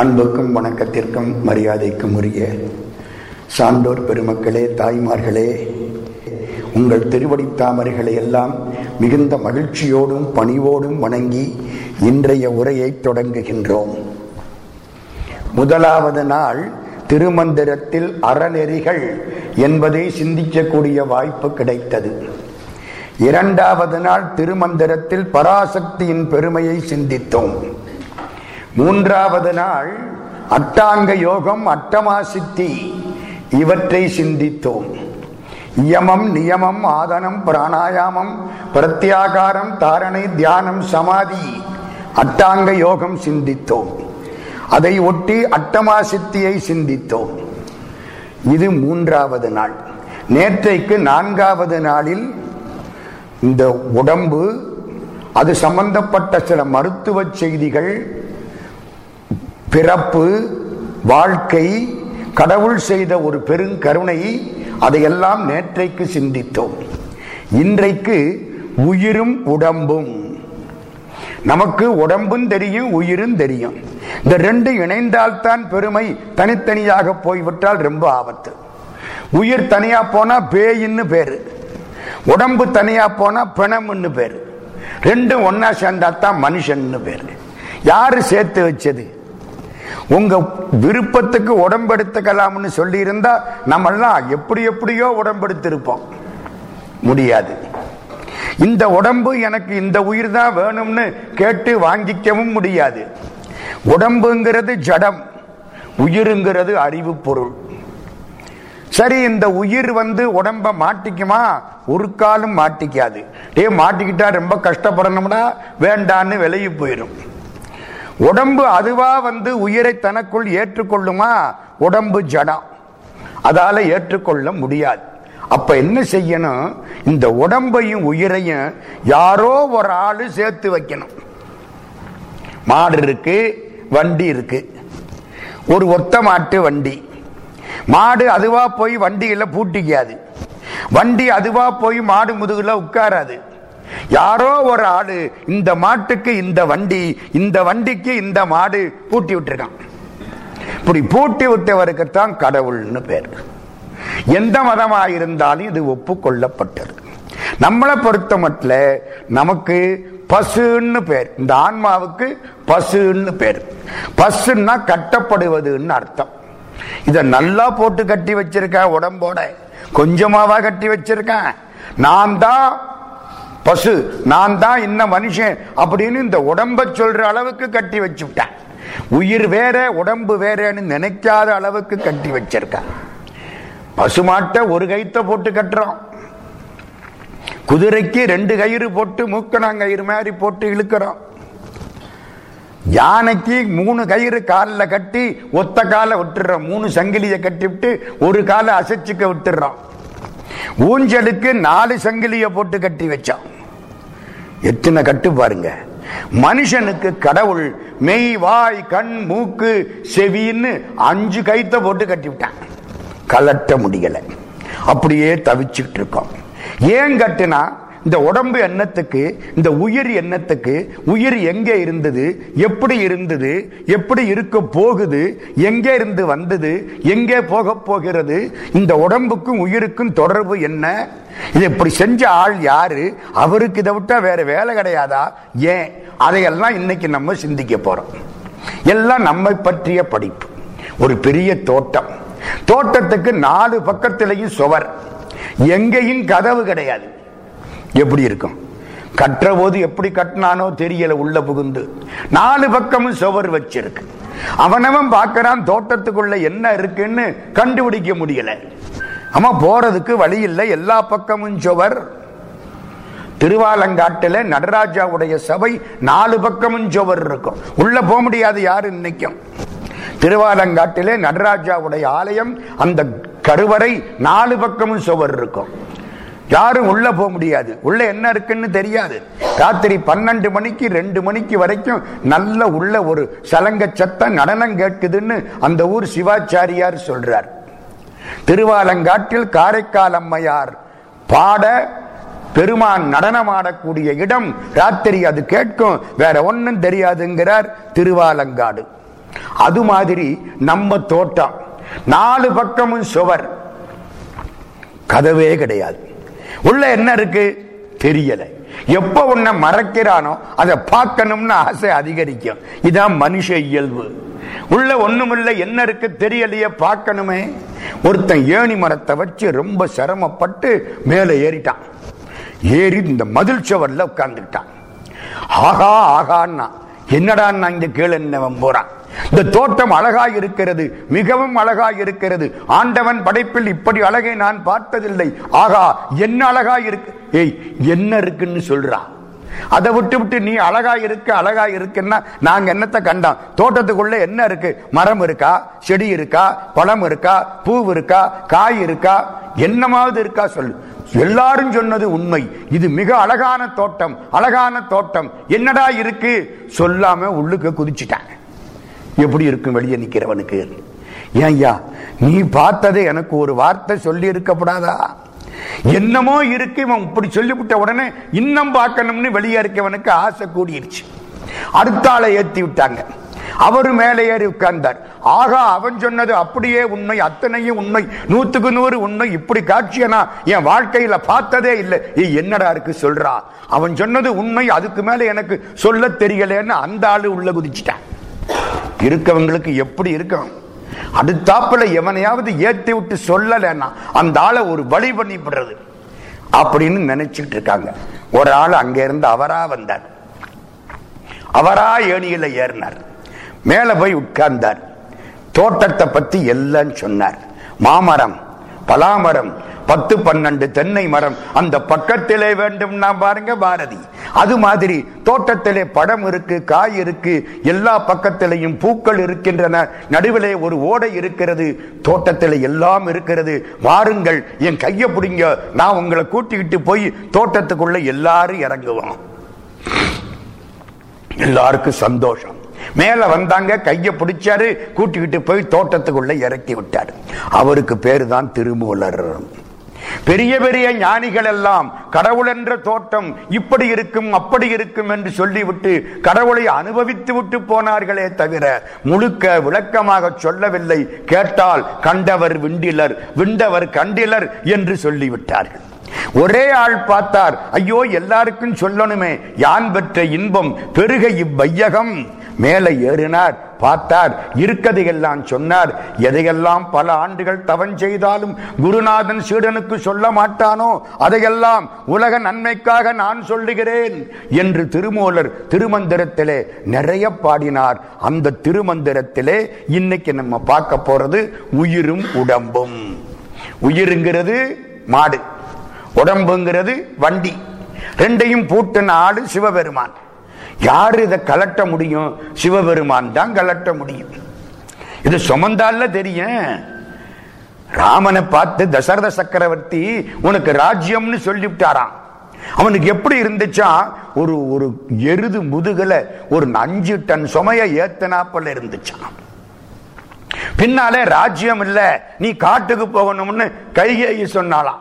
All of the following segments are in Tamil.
அன்புக்கும் வணக்கத்திற்கும் மரியாதைக்கும் உரிய சான்றோர் பெருமக்களே தாய்மார்களே உங்கள் திருவடி தாமரைகளை எல்லாம் மிகுந்த மகிழ்ச்சியோடும் பணிவோடும் வணங்கி இன்றைய உரையை தொடங்குகின்றோம். முதலாவது நாள் திருமந்திரத்தில் அறநெறிகள் என்பதை சிந்திக்கக்கூடிய வாய்ப்பு கிடைத்தது. இரண்டாவது நாள் திருமந்திரத்தில் பராசக்தியின் பெருமையை சிந்தித்தோம். மூன்றாவது நாள் அட்டாங்க யோகம் அட்டமாசித்தி. இவற்றை சிந்தித்தோம். இயமம் நியமம் ஆதனம் பிராணாயாமம் பிரத்யாகாரம் தாரணை தியானம் சமாதி அட்டாங்க யோகம் சிந்தித்தோம். அதை ஒட்டி அட்டமாசித்தியை சிந்தித்தோம். இது மூன்றாவது நாள். நேற்றைக்கு நான்காவது நாளில் இந்த உடம்பு அது சம்பந்தப்பட்ட சில மருத்துவ செய்திகள் பிறப்பு வாழ்க்கை கடவுள் செய்த ஒரு பெருங்கருணை அதையெல்லாம் நேற்றைக்கு சிந்தித்தோம். இன்றைக்கு உயிரும் உடம்பும். நமக்கு உடம்பும் தெரியும் உயிரும் தெரியும். இந்த ரெண்டு இணைந்தால்தான் பெருமை தனித்தனியாக போய்விட்டால் ரொம்ப ஆபத்து. உயிர் தனியா போனா பேயின்னு பேரு. உடம்பு தனியா போனா பிணம்னு பேரு. ரெண்டும் ஒன்னா சேர்ந்தா தான் மனுஷன்னு பேரு. யாரு சேர்த்து வச்சது? உங்க விருப்பத்துக்கு உடம்பெடுத்துக்கலாம்னு சொல்லி இருந்தா நம்மெல்லாம் எப்படி எப்படியோ உடம்பெடுத்திருப்போம் முடியாது. இந்த உடம்பு எனக்கு இந்த உயிர் தான் வேணும்னு கேட்டு வாங்கிக்கவும் முடியாது. உடம்புங்கிறது ஜடம் உயிருங்கிறது அறிவு பொருள் சரி இந்த உயிர் வந்து உடம்ப மாட்டிக்குமா? ஒரு காலம் மாட்டிக்காது. டே மாட்டிக்கிட்டா ரொம்ப கஷ்டப்படணும்னா வேண்டான்னு விலகி போயிடும் உடம்பு அதுவா வந்து உயிரை தனக்குள் ஏற்றுக்கொள்ளுமா? உடம்பு ஜடம் அதால ஏற்றுக்கொள்ள முடியாது. அப்ப என்ன செய்யணும்? இந்த உடம்பையும் உயிரையும் யாரோ ஒரு ஆளு சேர்த்து வைக்கணும். மாடு இருக்கு வண்டி இருக்கு. ஒரு ஒத்த மாட்டு வண்டி. மாடு அதுவா போய் வண்டியில பூட்டிக்காது. வண்டி அதுவா போய் மாடு முதுகுல உட்காராது. யாரோ ஒரு ஆடு இந்த மாட்டுக்கு இந்த வண்டி இந்த வண்டிக்கு இந்த மாடு பூட்டி விட்டுருக்கான். இப்படி பூட்டி விட்டவருக்குத்தான் கடவுள்னு பேர். எந்த மதமா இருந்தாலும் இது ஒப்புக்கொள்ளப்பட்டது. நம்மளை பொறுத்த மட்டும் நமக்கு பசுன்னு பேர். இந்த ஆன்மாவுக்கு பசுன்னு பேர். பசுன்னா கட்டப்படுவதுன்னு அர்த்தம். இதை நல்லா போட்டு கட்டி வச்சிருக்க உடம்போட. கொஞ்சமாவா கட்டி வச்சிருக்கேன் நான் தான் பசு நான் தான் இந்த மனுஷன் அப்படின்னு இந்த உடம்ப சொல்ற அளவுக்கு கட்டி வச்சுட்டேன். உயிர் வேற உடம்பு வேறன்னு நினைக்காத அளவுக்கு கட்டி வச்சிருக்கேன் பசுமாட்ட ஒரு கைத்த போட்டு கட்டுறோம். குதிரைக்கு ரெண்டு கயிறு போட்டு மூக்கணாங்கயிறு மாதிரி போட்டு இழுக்கிறோம். யானைக்கு மூணு கயிறு காலில் கட்டி ஒத்த காலை விட்டுறோம். மூணு சங்கிலியை கட்டி விட்டு ஒரு காலை அசைச்சுக்க விட்டுறோம். ஊஞ்சலுக்கு நாலு சங்கிலிய போட்டு கட்டி வச்சான். எத்தனை கட்டு பாருங்க. மனுஷனுக்கு கடவுள் மெய் வாய் கண் மூக்கு செவின்னு அஞ்சு கைத்த போட்டு கட்டி விட்டான். கலட்ட முடியல. அப்படியே தவிச்சுட்டு இருக்கோம் ஏன் கட்டுனா இந்த உடம்பு எண்ணத்துக்கு இந்த உயிர் எண்ணத்துக்கு உயிர் எங்கே இருந்தது எப்படி இருந்தது எப்படி இருக்க போகுது எங்கே இருந்து வந்தது எங்கே போக போகிறது இந்த உடம்புக்கும் உயிருக்கும் தொடர்பு என்ன? இது இப்படி செஞ்ச ஆள் யாரு? அவருக்கு இதை விட்டா வேற வேலை கிடையாதா? ஏன்? அதையெல்லாம் இன்னைக்கு நம்ம சிந்திக்க போறோம். எல்லாம் நம்மை பற்றிய படிப்பு. ஒரு பெரிய தோட்டம். தோட்டத்துக்கு நாலு பக்கத்திலையும் சுவர். எங்கேயும் கதவு கிடையாது. எப்படி இருக்கும்? கட்டுற போது எப்படி கட்டினானோ தெரியல உள்ள புகுந்து. நாலு பக்கமும் சுவர் வச்சிருக்கு. அவனவன் பார்க்கறான் தோட்டத்துக்குள்ள என்ன இருக்குன்னு கண்டுபிடிக்க முடியல. ஆமா போறதுக்கு வழி இல்லை. எல்லா பக்கமும் சுவர். திருவாலங்காட்டுல நடராஜாவுடைய சபை நாலு பக்கமும் சுவர் இருக்கும். உள்ள போக முடியாது யாரு இன்னைக்கும் திருவாலங்காட்டிலே நடராஜாவுடைய ஆலயம் அந்த கருவறை நாலு பக்கமும் சுவர் இருக்கும். யாரும் உள்ள போக முடியாது. உள்ள என்ன இருக்குன்னு தெரியாது. ராத்திரி பன்னெண்டு மணிக்கு ரெண்டு மணிக்கு வரைக்கும் நல்ல உள்ள ஒரு சலங்க சத்தம் நடனம் கேட்குதுன்னு அந்த ஊர் சிவாச்சாரியார் சொல்றார். திருவாலங்காட்டில் காரைக்கால் அம்மையார் பாட பெருமான் நடனமாடக்கூடிய இடம் ராத்திரி அது கேட்கும். வேற ஒன்னும் தெரியாதுங்கிறார் திருவாலங்காடு. அது மாதிரி நம்ம தோட்டம். நாலு பக்கமும் சுவர். கதவே கிடையாது. உள்ள என்ன இருக்கு? தெரியல. எப்ப உன்னை மறைக்கிறானோ அதை பார்க்கணும்னு ஆசை அதிகரிக்கும். இதான் மனுஷ இயல்பு. உள்ள ஒண்ணுமில்ல என்ன இருக்கு தெரியலையே பார்க்கணுமே. ஒருத்தன் ஏணி மரத்தை வச்சு ரொம்ப சிரமப்பட்டு மேலே ஏறிட்டான். ஏறி இந்த மதில் சுவரில் உட்கார்ந்துட்டான். ஆகா ஆகான்னா என்னடா நான் இங்க கேளு என்னவன் போறான்? இந்த தோட்டம் அழகாய் இருக்கிறது மிகவும் அழகாய் இருக்கிறது. ஆண்டவன் படைப்பில் இப்படி அழகை நான் பார்த்ததில்லை. ஆகா என்ன அழகாய் இருக்கு? ஏய் என்ன இருக்குன்னு சொல்றான் அதை விட்டு விட்டு நீ அழகா இருக்க அழகா இருக்குன்னா நாங்க என்னத்தை கண்டோம்? தோட்டத்துக்குள்ள என்ன இருக்கு? மரம் இருக்கா? செடி இருக்கா? பழம் இருக்கா? பூ இருக்கா? காய் இருக்கா? என்னமாவது இருக்கா சொல்லு. எல்லாரும் சொன்னது உண்மை. இது மிக அழகான தோட்டம் அழகான தோட்டம். என்னடா இருக்கு? சொல்லாம உள்ளுக்கு குதிச்சுட்டாங்க. எப்படி இருக்கும் வெளியே நிக்கிறவனுக்கு? ஏன்யா நீ பார்த்ததை எனக்கு ஒரு வார்த்தை சொல்லி இருக்கப்படாதா என்னமோ இருக்கு இவன் இப்படி சொல்லிவிட்ட உடனே இன்னும் பார்க்கணும்னு வெளியே இருக்கவனுக்கு ஆசை கூடிருச்சு. அடுத்த ஏத்தி விட்டாங்க. அவரு மேலே ஏறி உட்கார்ந்தார். ஆகா அவன் சொன்னது அப்படியே உண்மை அத்தனையும் உண்மை நூத்துக்கு நூறு உண்மை இப்படி காட்சியனா? என் வாழ்க்கையில பார்த்ததே இல்லை. ஏய், என்னடா இருக்கு சொல்றா? அவன் சொன்னது உண்மை அதுக்கு மேல எனக்கு சொல்ல தெரியலன்னு அந்த ஆளு உள்ள குதிச்சிட்டான். இருக்கவங்களுக்கு எப்படி இருக்கும் அடுத்தாப்புல எவனையாவது ஏத்தி விட்டு சொல்லலைன்னா அந்த ஆளை ஒரு வழி பண்ணி விடுறது. அப்படின்னு நினைச்சிட்டு இருக்காங்க. ஒரு ஆள் அங்க இருந்து அவரா வந்தார். அவரா ஏணியில ஏறினார். மேல போய் உட்கார்ந்தார். தோட்டத்தை பத்தி எல்லாம் சொன்னார். மாமரம் பலாமரம் பத்து பன்னெண்டு தென்னை மரம். அந்த பக்கத்திலே வேண்டும்னா பாருங்க பாரதி. அது மாதிரி தோட்டத்திலே படம் இருக்கு காய் இருக்கு எல்லா பக்கத்திலையும் பூக்கள் இருக்கின்றன. நடுவிலே ஒரு ஓடை இருக்கிறது. தோட்டத்தில் எல்லாம் இருக்கிறது. வாருங்கள் என் கையை பிடிங்க. நான் உங்களை கூட்டிக்கிட்டு போய் தோட்டத்துக்குள்ள எல்லாரும் இறங்குவோம். எல்லாருக்கும் சந்தோஷம். மேல வந்தாங்க கைய பிடிச்சாரு கூட்டிக்கிட்டு போய் தோட்டத்துக்குள்ள இறக்கி விட்டாரு. அவருக்கு பேரு தான் திருமூலர். பெரிய பெரிய ஞானிகள் எல்லாம் கடவுள் என்ற தோட்டம் இப்படி இருக்கும் அப்படி இருக்கும் என்று சொல்லிவிட்டு கடவுளை அனுபவித்து விட்டு போனார்களே தவிர முழுக்க விளக்கமாக சொல்லவில்லை. கேட்டால் கண்டவர் விண்டிலர் விண்டவர் கண்டிலர் என்று சொல்லிவிட்டார்கள். ஒரே ஆள் பார்த்தார் ஐயோ எல்லாருக்கும் சொல்லணுமே யான் பெற்ற இன்பம் பெருக இவ்வையகம். மேலே ஏறினார் பார்த்தார் இருக்கதையெல்லாம் சொன்னார். எதையெல்லாம் பல ஆண்டுகள் தவன் செய்தாலும் குருநாதன் சீடனுக்கு சொல்ல மாட்டானோ அதையெல்லாம் உலக நன்மைக்காக நான் சொல்லுகிறேன் என்று திருமூலர் திருமந்திரத்திலே நிறைய பாடினார். அந்த திருமந்திரத்திலே இன்னைக்கு நம்ம பார்க்க போறது உயிரும் உடம்பும். உயிருங்கிறது மாடு உடம்புங்கிறது வண்டி. ரெண்டையும் பூட்டின ஆடு சிவபெருமான். யார் இதை கலட்ட முடியும்? சிவபெருமான் தான் கலட்ட முடியும். இது சுமந்தால தெரியும். ராமனை பார்த்து தசரத சக்கரவர்த்தி உனக்கு ராஜ்யம்னு சொல்லிவிட்டாராம். அவனுக்கு எப்படி இருந்துச்சா? ஒரு ஒரு எருது முதுகல ஒரு அஞ்சு டன் சுமைய ஏத்தனாப்பல இருந்துச்சான் பின்னாலே ராஜ்யம் இல்ல. நீ காட்டுக்கு போகணும்னு கைகேயி சொன்னாலாம்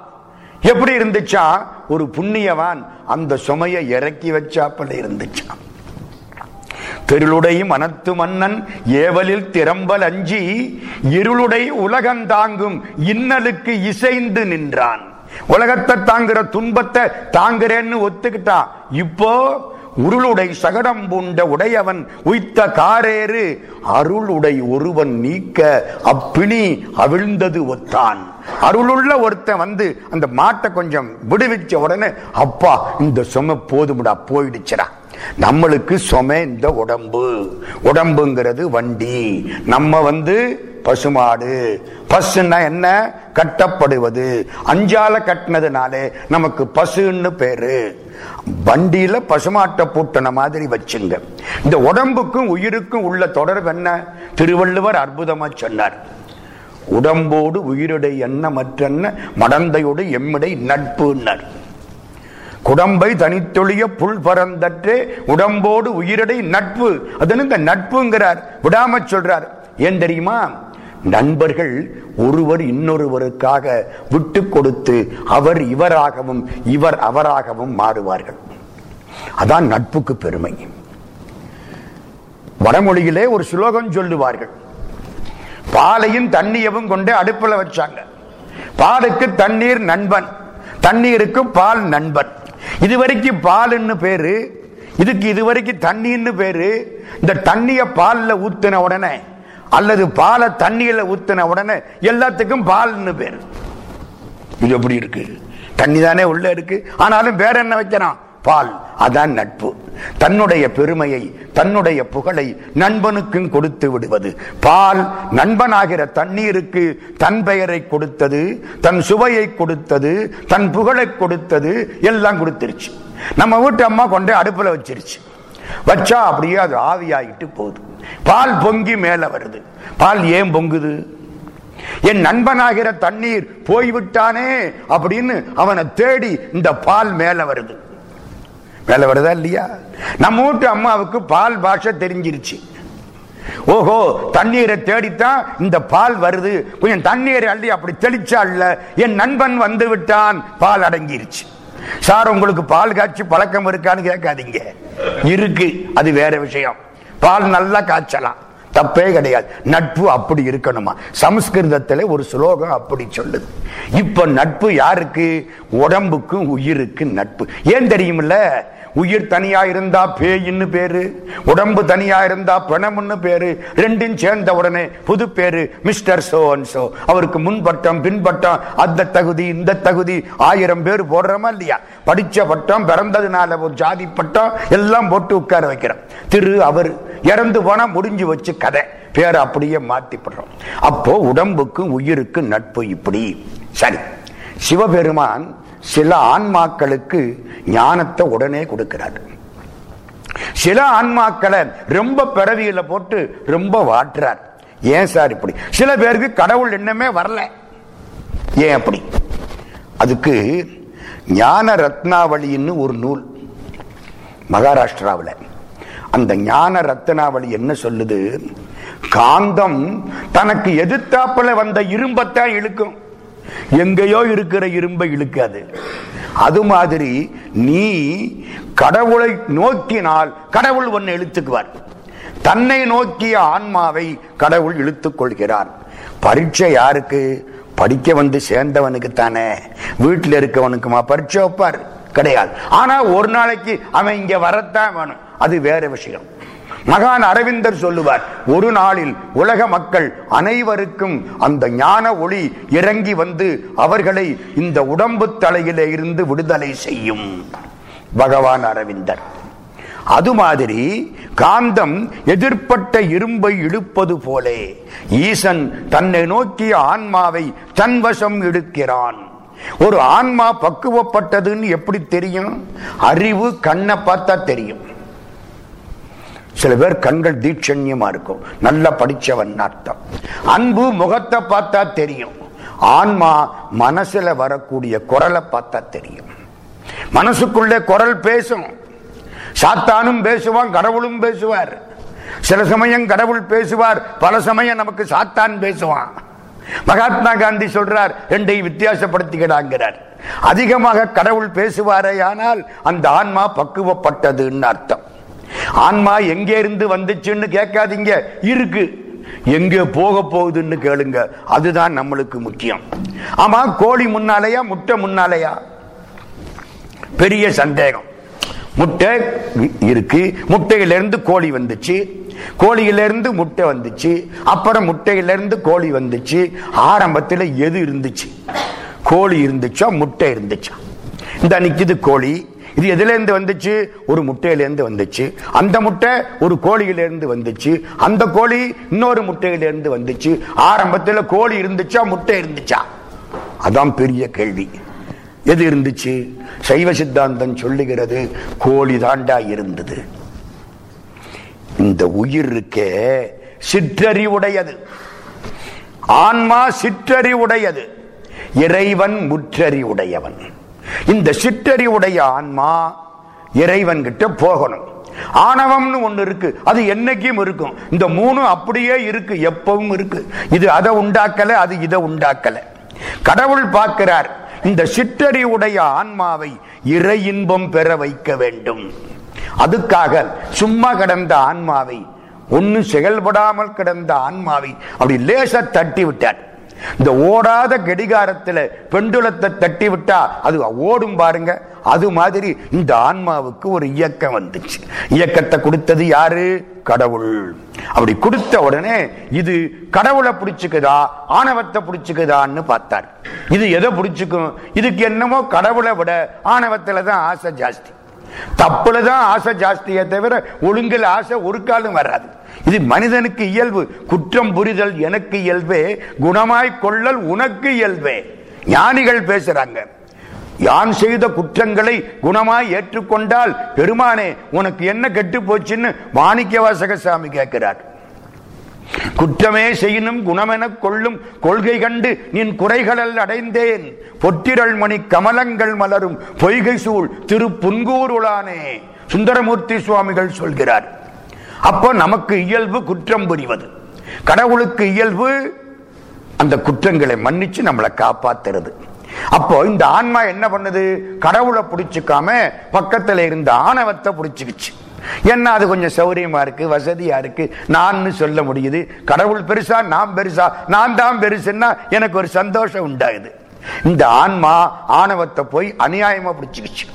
எப்படி இருந்துச்சா? ஒரு புண்ணியவான் அந்த சுமையை இறக்கி வச்சாப்பல இருந்துச்சான் பெருளுடையும் மனத்து மன்னன் ஏவலில் திறம்பல் அஞ்சி இருளுடை உலகந்தாங்கும் இன்னலுக்கு இசைந்து நின்றான். உலகத்தை தாங்குற துன்பத்தை தாங்குறேன்னு ஒத்துக்கிட்டான் இப்போ உருளுடை சகடம் பூண்ட உடையவன் உய்த்த காரேறு அருளுடை ஒருவன் நீக்க அப்பிணி அவிழ்ந்தது ஒத்தான். அருளுள்ள ஒருத்தன் வந்து அந்த மாட்டை கொஞ்சம் விடுவிச்ச உடனே அப்பா இந்த சும போதுமுடா போயிடுச்சுடா. நம்மளுக்கு சுமை இந்த உடம்பு. உடம்புங்கிறது வண்டி. நம்ம வந்து பசுமாடு. பசுன்னா என்ன? கட்டப்படுவது. அஞ்சால கட்டினதுனாலே நமக்கு பசுன்னு பேரு. வண்டியில பசுமாட்டை பூட்டின மாதிரி வச்சுங்க. இந்த உடம்புக்கும் உயிருக்கும் உள்ள தொடர்பு என்ன? திருவள்ளுவர் அற்புதமா சொன்னார். உடம்போடு உயிருடை என்ன மற்றென்ன? மடந்தையோடு எம்மிடை நட்புன்னார். குடம்பை தனித்தொழிய புல் பரந்தற்றே உடம்போடு உயிரடை நட்பு. அதனு நட்புங்கிறார். விடாம சொல்றார். ஏன் தெரியுமா? நண்பர்கள் ஒருவர் இன்னொருவருக்காக விட்டு கொடுத்து அவர் இவராகவும் இவர் அவராகவும் மாறுவார்கள். அதான் நட்புக்கு பெருமை. வடமொழியிலே ஒரு சுலோகம் சொல்லுவார்கள். பாலையும் தண்ணியவும் கொண்டு அடுப்புல வச்சாங்க. பாலுக்கு தண்ணீர் நண்பன் தண்ணீருக்கு பால் நண்பன். இதுவரைக்கும் பால்னு பேரு இதுக்கு இதுவரைக்கும் தண்ணின்னு பேரு இந்த தண்ணிய பால்ல ஊத்தின உடனே அல்லது பாலை தண்ணியில ஊத்தின உடனே எல்லாத்துக்கும் பால்னு பேரு. இது எப்படி இருக்கு? தண்ணி தானே உள்ள இருக்கு. ஆனாலும் வேற என்ன வைக்கிறான் பால் அதான் நட்பு. தன்னுடைய பெருமையை தன்னுடைய புகழை நண்பனுக்கும் கொடுத்து விடுவது. பால் நண்பனாகிற தண்ணீருக்கு தன் பெயரை கொடுத்தது தன் சுவையை கொடுத்தது தன் புகழை கொடுத்தது எல்லாம் கொடுத்துருச்சு. நம்ம வீட்டு அம்மா கொண்டு அடுப்புல வச்சிருச்சு. வச்சா அப்படியே அது ஆவியாகிட்டு போகுது. பால் பொங்கி மேல வருது. பால் ஏன் பொங்குது? என் நண்பனாகிற தண்ணீர் போய்விட்டானே அப்படின்னு அவனை தேடி இந்த பால் மேல வருது. வேலை வருதா இல்லையா? நம்ம வீட்டு அம்மாவுக்கு பால் பாஷை தெரிஞ்சிருச்சு. ஓஹோ தண்ணீரை தேடித்தான் இந்த பால் வருது. கொஞ்சம் தண்ணீரை அள்ளி அப்படி தெளிச்சால என் நண்பன் வந்து விட்டான் பால் அடங்கிருச்சு. சார் உங்களுக்கு பால் காய்ச்சி பழக்கம் இருக்கான்னு கேட்காதீங்க. இருக்கு அது வேற விஷயம். பால் நல்லா காய்ச்சலாம். தப்பே கிடையாது. நட்பு அப்படி இருக்கணுமா? சமஸ்கிருதத்துல ஒரு ஸ்லோகம் அப்படி சொல்லுது. இப்ப நட்பு யாருக்கு? உடம்புக்கும் உயிருக்கு நட்பு. ஏன் தெரியுமில்ல? உயிர் தனியா இருந்தா பேயின்னு பேரு உடம்பு தனியா இருந்தா பணம்னு பேரு ரெண்டும் சேர்ந்த உடனே புது பேரு மிஸ்டர் சோ சோ அவருக்கு முன்பட்டம் பின்பட்டம் அந்த தகுதி இந்த தகுதி ஆயிரம் பேர் போடுறோமா இல்லையா? படிச்ச பட்டம் பிறந்ததுனால ஒரு ஜாதி பட்டம் எல்லாம் போட்டு உட்கார வைக்கிறோம். திரு அவர் இறந்து போனா முடிஞ்சு வச்சு கதை. பேரை அப்படியே மாத்திப்படுறோம். அப்போ உடம்புக்கும் உயிருக்கும் நட்பு இப்படி. சரி. சிவபெருமான் சில ஆன்மாக்களுக்கு ஞானத்தை உடனே கொடுக்கிறார் சில ஆன்மாக்களை ரொம்ப பிறவியில போட்டு ரொம்ப வாட்டுறார். ஏன் சார் இப்படி? சில பேருக்கு கடவுள் எண்ணமே வரல. ஏன் அப்படி? அதுக்கு ஞான ரத்னாவளின்னு ஒரு நூல் மகாராஷ்டிராவில். அந்த ஞான ரத்னாவளி என்ன சொல்லுது? காந்தம் தனக்கு எதிர்த்தாப்புல வந்த இரும்பத்தான் இழுக்கும். எங்கேயோ இருக்கிற இரும்பை இழுக்காது. அது மாதிரி நீ கடவுளை நோக்கினால் கடவுள் ஒன்னு இழுத்துக்குவார். தன்னை நோக்கிய ஆன்மாவை கடவுள் இழுத்துக் கொள்கிறார். பரீட்சை யாருக்கு? படிக்க வந்து சேர்ந்தவனுக்கு தானே. வீட்டில் இருக்கவனுக்குமா? பரீட்சை வைப்பார். கிடையாது. ஆனா ஒரு நாளைக்கு அவன் இங்க வரத்தான் வேணும். அது வேற விஷயம். மகான் அரவிந்தர் சொல்லுவார் ஒரு நாளில் உலக மக்கள் அனைவருக்கும் அந்த ஞான ஒளி இறங்கி வந்து அவர்களை இந்த உடம்பு தலையில இருந்து விடுதலை செய்யும். பகவான் அரவிந்தர். அது மாதிரி காந்தம் எதிர்ப்பட்ட இரும்பை இழுப்பது போலே ஈசன் தன்னை நோக்கிய ஆன்மாவை தன்வசம் இழுக்கிறான். ஒரு ஆன்மா பக்குவப்பட்டதுன்னு எப்படி தெரியும்? அறிவு கண்ணை பார்த்தா தெரியும். சில பேர் கண்கள் தீட்சண்யமா இருக்கும். நல்லா படிச்சவன் அர்த்தம். அன்பு முகத்தை பார்த்தா தெரியும். ஆன்மா மனசுல வரக்கூடிய குரலை பார்த்தா தெரியும். மனசுக்குள்ளே குரல் பேசும். சாத்தானும் பேசுவான் கடவுளும் பேசுவார். சில சமயம் கடவுள் பேசுவார் பல சமயம் நமக்கு சாத்தான் பேசுவான். மகாத்மா காந்தி சொல்றார் ரெண்டை வித்தியாசப்படுத்திக்கிறாங்கிறார் அதிகமாக கடவுள் பேசுவாரே ஆனால் அந்த ஆன்மா பக்குவப்பட்டதுன்னு அர்த்தம். ஆன்மா எங்கே இருந்து வந்துச்சுன்னு கேட்காதீங்க. இருக்கு. எங்கே போக போகுதுன்னு கேளுங்க. அதுதான் நம்மளுக்கு முக்கியம். ஆமா கோழி முன்னாலையா முட்டை முன்னாலையா? பெரிய சந்தேகம். முட்டை இருக்கு. முட்டையிலிருந்து கோழி வந்துச்சு. கோழியிலிருந்து முட்டை வந்துச்சு. அப்புறம் முட்டையிலிருந்து கோழி வந்துச்சு. ஆரம்பத்தில் எது இருந்துச்சு? கோழி இருந்துச்சா முட்டை இருந்துச்சா? இந்த நிக்குது கோழி. இது எதுல இருந்து வந்துச்சு? ஒரு முட்டையிலேருந்து வந்துச்சு. அந்த முட்டை ஒரு கோழியிலேருந்து வந்துச்சு. அந்த கோழி இன்னொரு முட்டையிலேருந்து வந்துச்சு. ஆரம்பத்தில் கோழி இருந்துச்சா முட்டை இருந்துச்சா? அதான் பெரிய கேள்வி. எது இருந்துச்சு? சைவ சித்தாந்தம் சொல்லுகிறது கோழி தாண்டா இருந்தது. இந்த உயிர் இருக்கே சிற்றறிவுடையது. ஆன்மா சிற்றறிவுடையது. இறைவன் முற்றறிவுடையவன். இந்த சிற்றறிவுடைய ஆன்மா இறைவன் கிட்ட போகணும். ஆணவம்னு ஒண்ணு இருக்கு. அது என்னைக்கும் இருக்கும். இந்த மூணு அப்படியே இருக்கு. எப்பவும் இருக்கு. இது அதை உண்டாக்கல அது இதை உண்டாக்கல. கடவுள் பார்க்கிறார் இந்த சிற்றறிவுடைய ஆன்மாவை இறை இன்பம் பெற வைக்க வேண்டும். அதுக்காக சும்மா கிடந்த ஆன்மாவை ஒன்னு செயல்படாமல் கிடந்த ஆன்மாவை அப்படி லேச தட்டி விட்டார். இந்த ஓடாத கடிகாரத்துல பெண்டுலத்தை தட்டி விட்டா அது ஓடும் பாருங்க. அது மாதிரி இந்த ஆன்மாவுக்கு ஒரு இயக்கம் வந்துச்சு. இயக்கத்தை கொடுத்தது யாரு? கடவுள். அப்படி கொடுத்த உடனே இது கடவுளை பிடிச்சுக்குதா ஆணவத்தை பிடிச்சுக்குதான்னு பார்த்தார். இது எதை பிடிச்சுக்கும்? இதுக்கு என்னமோ கடவுளை விட ஆணவத்துலதான் ஆசை ஜாஸ்தி. தப்புல தான் ஆசை ஜாஸ்தியே தவிர ஒழுங்கில் ஆசை ஒரு காலம் வராது. இது மனிதனுக்கு இயல்பு. குற்றம் புரிதல் எனக்கு இயல்பே. குணமாய் கொள்ளல் உனக்கு இயல்பே. ஞானிகள் பேசுறாங்க. யான் செய்த குற்றங்களை குணமாய் ஏற்றுக்கொண்டால் பெருமானே உனக்கு என்ன கெட்டு போச்சுன்னு மாணிக்க வாசகசாமி கேட்கிறார். குற்றமே செய்யினும் குணமெனக் கொள்ளும் கொள்கை கண்டு நின் குறைகளல் அடைந்தேன். பொற்றிரள் மணி கமலங்கள் மலரும் பொய்கை சூழ் திரு புன்கூருளானே சுந்தரமூர்த்தி சுவாமிகள் சொல்கிறார். அப்போ நமக்கு இயல்பு குற்றம் புரிவது. கடவுளுக்கு இயல்பு அந்த குற்றங்களை மன்னிச்சு நம்மளை காப்பாத்துறது. அப்போ இந்த ஆன்மா என்ன பண்ணுது? கடவுளை பிடிச்சிக்காம பக்கத்துல இருந்த ஆணவத்தை பிடிச்சுக்கிச்சு. என்ன அது கொஞ்சம் சௌரியமா இருக்கு வசதியா இருக்கு நான் சொல்ல முடியுது. கடவுள் பெருசா நான் பெருசா நான் தான் பெருசுன்னா எனக்கு ஒரு சந்தோஷம் உண்டாகுது. இந்த ஆன்மா ஆணவத்தை போய் அநியாயமா பிடிச்சுக்கிச்சு.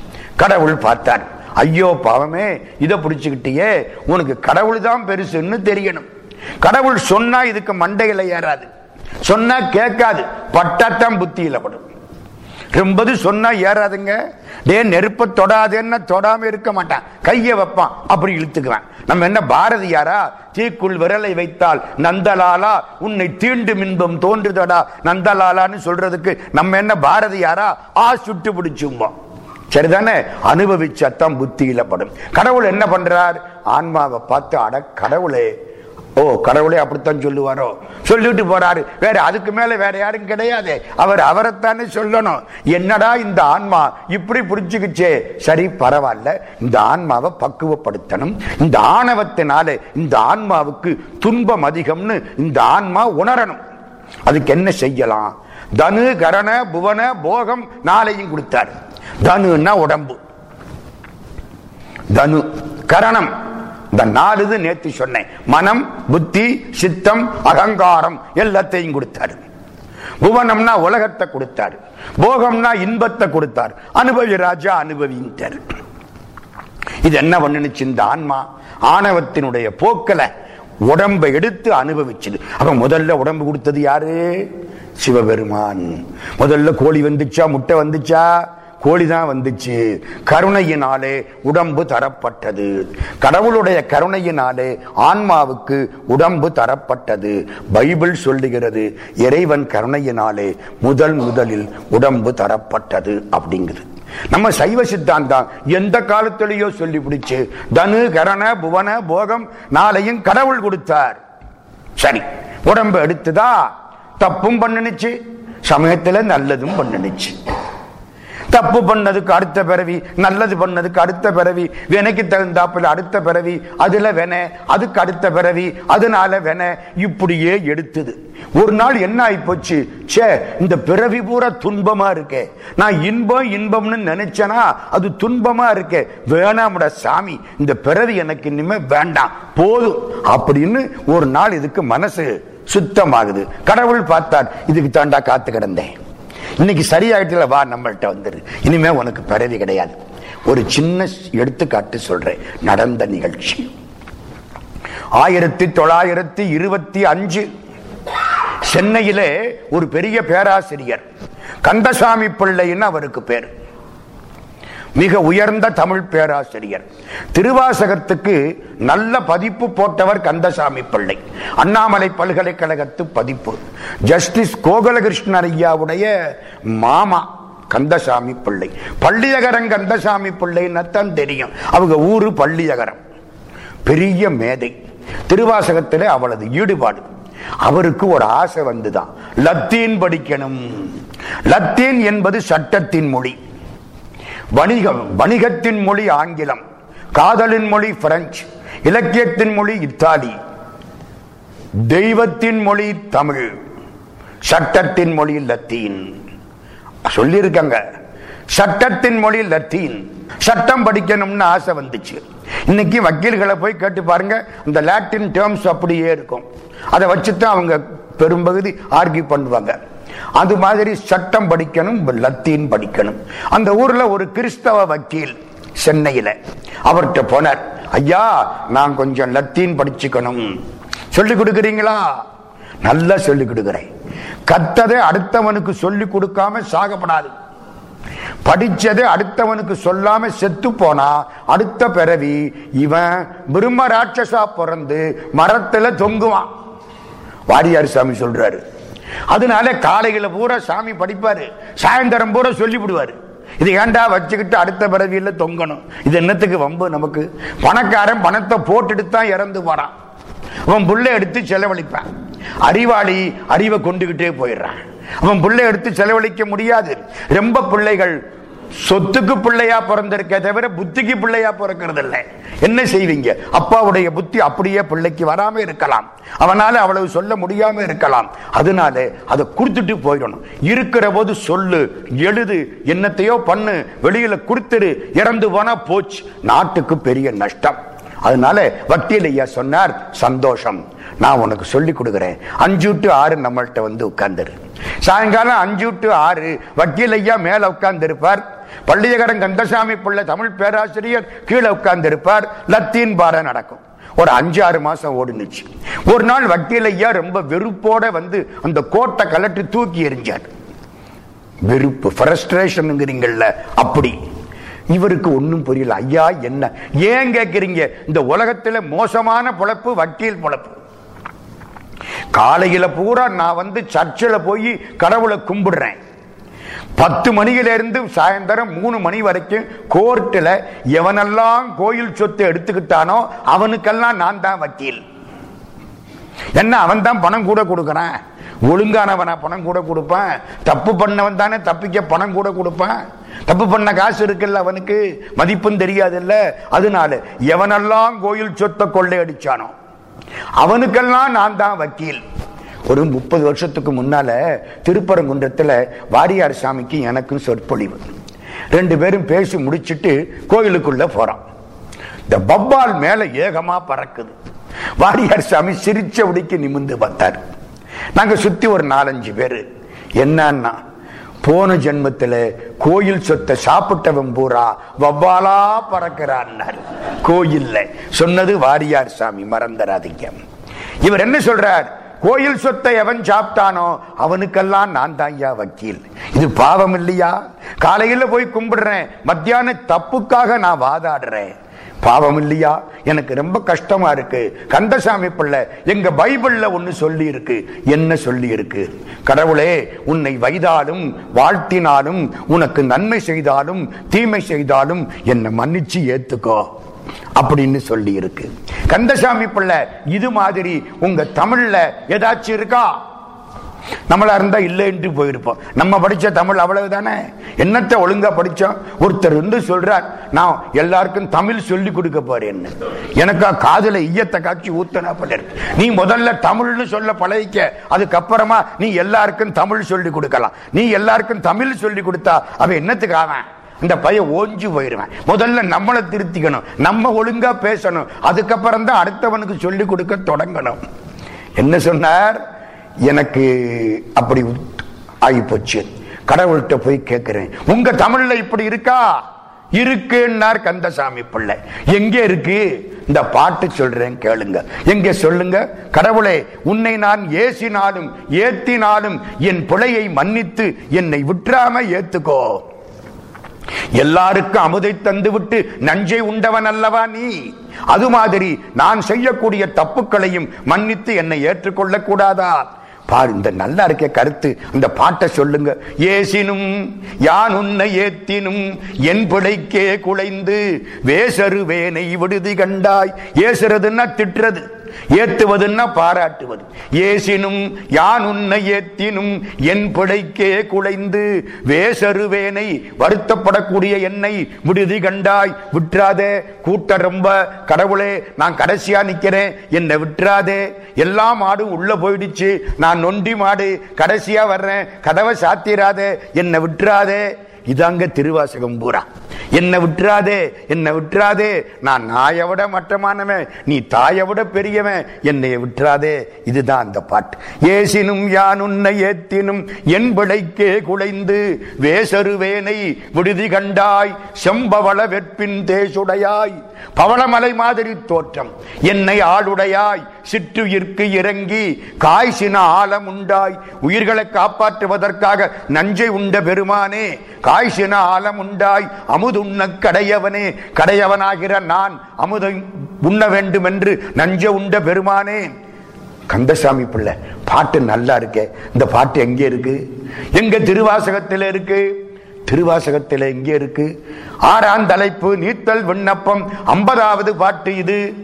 கடவுள் பார்த்தார். ஐயோ பாவமே இதை பிடிச்சுக்கிட்டியே உனக்கு கடவுள் தான் பெருசுன்னு தெரியணும். கடவுள் சொன்னா இதுக்கு மண்டையில ஏறாது. சொன்னா கேட்காது. பட்டத்தான் புத்தியில படும். ரொம்பது சொன்னா ஏறாதுங்க. டே நெருப்ப தொடாதேன்னு தொடாம இருக்க மாட்டான். கைய வைப்பான். அப்படி இழுத்துக்குவேன். நம்ம என்ன பாரதியாரா? தீக்குள் விரலை வைத்தால் நந்தலாலா உன்னை தீண்டும் இன்பம் தோன்றுதடா. நந்தலாலான்னு சொல்றதுக்கு நம்ம என்ன பாரதியாரா? ஆ சுட்டு பிடிச்சும்போம் சரிதானே? அனுபவிச்சத்தான் புத்தியில படும். கடவுள் என்ன பண்றார்? ஆன்மாவை பார்த்து அட கடவுளே ஓ கடவுளே அப்படித்தான் சொல்லுவாரோ? சொல்லிட்டு போறாரு. வேற அதுக்கு மேல வேற யாரும் கிடையாது. அவர் அவரைத்தானே சொல்லணும். என்னடா இந்த ஆன்மா? இப்படி புரிஞ்சுக்கிச்சே. சரி பரவாயில்ல. இந்த ஆன்மாவை பக்குவப்படுத்தணும். இந்த ஆணவத்தினால இந்த ஆன்மாவுக்கு துன்பம் அதிகம்னு இந்த ஆன்மா உணரணும். அதுக்கு என்ன செய்யலாம்? தனு கரண புவன போகம் நாளையும் கொடுத்தார். தனுன்னா உடம்பு. தனு கரணம். இந்த நாலுது நேத்து சொன்னேன். மனம் புத்தி சித்தம் அகங்காரம் எல்லாத்தையும் கொடுத்தாரு. புவனம்னா உலகத்தை கொடுத்தாரு. போகம்னா இன்பத்தை கொடுத்தார். அனுபவி ராஜா அனுபவித்தார் இது என்ன பண்ணுச்சு இந்த ஆன்மா ஆணவத்தினுடைய போக்களை உடம்பை எடுத்து அனுபவிச்சது. அப்ப முதல்ல உடம்பு கொடுத்தது யாரு? சிவபெருமான். முதல்ல கோழி வந்துச்சா? முட்டை வந்துச்சா? கோழி தான் வந்துச்சு. கருணையினாலே உடம்பு தரப்பட்டது. கடவுளுடைய கருணையினாலே ஆன்மாவுக்கு உடம்பு தரப்பட்டது. பைபிள் சொல்லுகிறது இறைவன் கருணையினாலே முதல் முதலில் உடம்பு தரப்பட்டது அப்படிங்குது. நம்ம சைவ சித்தாந்தம் எந்த காலத்திலேயோ சொல்லி பிடிச்சு தனு கரண புவன போகம் நாளையும் கடவுள் கொடுத்தார். சரி உடம்பு எடுத்துதா? தப்பும் பண்ணுனுச்சு சமயத்தில் நல்லதும் பண்ணுனுச்சு. தப்பு பண்ணதுக்கு அடுத்த பிறவி நல்லது பண்ணதுக்கு அடுத்த பிறவி வினைக்கு தகுந்தாப்புல அடுத்த பிறவி அதுல வென அதுக்கு அடுத்த பிறவி அதனால வென இப்படியே எடுத்தது. ஒரு நாள் என்ன ஆயிப்போச்சு? சே இந்த பிறவி பூரா துன்பமா இருக்கே. நான் இன்பம் இன்பம்னு நினைச்சேனா அது துன்பமா இருக்கே. வேணாமுட சாமி இந்த பிறவி எனக்கு இனிமே வேண்டாம் போதும் அப்படின்னு ஒரு நாள் இதுக்கு மனசு சுத்தமாகுது. கடவுள் பார்த்தார் இதுக்கு தாண்டா காத்து கிடந்தேன். இன்னைக்கு சரியாயிட்டுல வா நம்மள்ட்ட வந்துரு. இனிமே உனக்கு பிறவி கிடையாது. ஒரு சின்ன எடுத்துக்காட்டு சொல்றேன். நடந்த நிகழ்ச்சி. ஆயிரத்தி தொள்ளாயிரத்தி இருபத்தி அஞ்சு சென்னையிலே ஒரு பெரிய பேராசிரியர் கந்தசாமி பிள்ளைன்னு அவருக்கு பேர். மிக உயர்ந்த தமிழ் பேராசிரியர். திருவாசகத்துக்கு நல்ல பதிப்பு போட்டவர் கந்தசாமி பிள்ளை. அண்ணாமலை பல்கலைக்கழகத்து பதிப்பு. ஜஸ்டிஸ் கோகுலகிருஷ்ணன் ஐயாவுடைய மாமா கந்தசாமி பிள்ளை. பள்ளியகரம் கந்தசாமி பிள்ளைன்னு தான் தெரியும். அவங்க ஊரு பள்ளியகரம். பெரிய மேதை. திருவாசகத்தில் அவளது ஈடுபாடு. அவருக்கு ஒரு ஆசை வந்துதான். லத்தீன் படிக்கணும். லத்தீன் என்பது சட்டத்தின் மொழி. வணிகம் வணிகத்தின் மொழி ஆங்கிலம் காதலின் மொழி பிரெஞ்சு இலக்கியத்தின் மொழி இத்தாலி தெய்வத்தின் மொழி தமிழ் சட்டத்தின் மொழி லத்தீன். சொல்லியிருக்காங்க. சட்டத்தின் மொழி லத்தீன். சட்டம் படிக்கணும்னு ஆசை வந்துச்சு. இன்னைக்கு வக்கீல்களை போய் கேட்டு பாருங்க இந்த லாட்டின் டேர்ம்ஸ் அப்படியே இருக்கும். அதை வச்சுதான் அவங்க பெரும்பகுதி ஆர்கியூ பண்ணுவாங்க. அது மாதிரி சட்டம் படிக்கணும் லத்தீன் படிக்கணும். அந்த ஊர்ல ஒரு கிறிஸ்தவ வக்கீல் சென்னையில அவர்கிட்ட போனார் ஐயா நான் கொஞ்சம் லத்தீன் படிச்சுக்கணும். சொல்லிக் கொடுக்குறீங்களா? நல்லா சொல்லிக் கொடுக்குறேன். கத்ததை அடுத்தவனுக்கு சொல்லிக் கொடுக்காம சாகப்படாது. படிச்சதை அடுத்தவனுக்கு சொல்லாம செத்து போனா அடுத்த பிறவி இவன் பிரம்ம ராட்சசா பிறந்து மரத்துல தொங்குவான். வாரியார் சாமி சொல்றாரு அதனால காலையில பூரா சாமி படிப்பாரு. சாயந்தரம் பூரா சொல்லி விடுவாரு இது ஏண்டா வச்சுக்கிட்டு அடுத்த பிறவியில் தொங்கணும்? இது என்னத்துக்கு வம்பு நமக்கு? பணக்காரன் பணத்தை போட்டுட்டு தான் இறந்து போறான். அவன் புள்ள எடுத்து செலவழிப்பான். அறிவாளி அறிவை கொண்டுகிட்டே போயிடுறான். அவன் புள்ளை எடுத்து செலவழிக்க முடியாது. ரொம்ப பிள்ளைகள் சொத்துக்கு பிள்ளையா பிறந்திருக்க தவிர புத்திக்கு பிள்ளையா பிறக்கிறது இல்லை என்ன செய்வீங்க? அப்பாவுடைய புத்தி அப்படியே பிள்ளைக்கு வராம இருக்கலாம். அவனால அவ்வளவு சொல்ல முடியாம இருக்கலாம். அதனால அதை கொடுத்துட்டு போயிடணும். இருக்கிற போது சொல்லு எழுது என்னத்தையோ பண்ணு வெளியில கொடுத்துரு இறந்து போனா போச்சு. நாட்டுக்கு பெரிய நஷ்டம். அதனால வக்கீல் ஐயா சொன்னார் சந்தோஷம். நான் உனக்கு சொல்லி கொடுக்குறேன். அஞ்சு டு ஆறு நம்மள்கிட்ட வந்து உட்கார்ந்துரு. சாயங்காலம் அஞ்சு டு ஆறு வக்கீல் ஐயா மேல உட்கார்ந்து இருப்பார் பள்ளியகரன் கந்தசாமி பிள்ளை தமிழ் பேராசிரியர் கீழே உட்கார்ந்து இருப்பார் லத்தீன் பார நடக்கும். ஒரு அஞ்சு ஆறு மாசம் ஓடுனுச்சு. ஒரு நாள் வக்கீல் ஐயா ரொம்ப வெறுப்போட வந்து அந்த கோட்டை கலட்டி தூக்கி எறிஞ்சார். வெறுப்பு ஃப்ரஸ்ட்ரேஷனுங்கிறீங்கல்ல அப்படி. இவருக்கு ஒன்றும் புரியல. ஐயா என்ன? ஏன் கேட்குறீங்க இந்த உலகத்துல மோசமான பொழப்பு வக்கீல் பொழப்பு. காலையில பூரா நான் வந்து சர்ச்சில் போய் கடவுளை கும்பிடுறேன். பத்து மணியில இருந்து சாயந்தரம் மூணு மணி வரைக்கும் கோர்ட்டில் எவனெல்லாம் கோயில் சொத்தை எடுத்துக்கிட்டானோ அவனுக்கெல்லாம் நான் தான் வக்கீல். என்ன அவன் தான் பணம் கூட கொடுக்கறான்? ஒழுங்கானவனா பணம் கூட கொடுப்பான்? தப்பு பண்ணவன் தானே தப்பிக்க பணம் கூட கொடுப்பான்? தப்பு பண்ண காசு இருக்குல்ல அவனுக்கு? மதிப்பும் தெரியாது இல்ல அதனால எவனெல்லாம் கோயில் சொத்தை கொள்ளையடிச்சானோ அவனுக்கெல்லாம் நான் தான் வக்கீல். ஒரு முப்பது வருஷத்துக்கு முன்னால திருப்பரங்குன்றத்தில் வாரியார் சாமிக்கு எனக்கும் சொற்பொழிவு. ரெண்டு பேரும் பேசி முடிச்சிட்டு கோயிலுக்குள்ள போறோம் இந்த பப்பால் மேல ஏகமா பறக்குது. வாரியார் சாமி சிரிச்ச உடிக்கு நிமிந்து பார்த்தாரு. நாங்க சுத்தி ஒரு நாலஞ்சு பேரு. என்னன்னா போன ஜென்மத்துல கோயில் சொத்தை சாப்பிட்டவன் பூரா வவ்வாலா பறக்கிறான்னாரு கோயில்ல சொன்னது வாரியார் சாமி மறந்தராதிங்க இவர் என்ன சொல்றார்? கோயில் சொத்தை எவன் சாப்பிட்டானோ அவனுக்கெல்லாம் நான் தான் வக்கீல். இது பாவம் இல்லையா? காலையில போய் கும்பிடுறேன் மத்தியான தப்புக்காக நான் வாதாடுறேன். பாவம் இல்லையா எனக்கு ரொம்ப கஷ்டமா இருக்கு. கந்தசாமி பிள்ளை எங்க பைபிள்ல ஒண்ணு சொல்லி இருக்கு என்ன சொல்லி இருக்கு கடவுளே உன்னை வைதாலும் வாழ்த்தினாலும் உனக்கு நன்மை செய்தாலும் தீமை செய்தாலும் என்னை மன்னிச்சு ஏத்துக்கோ. அப்படின்னு சொல்லி இருக்கு கந்தசாமி பிள்ளை இது மாதிரி உங்க தமிழ்ல ஏதாச்சும் இருக்கா? நம்மளா இருந்தா இல்லைன்ட்டு போயிருப்போம். நம்ம படிச்ச தமிழ் அவ்வளவுதானே? என்னத்தை ஒழுங்கா படிச்சோம்? ஒருத்தர் வந்து சொல்றார் நான் எல்லாருக்கும் தமிழ் சொல்லி கொடுக்க போறேன்னு எனக்கா காதுல ஈயத்தை காட்சி ஊத்தனா பண்ணிருக்கு நீ முதல்ல தமிழ்னு சொல்ல பழகிக்க. அதுக்கப்புறமா நீ எல்லாருக்கும் தமிழ் சொல்லி கொடுக்கலாம். நீ எல்லாருக்கும் தமிழ் சொல்லி கொடுத்தா அவன் என்னத்துக்கு ஆவன்? இந்த பையன் ஓஞ்சு போயிருவேன். முதல்ல நம்மளை திருத்திக்கணும். நம்ம ஒழுங்கா பேசணும். அதுக்கப்புறம் தான் அடுத்தவனுக்கு சொல்லி கொடுக்க தொடங்கணும். என்ன சொன்னார்? எனக்கு அப்படி ஆகிப்போச்சு. கடவுள்கிட்ட போய் கேட்கிறேன் உங்க தமிழ்ல இப்படி இருக்கா? இருக்குன்னார் கந்தசாமி பிள்ளை. எங்க இருக்கு? இந்த பாட்டு சொல்றேன் கேளுங்க. எங்க சொல்லுங்க? கடவுளே உன்னை நான் ஏசினாலும் ஏத்தினாலும் என் பிழையை மன்னித்து என்னை விட்டுறாம ஏத்துக்கோ. எல்லாருக்கும் அமுதை தந்து விட்டு நஞ்சை உண்டவன் அல்லவா நீ? அது மாதிரி நான் செய்யக்கூடிய தப்புக்களையும் மன்னித்து என்னை ஏற்றுக்கொள்ள கூடாதா பாரு இந்த நல்லா இருக்க கருத்து இந்த பாட்டை சொல்லுங்க. ஏசினும் யான் உன்னை ஏத்தினும் என் பிழைக்கே குலைந்து வேசருவேனை விடுதி கண்டாய். ஏசுறதுன்னா திட்டுறது. ஏத்துவதுன்னா பாராட்டுவது. ஏசினும் யான் உன்னை ஏத்தினும் என் பிழைக்கே குலைந்து வேசருவேனை வருத்தப்படக்கூடிய என்னை விடுதி கண்டாய் விட்டுறாதே கூட்ட ரொம்ப கடவுளே நான் கடைசியா நிக்கிறேன் என்னை விட்டுறாதே எல்லா மாடும் உள்ள போயிடுச்சு நான் நொண்டி மாடு கடைசியா வர்றேன் கதவை சாத்திராதே என்னை விட்டுறாதே இதாங்க திருவாசகம் பூரா. என்னை விட்டுறாதே என்னை விட்டுறாதே நான் நாயை விட மட்டமானவன் நீ தாயை விட பெரியவன் என்னைய விட்டுறாதே இதுதான் அந்த பாட்டு. ஏசினும் யான் உன்னை ஏத்தினும் என் பிழைக்கே குலைந்து வேசருவேனை விடுதி கண்டாய் செம்பவள வெற்பின் தேசுடையாய் பவளமலை மாதிரி தோற்றம் என்னை ஆளுடையாய் சிற்றுயிர்க்கு இறங்கி காய்ச்சின ஆழம் உண்டாய் உயிர்களை காப்பாற்றுவதற்காக நஞ்சை உண்ட பெருமானே காய்ச்சின ஆழம் உண்டாய் அமுதுண்ண கடையவனே கடையவனாகிற நான் அமுதை உண்ண வேண்டும் என்று நஞ்சை உண்ட பெருமானே. கந்தசாமி பிள்ளை பாட்டு நல்லா இருக்கே. இந்த பாட்டு எங்கே இருக்கு? எங்க திருவாசகத்தில் இருக்கு? திருவாசகத்தில் எங்கே இருக்கு? ஆறாம் தலைப்பு நீத்தல் விண்ணப்பம் ஐம்பதாவது பாட்டு இது.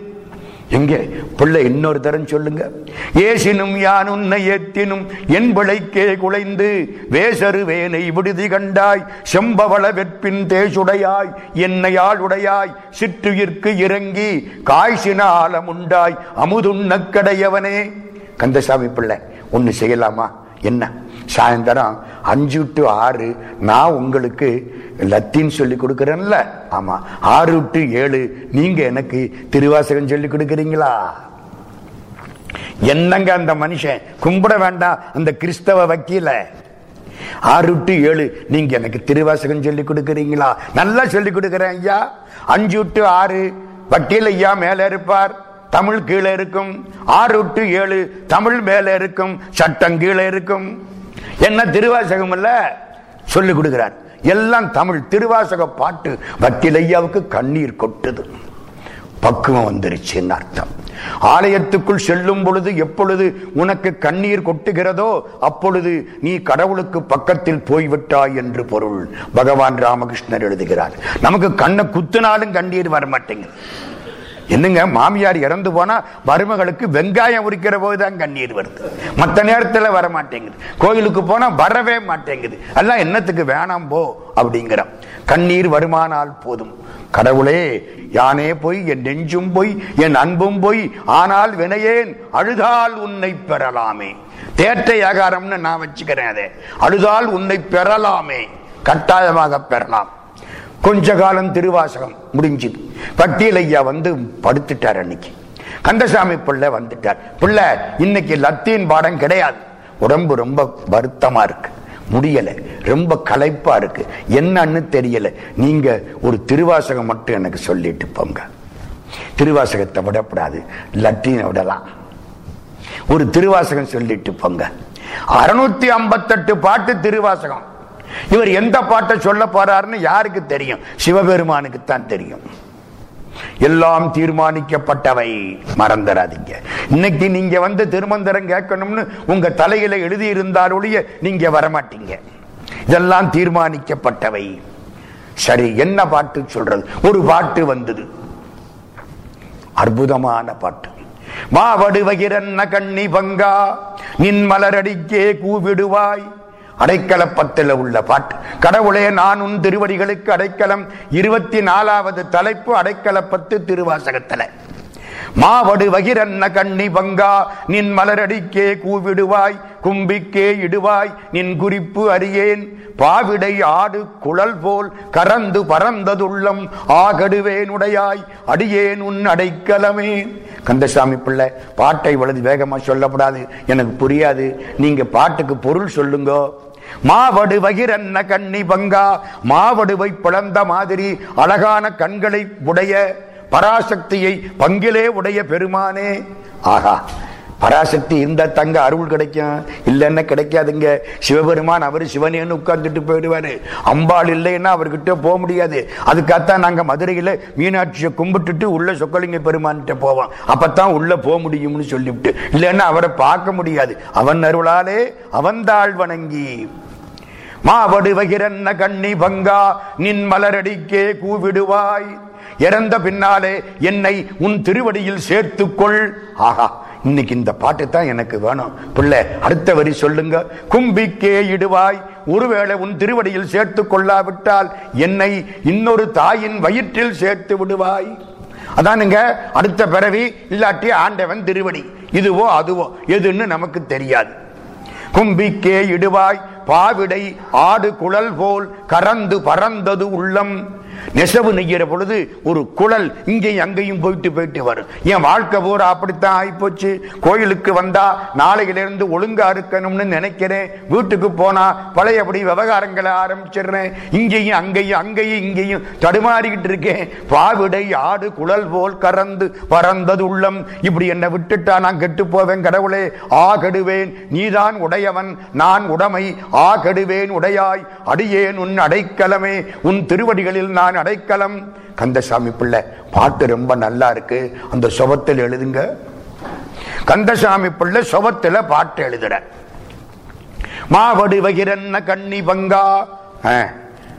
எங்கே? பிள்ளை இன்னொரு தரம் சொல்லுங்க. ஏசினும் யான் உன்னை ஏத்தினும் என் பிழைக்கே குலைந்து வேசரு வேனை விடுதி கண்டாய் செம்பவள வெற்பின் தேசுடையாய் என்னை ஆளுடையாய் சிற்றுயிர்க்கு இறங்கி காய்ச்சின ஆலம் உண்டாய் அமுதுண்ண கடையவனே. கந்தசாமி பிள்ளை ஒன்னு செய்யலாமா? என்ன? சாயந்தரம் அஞ்சு டு ஆறு நான் உங்களுக்கு லத்தீன் சொல்லி கொடுக்கறேன்ல. ஆமா. ஆறு டு ஏழு நீங்க எனக்கு திருவாசகம் சொல்லி கொடுக்கறீங்களா? என்னங்க அந்த மனுஷன்? கும்பிட வேண்டாம் அந்த கிறிஸ்தவ வக்கீல. ஆறு டு ஏழு நீங்க எனக்கு திருவாசகம் சொல்லி கொடுக்கறீங்களா? நல்லா சொல்லி கொடுக்குறேன் ஐயா. அஞ்சு டு ஆறு வக்கீல் ஐயா மேல இருப்பார். தமிழ் கீழே இருக்கும். ஆறு டு ஏழு தமிழ் மேலே இருக்கும். சட்டம் கீழே இருக்கும். என்ன திருவாசகம் இல்ல சொல்லிக் கொடுக்கிறார். எல்லாம் தமிழ் திருவாசக பாட்டு. வக்கீல் கண்ணீர் கொட்டுது. பக்குவம் வந்துருச்சு அர்த்தம். ஆலயத்துக்குள் செல்லும் பொழுது எப்பொழுது உனக்கு கண்ணீர் கொட்டுகிறதோ அப்பொழுது நீ கடவுளுக்கு பக்கத்தில் போய்விட்டாய் என்று பொருள். பகவான் ராமகிருஷ்ணர் எழுதுகிறார். நமக்கு கண்ணை குத்துனாலும் கண்ணீர் வர மாட்டேங்குது என்னங்க மாமியார் இறந்து போனா மருமகளுக்கு வெங்காயம் உரிக்கிற போதுதான் கண்ணீர் வருது. மற்ற நேரத்துல வர மாட்டேங்குது கோயிலுக்கு போனா வரவே மாட்டேங்குது. எல்லாம் என்னத்துக்கு வேணாம் போ அப்படிங்கிற கண்ணீர் வருமானால் போதும். கடவுளே யானே போய் என் நெஞ்சும் போய் என் அன்பும் போய் ஆனால் வினையேன் அழுதால் உன்னை பெறலாமே. தேட்டை ஆகாரம்னு நான் வச்சுக்கிறேன் அதை. அழுதால் உன்னை பெறலாமே. கட்டாயமாக பெறலாம். கொஞ்ச காலம் திருவாசகம் முடிஞ்சுது. பட்டியல் ஐயா வந்து படுத்துட்டார் அன்னைக்கு. கந்தசாமி பிள்ளை வந்துட்டார். பிள்ளை இன்னைக்கு லத்தீன் பாடம் கிடையாது. உடம்பு ரொம்ப வருத்தமா இருக்கு. முடியல. ரொம்ப களைப்பா இருக்கு. என்னன்னு தெரியல. நீங்க ஒரு திருவாசகம் மட்டும் எனக்கு சொல்லிட்டு போங்க. திருவாசகத்தை விடக்கூடாது லத்தீனை விடலாம். ஒரு திருவாசகம் சொல்லிட்டு போங்க. அறுநூத்தி ஐம்பத்தெட்டு பாட்டு திருவாசகம். இவர் எந்த பாட்டை சொல்ல போறாருன்னு யாருக்கு தெரியும்? சிவபெருமானுக்கு தான் தெரியும். எல்லாம் தீர்மானிக்கப்பட்டவை. மறந்துடாதீங்க. இன்னைக்கு நீங்க வந்து திருமந்திரம் கேட்கணும்னு உங்க தலையில எழுதி இருந்தாலொழிய நீங்க வரமாட்டீங்க. இதெல்லாம் தீர்மானிக்கப்பட்டவை. சரி என்ன பாட்டு சொல்றது? ஒரு பாட்டு வந்தது. அற்புதமான பாட்டு. மாவடுவகிரன்ன கண்ணி பங்கா நின் மலரடிக்கே கூவிடுவாய். அடைக்கலப்பத்தில் உள்ள பாட்டு. கடவுளே நான் உன் திருவடிகளுக்கு அடைக்கலம். இருபத்தி நாலாவது தலைப்பு அடைக்கலப்பத்து திருவாசகத்தில். மாவடு வகிரன்ன கண்ணி பங்கா நின் மலரடிக்கே கூவிடுவாய் கும்பிக்கே இடுவாய் நின் குறிப்பு அறியேன். பாவிடை ஆடு குழல் போல் கறந்து பறந்ததுள்ளம் ஆகடுவேனுடையாய் அடியேன் உன் அடைக்கலமே. கந்தசாமி பிள்ளை பாட்டை வலது வேகமா சொல்லப்படாது. எனக்கு புரியாது. நீங்க பாட்டுக்கு பொருள் சொல்லுங்க. மாவடு வகிரன்ன கண்ணி பங்கா? மாவடுவை பிளந்த மாதிரி அழகான கண்களை உடைய பராசக்தியை பங்கிலே உடைய பெருமானே. ஆகா பராசக்தி இருந்தா தங்க அருள் கிடைக்கும். இல்லைன்னா கிடைக்காதுங்க. சிவபெருமான் அவர் சிவனேன்னு உட்கார்ந்துட்டு போயிடுவாரு. அம்பாள் இல்லைன்னா அவர்கிட்ட போக முடியாது. அதுக்காகத்தான் நாங்க மதுரையில மீனாட்சியை கும்பிட்டுட்டு உள்ள சொக்கலிங்க பெருமான்கிட்ட போவோம். அப்பத்தான் உள்ள போக முடியும்னு சொல்லிவிட்டு. இல்லைன்னா அவரை பார்க்க முடியாது. அவன் அருளாலே அவன்தாள் வணங்கி. மாவடு வகிரன்ன கண்ணி பங்கா நின் மலரடிக்கே கூவிடுவாய். இறந்த பின்னாலே என்னை உன் திருவடியில் சேர்த்துக்கொள். ஆகா இன்னைக்கு இந்த பாட்டு தான் எனக்கு வேணும். பிள்ளை அடுத்த வரி சொல்லுங்க. கும்பிக்கே இடுவாய். ஒருவேளை உன் திருவடியில் சேர்த்து கொள்ளாவிட்டால் என்னை இன்னொரு தாயின் வயிற்றில் சேர்த்து விடுவாய். அதானுங்க அடுத்த பிறவி இல்லாட்டி ஆண்டவன் திருவடி. இதுவோ அதுவோ எதுன்னு நமக்கு தெரியாது. கும்பிக்கே இடுவாய். பாவிடை ஆடு குழல் போல் கறந்து பறந்தது உள்ளம். நெசவு நெய்கிற பொழுது ஒரு குழல் இங்கேயும் அங்கேயும் போயிட்டு போயிட்டு வரும். என் வாழ்க்கை பூரா அப்படித்தான் ஆயிப்போச்சு. கோயிலுக்கு வந்தா நாளையிலிருந்து ஒழுங்கா இருக்கணும்னு நினைக்கிறேன். வீட்டுக்கு போனா பழையபடி விவகாரங்களை ஆரம்பிச்சிடுறேன். இங்கேயும் அங்கேயும் அங்கேயும் இங்கேயும் தடுமாறிக்கிட்டு இருக்கேன். பாவிடை ஆடு குழல் போல் கறந்து பறந்தது உள்ளம். இப்படி என்னை விட்டுட்டா நான் கெட்டு போவேன் கடவுளே. ஆ கெடுவேன் நீதான் உடையவன் நான் உடைமை. ஆ கெடுவேன் உடையாய். அடியேன் உன் அடைக்கலமே. உன் திருவடிகளில் நான் அடைக்கலம். கந்தசாமி பிள்ளை பாட்டு ரொம்ப நல்லா இருக்கு. அந்த சுபத்தில் எழுதுங்க. கந்தசாமி பிள்ளை சுபத்துல பாட்டு எழுதுற. மாவடு வகிரன்ன கண்ணி பங்கா.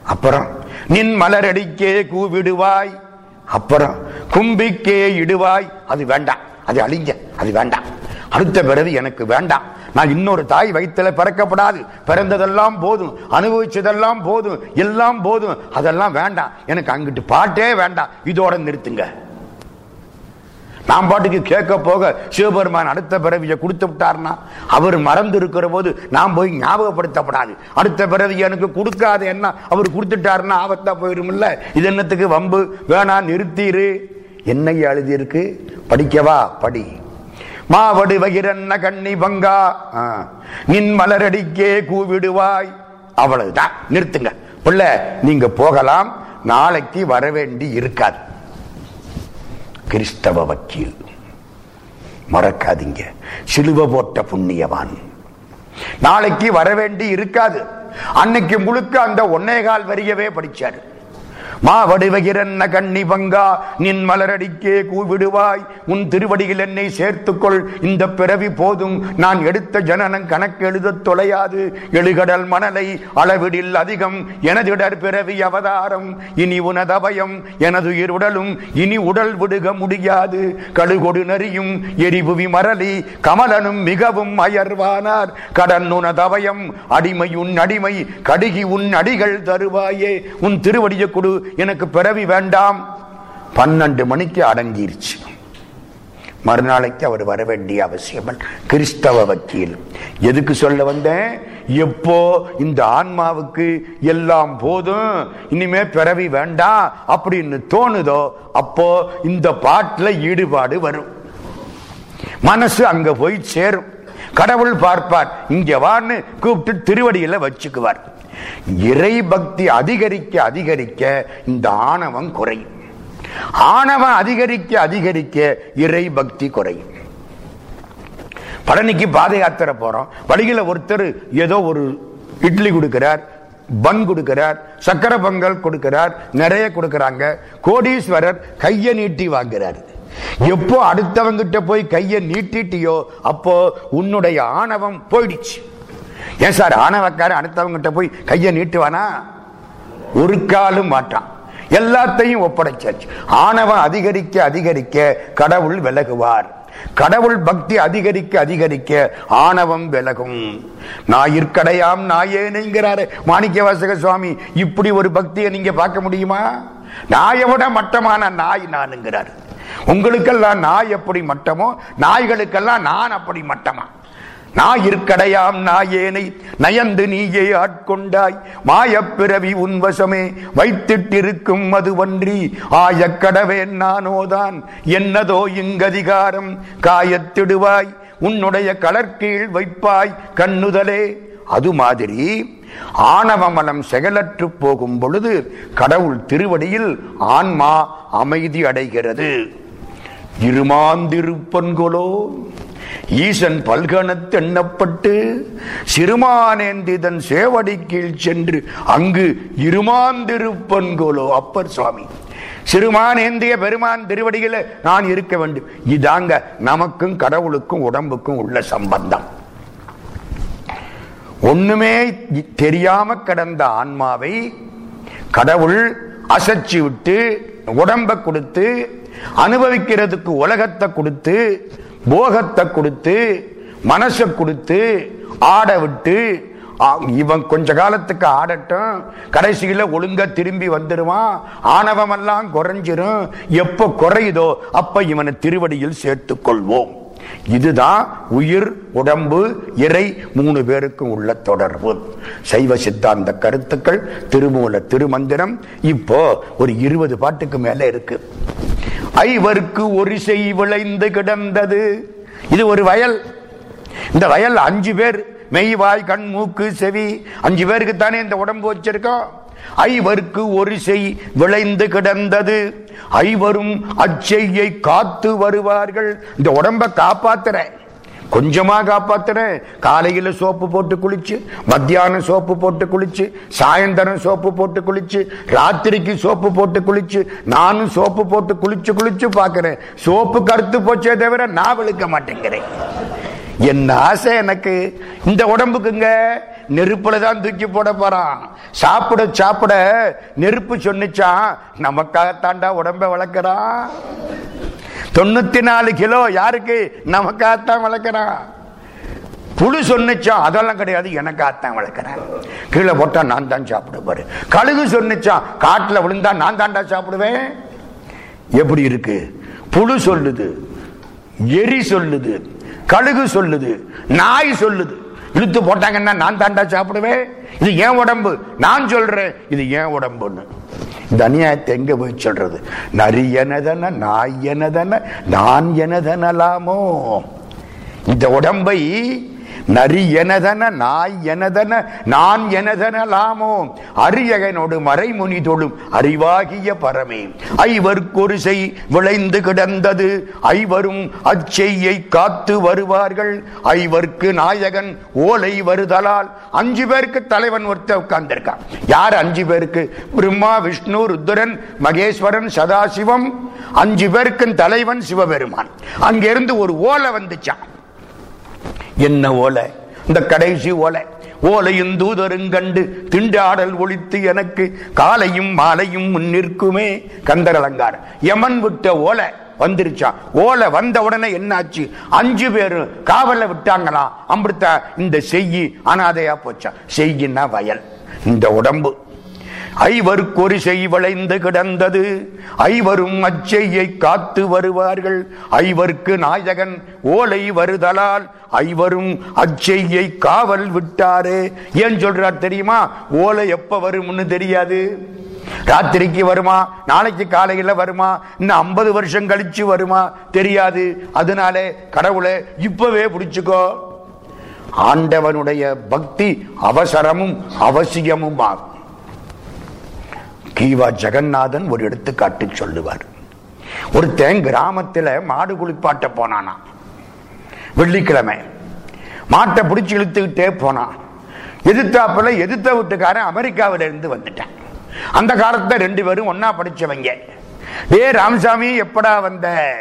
அப்புறம் நின் மலரடிக்கே கூவிடுவாய். அப்புறம் கும்பிக்கே இடுவாய். அது வேண்டாம். அது அழிஞ்ச அது வேண்டாம். அடுத்த பிறகு எனக்கு வேண்டாம். நான் இன்னொரு தாய் வயிற்றுல பிறக்கப்படாது. பிறந்ததெல்லாம் போதும். அனுபவிச்சதெல்லாம் போதும். எல்லாம் போதும். அதெல்லாம் வேண்டாம். எனக்கு அங்கிட்டு பாட்டே வேண்டாம். இதோட நிறுத்துங்க. நான் பாட்டுக்கு கேட்க போக சிவபெருமான் அடுத்த பிறவியை கொடுத்து விட்டார்னா அவர் மறந்து இருக்கிற போது நான் போய் ஞாபகப்படுத்தப்படாது. அடுத்த பிறவி எனக்கு கொடுக்காது என்ன? அவர் கொடுத்துட்டாருன்னா ஆபத்தா போயிருமில்ல? இது என்னத்துக்கு வம்பு? வேணா நிறுத்திரு. என்னைய எழுதியிருக்கு? படிக்கவா? படி. மாவடு வகிரன்ன கண்ணி பங்கா. நின் மலரடிக்கே கூவிடுவாய். அவ்வளவுதான். நிறுத்துங்க. பிள்ளை நீங்க போகலாம். நாளைக்கு வர வேண்டி இருக்காது. கிறிஸ்தவ வக்கீல். மறக்காதீங்க. சிலுவ போட்ட புண்ணியவான். நாளைக்கு வர வேண்டி இருக்காது. அன்னைக்கு முழுக்க அந்த ஒன்னே கால் வரியவே படிச்சாரு. மாவடுவகிரன்ன கண்ணி பங்கா நின் மலரடிக்கே கூவிடுவாய் உன் திருவடியில் என்னை சேர்த்துக்கொள். இந்த பிறவி போதும். நான் எடுத்த ஜனனம் கணக்கு எழுதத் தொலையாது. எழுகடல் மணலை அளவிடில் அதிகம். எனதிடர் பிறவி அவதாரம். இனி உனதபயம் எனது உடலும் இனி உடல் விடுக முடியாது. கழுகொடு நரியும் எரிபுவி மரளி கமலனும் மிகவும் அயர்வானார். கடன் உனதபயம் அடிமை உன் அடிமை. கடுகி உன் அடிகள் தருவாயே. உன் திருவடிய கொடு. எனக்கு பிறவி வேண்டாம். பன்னெண்டு மணிக்கு அடங்கிருச்சு. மறுநாளைக்கு அவர் வர வேண்டிய அவசியம் கிறிஸ்தவ வக்கீல். எதுக்கு சொல்ல வந்தேன்? எப்போ இந்த ஆன்மாவுக்கு எல்லாம் போதும் இனிமே பிறவி வேண்டாம் அப்படின்னு தோணுதோ அப்போ இந்த பாட்டில் ஈடுபாடு வரும். மனசு அங்க போய் சேரும். கடவுள் பார்ப்பார். இங்க வான்னு கூப்பிட்டு திருவடியில வச்சுக்குவார். இறை பக்தி அதிகரிக்க அதிகரிக்க இந்த ஆணவம் குறையும். ஆணவம் அதிகரிக்க அதிகரிக்க இறை பக்தி குறையும். பழனிக்கு பாத யாத்திரை போறோம். வழியில ஒருத்தர் ஏதோ ஒரு இட்லி கொடுக்கிறார் பன் கொடுக்கிறார் சக்கரை பொங்கல் கொடுக்கிறார் நிறைய கொடுக்கறாங்க. கோடீஸ்வரர் கையை நீட்டி வாங்குறார். எப்போ அடுத்தவங்கிட்ட போய் கையை நீட்டிட்டியோ அப்போ உன்னுடைய ஆணவம் போயிடுச்சு. ஏன் சார் ஆணவக்காரன் அடுத்தவங்கிட்ட போய் கையை நீட்டுவானா? ஒரு காலும் மாட்டான். எல்லாத்தையும் ஒப்படைச்சாச்சு. ஆணவம் அதிகரிக்க அதிகரிக்க கடவுள் விலகுவார். கடவுள் பக்தி அதிகரிக்க அதிகரிக்க ஆணவம் விலகும். நாயிற்கடையாம் நாயேனுங்கிறாரு மாணிக்க வாசக சுவாமி. இப்படி ஒரு பக்தியை நீங்க பார்க்க முடியுமா? நாயை விட மட்டமான நாய் நானுங்கிறார். உங்களுக்கெல்லாம் நாய் எப்படி மட்டமோ நாய்களுக்கெல்லாம் நான் அப்படி மட்டமா. நாயிற்கடையாம் நாயேனை நயந்து நீயே ஆட்கொண்டாய். மாயப்பிறவி உன்வசமே வைத்திட்டிருக்கும் மதுவன்றி. ஆயக்கடவேன் நானோதான். என்னதோ இங்கதிகாரம் காயத்திடுவாய். உன்னுடைய கலர்கீழ் வைப்பாய் கண்ணுதலே. அது மாதிரி ஆணவமலம் செயலற்று போகும் பொழுது கடவுள் திருவடியில் ஆன்மா அமைதி அடைகிறது. இருமாந்திருப்பன்கொலோ. ஈசன் பல்கணத்து எண்ணப்பட்டு சிறுமானேந்திதன் சேவடி கீழ் சென்று அங்கு இருமாந்திருப்பன்கோலோ அப்பர் சுவாமி. சிறுமானேந்திய பெருமான் திருவடியில நான் இருக்க வேண்டும். இதாங்க நமக்கும் கடவுளுக்கும் உடம்புக்கும் உள்ள சம்பந்தம். ஒண்ணுமே தெரியாம கடந்த ஆன்மாவை கடவுள் அசைச்சு விட்டு உடம்ப கொடுத்து அனுபவிக்கிறதுக்கு உலகத்தை கொடுத்து போகத்தை கொடுத்து மனசை கொடுத்து ஆட விட்டு இவன் கொஞ்ச காலத்துக்கு ஆடட்டும் கடைசியில ஒழுங்க திரும்பி வந்துடுவான் ஆணவமெல்லாம் குறைஞ்சிரும். எப்ப குறையுதோ அப்ப இவனை திருவடியில் சேர்த்துக் கொள்வோம் இதுதான் உயிர் உடம்பு இறை மூணு பேருக்கும் உள்ள தொடர்பு. சைவ சித்தாந்த கருத்துக்கள் திருமூல திருமந்திரம் இப்போ ஒரு இருபது பாட்டுக்கு மேல இருக்கு. ஐவருக்கு ஒரு செய் விளைந்து கிடந்தது. இது ஒரு வயல். இந்த வயல் அஞ்சு பேர் மெய் வாய் கண் மூக்கு செவி. அஞ்சு பேருக்கு தானே இந்த உடம்பு வச்சிருக்கோம்? ஐவருக்கு ஒரு செய் விளைந்து கிடந்தது. ஐவரும் அச்செய்யை காத்து வருவார்கள். இந்த உடம்ப காப்பாத்துறேன். கொஞ்சமா காப்பாத்துறேன். காலையில சோப்பு போட்டு குளிச்சு மத்தியானம் சோப்பு போட்டு குளிச்சு சாயந்தரம் சோப்பு போட்டு குளிச்சு ராத்திரிக்கு சோப்பு போட்டு குளிச்சு நானும் சோப்பு போட்டு குளிச்சு குளிச்சு பாக்குறேன் சோப்பு கருத்து போச்சே தவிர நான் விழுக்க மாட்டேங்கிறேன். என்ன ஆசை எனக்கு? இந்த உடம்புக்குங்க நெருப்புல தான் தூக்கி போட போறான். சாப்பிட சாப்பிட. நெருப்பு சொன்னிச்சான் நமக்காகத்தாண்டா உடம்ப வளர்க்கிறான். தொண்ணூத்தி நாலு கிலோ யாருக்கு? நமக்காகத்தான் வளர்க்கிறான். புழு சொன்னிச்சான் அதெல்லாம் கிடையாது எனக்காகத்தான் வளர்க்குறேன். கீழே போட்டா நான் தான் சாப்பிடுவாரு கழுகு சொன்னிச்சான் காட்டில் விழுந்தா நான் தாண்டா சாப்பிடுவேன். எப்படி இருக்கு? புழு சொல்லுது எரி சொல்லுது கழுகு சொல்லுது நாய் சொல்லுது. இழுத்து போட்டாங்கன்னா நான் தாண்டா சாப்பிடுவேன்? இது ஏன் உடம்பு? நான் சொல்றேன். இது ஏன் உடம்புன்னு. இந்த அநியாயத்தை எங்க போய் சொல்றது? நரி எனதன நாய் எனதன நான் எனதனலாமோ? இந்த உடம்பை நரி எனதன நாய் எனதன நான் எனதனலாமோ? அரியகனோடு மறைமுனி தொழும் அறிவாகிய பரமே. ஐவர்க்கொரு விளைந்து கிடந்தது. ஐவரும் அச்செய்யை காத்து வருவார்கள். ஐவர்க்கு நாயகன் ஓலை வருதலால் அஞ்சு பேருக்கு தலைவன் ஒருத்த உட்கார்ந்திருக்கான். யார் அஞ்சு பேருக்கு? பிரம்மா விஷ்ணு ருத்ரன் மகேஸ்வரன் சதாசிவம். அஞ்சு பேருக்கு தலைவன் சிவபெருமான். அங்கிருந்து ஒரு ஓலை வந்துச்சான். என்ன ஓலை? இந்த கடைசி ஓலை. ஓலையும் தூதருங்கண்டு திண்டாடல் ஒழித்து எனக்கு காலையும் மாலையும் முன்னிற்குமே கந்தர் அலங்காரம் யமன் விட்ட ஓலை வந்துருச்சான் ஓலை வந்த உடனே என்னாச்சு? அஞ்சு பேரும் காவல விட்டாங்களாம் அமிர்தா இந்த செய்யி அனாதையா போச்சா? செய்யின்னா வயல். இந்த உடம்பு ஐவருக்கொரு செய் வளைந்து கிடந்தது. ஐவரும் அச்செய்யை காத்து வருவார்கள். ஐவருக்கு நாயகன் ஓலை வருதலால் ஐவரும் அச்செய்யை காவல் விட்டாரே. ஏன் சொல்றார் தெரியுமா? ஓலை எப்ப வரும்னு தெரியாது. ராத்திரிக்கு வருமா? நாளைக்கு காலையில் வருமா? இன்னும் ஐம்பது வருஷம் கழிச்சு வருமா? தெரியாது. அதனாலே கடவுளை இப்பவே பிடிச்சுக்கோ. ஆண்டவனுடைய பக்தி அவசரமும் அவசியமும் ஆகும். கீவா ஜெகநாதன் ஒரு எடுத்துக்காட்டு சொல்லுவார். ஒருத்தன் கிராமத்துல மாடு குளிப்பாட்ட போனானா? வெள்ளிக்கிழமை. மாட்டை பிடிச்சி இழுத்துக்கிட்டே போனான் எதிர்த்தாப்புல எதிர்த்த வீட்டுக்காரன் அமெரிக்காவில இருந்து வந்துட்டான். அந்த காலத்துல ரெண்டு பேரும் ஒன்னா படிச்சவங்க. ஏ ராமசாமி எப்படா வந்த?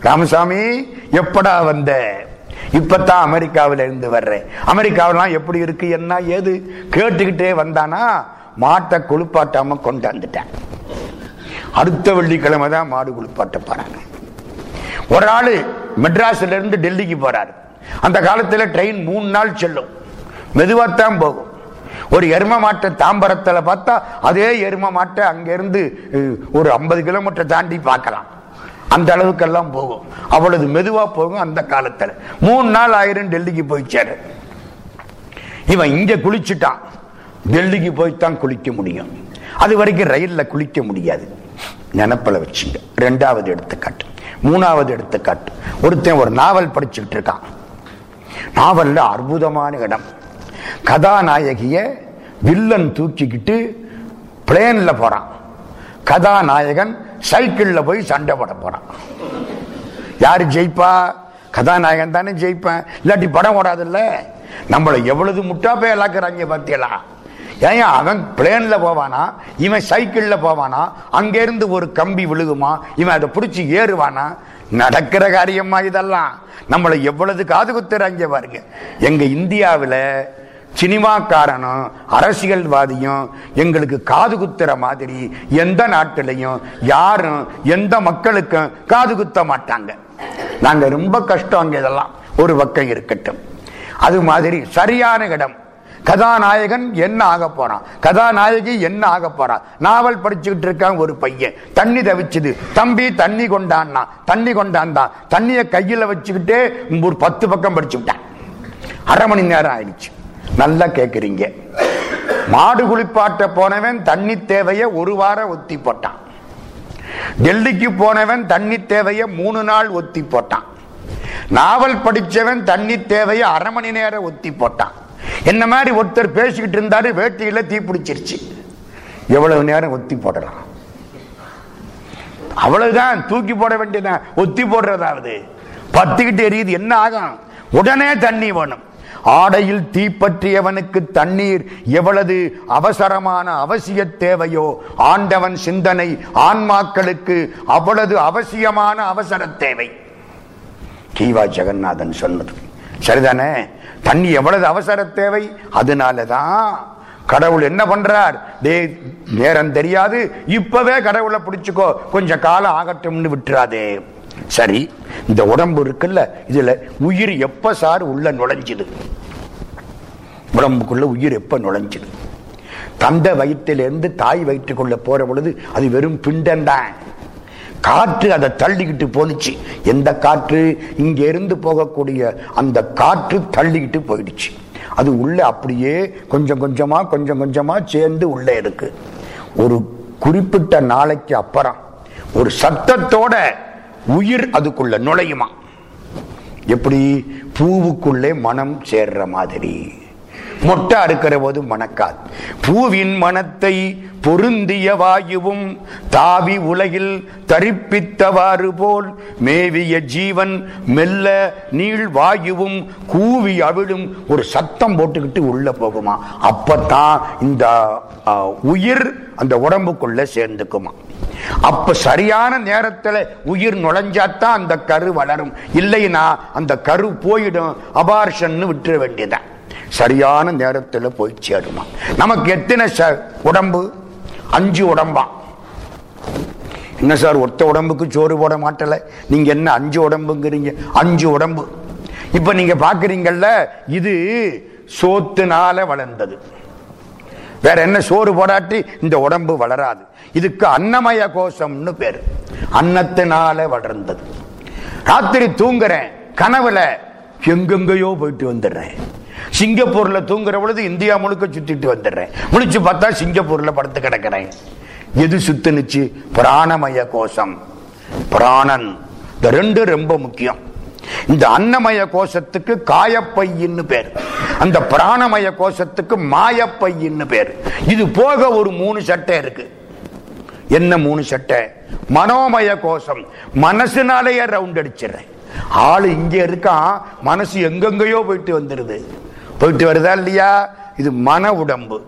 ராமசாமி எப்படா வந்த? இப்பதான் அமெரிக்காவில இருந்து வர்றேன். அமெரிக்காவெல்லாம் எப்படி இருக்கு என்ன ஏது? கேட்டுக்கிட்டே வந்தானா? மாட்டை குளிப்பாட்டாம கொண்டாந்துட்டான் அடுத்த வெள்ளிக்கிழமை தான் மாடு குளிப்பாட்ட போறாங்க. ஒரு ஆளு மெட்ராஸ்ல இருந்து டெல்லிக்கு போறாரு. அந்த காலத்துல ட்ரெயின் மூணு நாள் செல்லும். மெதுவாத்தான் போகும். ஒரு எரும மாட்டை தாம்பரத்தில் பார்த்தா அதே எரும மாட்டை அங்கேருந்து ஒரு ஐம்பது கிலோமீட்டர் தாண்டி பார்க்கலாம். அந்த அளவுக்கெல்லாம் போகும். அவ்வளவு மெதுவாக போகும் அந்த காலத்தில். மூணு நாள் ஆயிரம் டெல்லிக்கு போயிச்சாரு இவன் இங்கே குளிச்சுட்டான். டெல்லிக்கு போய்தான் குளிக்க முடியும். அது வரைக்கும் ரயில்ல குளிக்க முடியாது. நினப்பில் வச்சுங்க. ரெண்டாவது எடுத்துக்காட்டு. மூணாவது எடுத்துக்காட்டு. ஒருத்தன் ஒரு நாவல் படிச்சுக்கிட்டு இருக்கான். நாவல்ல அற்புதமான இடம். கதாநாயகிய வில்லன் தூக்கிக்கிட்டு பிளேன்ல போறான். கதாநாயகன் சைக்கிள்ல போய் சண்டை போட போறான். யாரு ஜெயிப்பா? கதாநாயகன் தானே ஜெயிப்பேன். இல்லாட்டி படம் ஓடாதுல்ல? நம்மளை எவ்வளவு முட்டா போய் இழக்கிறாங்க பார்த்தீங்களா ஏன் அவன் பிளேன்ல போவானா? இவன் சைக்கிள்ல போவானா? அங்கேருந்து ஒரு கம்பி விழுகுமா? இவன் அதை பிடிச்சி ஏறுவானா? நடக்கிற காரியமா இதெல்லாம். நம்மளை எவ்வளவு காது குத்துறாங்க பாருங்க. எங்க இந்தியாவில் சினிமாக்காரனும் அரசியல்வாதியும் எங்களுக்கு காது குத்துற மாதிரி எந்த நாட்டிலையும் யாரும் எந்த மக்களுக்கும் காது குத்த மாட்டாங்க. நாங்க ரொம்ப கஷ்டம் அங்க இதெல்லாம். ஒரு பக்கம் இருக்கட்டும். அது மாதிரி சரியான இடம். கதாநாயகன் என்ன ஆக போறான்? கதாநாயகி என்ன ஆக போறான்? நாவல் படிச்சுக்கிட்டு இருக்கான் ஒரு பையன். தண்ணி தவிச்சது. தம்பி தண்ணி கொண்டான்னா தண்ணி கொண்டாந்தான் தண்ணியை கையில வச்சுக்கிட்டே ஒரு பத்து பக்கம் படிச்சு விட்டான். அரை மணி நேரம் ஆயிடுச்சு. நல்லா கேக்குறீங்க. மாடு குளிப்பாட்ட போனவன் தண்ணி தேவைய ஒரு வாரம் ஒத்தி போட்டான். டெல்லிக்கு போனவன் தண்ணி தேவைய மூணு நாள் ஒத்தி போட்டான். நாவல் படிச்சவன் தண்ணி தேவைய அரை மணி நேரம் ஒத்தி போட்டான். என்ன மாதிரி ஒருத்தர் பேசிக்கிட்டு இருந்தாரு வேட்டியில தீ பிடிச்சிருச்சு. எவ்வளவு நேரம் ஒத்தி போடலாம்? அவ்வளவுதான் தூக்கி போட வேண்டியதான் ஒத்தி போடுறதாவது. பத்துக்கிட்டு எரியுது என்ன ஆகும்? உடனே தண்ணி வேணும். ஆடையில் தீப்பற்றியவனுக்கு தண்ணீர் எவ்வளவு அவசரமான அவசிய தேவையோ ஆண்டவன் சிந்தனை ஆன்மாக்களுக்கு அவ்வளவு அவசியமான அவசர தேவை. கீவா ஜெகநாதன் சொன்னது. சரிதானே? தண்ணி எவ்வளவு அவசர தேவை? அதனாலதான் கடவுள் என்ன பண்றார்? டே நேரம் தெரியாது. இப்பவே கடவுளை பிடிச்சுக்கோ. கொஞ்சம் காலம் ஆகட்டும்னு விட்டுறாதே. சரி இந்த உடம்பு இருக்குல்ல இதுல உயிர் எப்ப சார் உள்ள நுழைஞ்சுது? உடம்புக்குள்ள உயிர் எப்ப நுழைஞ்சுது? தந்த வயிற்றிலிருந்து தாய் வயிற்றுக்குள்ள போற பொழுது அது வெறும் பிண்டம்தான். காற்று அதை தள்ளிக்கிட்டு போனுச்சு எந்த காற்று? இங்கே இருந்து போகக்கூடிய அந்த காற்று தள்ளிக்கிட்டு போயிடுச்சு. அது உள்ளே அப்படியே கொஞ்சம் கொஞ்சமாக கொஞ்சம் கொஞ்சமாக சேர்ந்து உள்ளே இருக்கு. ஒரு குறிப்பிட்ட நாளைக்கு அப்புறம் ஒரு சத்தத்தோட உயிர் அதுக்குள்ள நுழையுமா? எப்படி? பூவுக்குள்ளே மனம் சேர்ற மாதிரி. மொட்டை அறுக்கிற போது மணக்காது பூவின் மனத்தை பொருந்திய வாயுவும் தாவி உலகில் தரிப்பித்தவாறு போல் மேவிய ஜீவன் மெல்ல நீள் வாயுவும் கூவி அவிழும் ஒரு சத்தம் போட்டுக்கிட்டு உள்ள போகுமா? அப்பத்தான் இந்த உயிர் அந்த உடம்புக்குள்ள சேர்ந்துக்குமா? அப்ப சரியான நேரத்தில் உயிர் நுழைஞ்சாத்தான் அந்த கரு வளரும். இல்லைன்னா அந்த கரு போயிடும். அபார்ஷன் விட்டுற வேண்டியதான் சரியான நேரத்துல போய் சேருமா. நமக்கு எத்தனை ச- உடம்பு? அஞ்சு உடம்பா. என்ன சார் ஒத்த உடம்புக்கு சோறு போட மாட்டல? நீங்க என்ன அஞ்சு உடம்புங்கிறீங்க? அஞ்சு உடம்பு. இப்ப நீங்க பாக்குறீங்கல்ல இது சோத்துனால வளர்ந்தது. வேற என்ன சோறு போடாட்டி இந்த உடம்பு வளராது. இதுக்கு அன்னமய கோஷம்னு பேரு. அன்னத்தினால வளர்ந்தது. ராத்திரி தூங்குறேன் கனவுல எங்கெங்கயோ போயிட்டு வந்துடுறேன். சிங்கப்பூர்ல தூங்குற பொழுது இந்தியா முழுக்க சுத்திட்டு வந்துடுறேன். முழிச்சு பார்த்தா சிங்கப்பூர்ல படுத்து கிடக்கிறேன். எது சுத்துனுச்சு? பிராணமய கோஷம். பிராணன். இந்த ரெண்டு ரொம்ப முக்கியம். இந்த அன்னமய கோஷத்துக்கு காயப்பையின்னு பேர். அந்த பிராணமய கோஷத்துக்கு மாயப்பையின்னு பேர். இது போக ஒரு மூணு சட்டை இருக்கு. என்ன மூணு சட்டை? மனோமய கோஷம். மனசுனாலேயே ரவுண்ட் அடிச்சிடுறேன். ஆளு இங்க இருக்கான் மனசு எங்கெங்கயோ போயிட்டு வந்துருது. போயிட்டு வருதா இல்லையா? இது மன உடம்பு.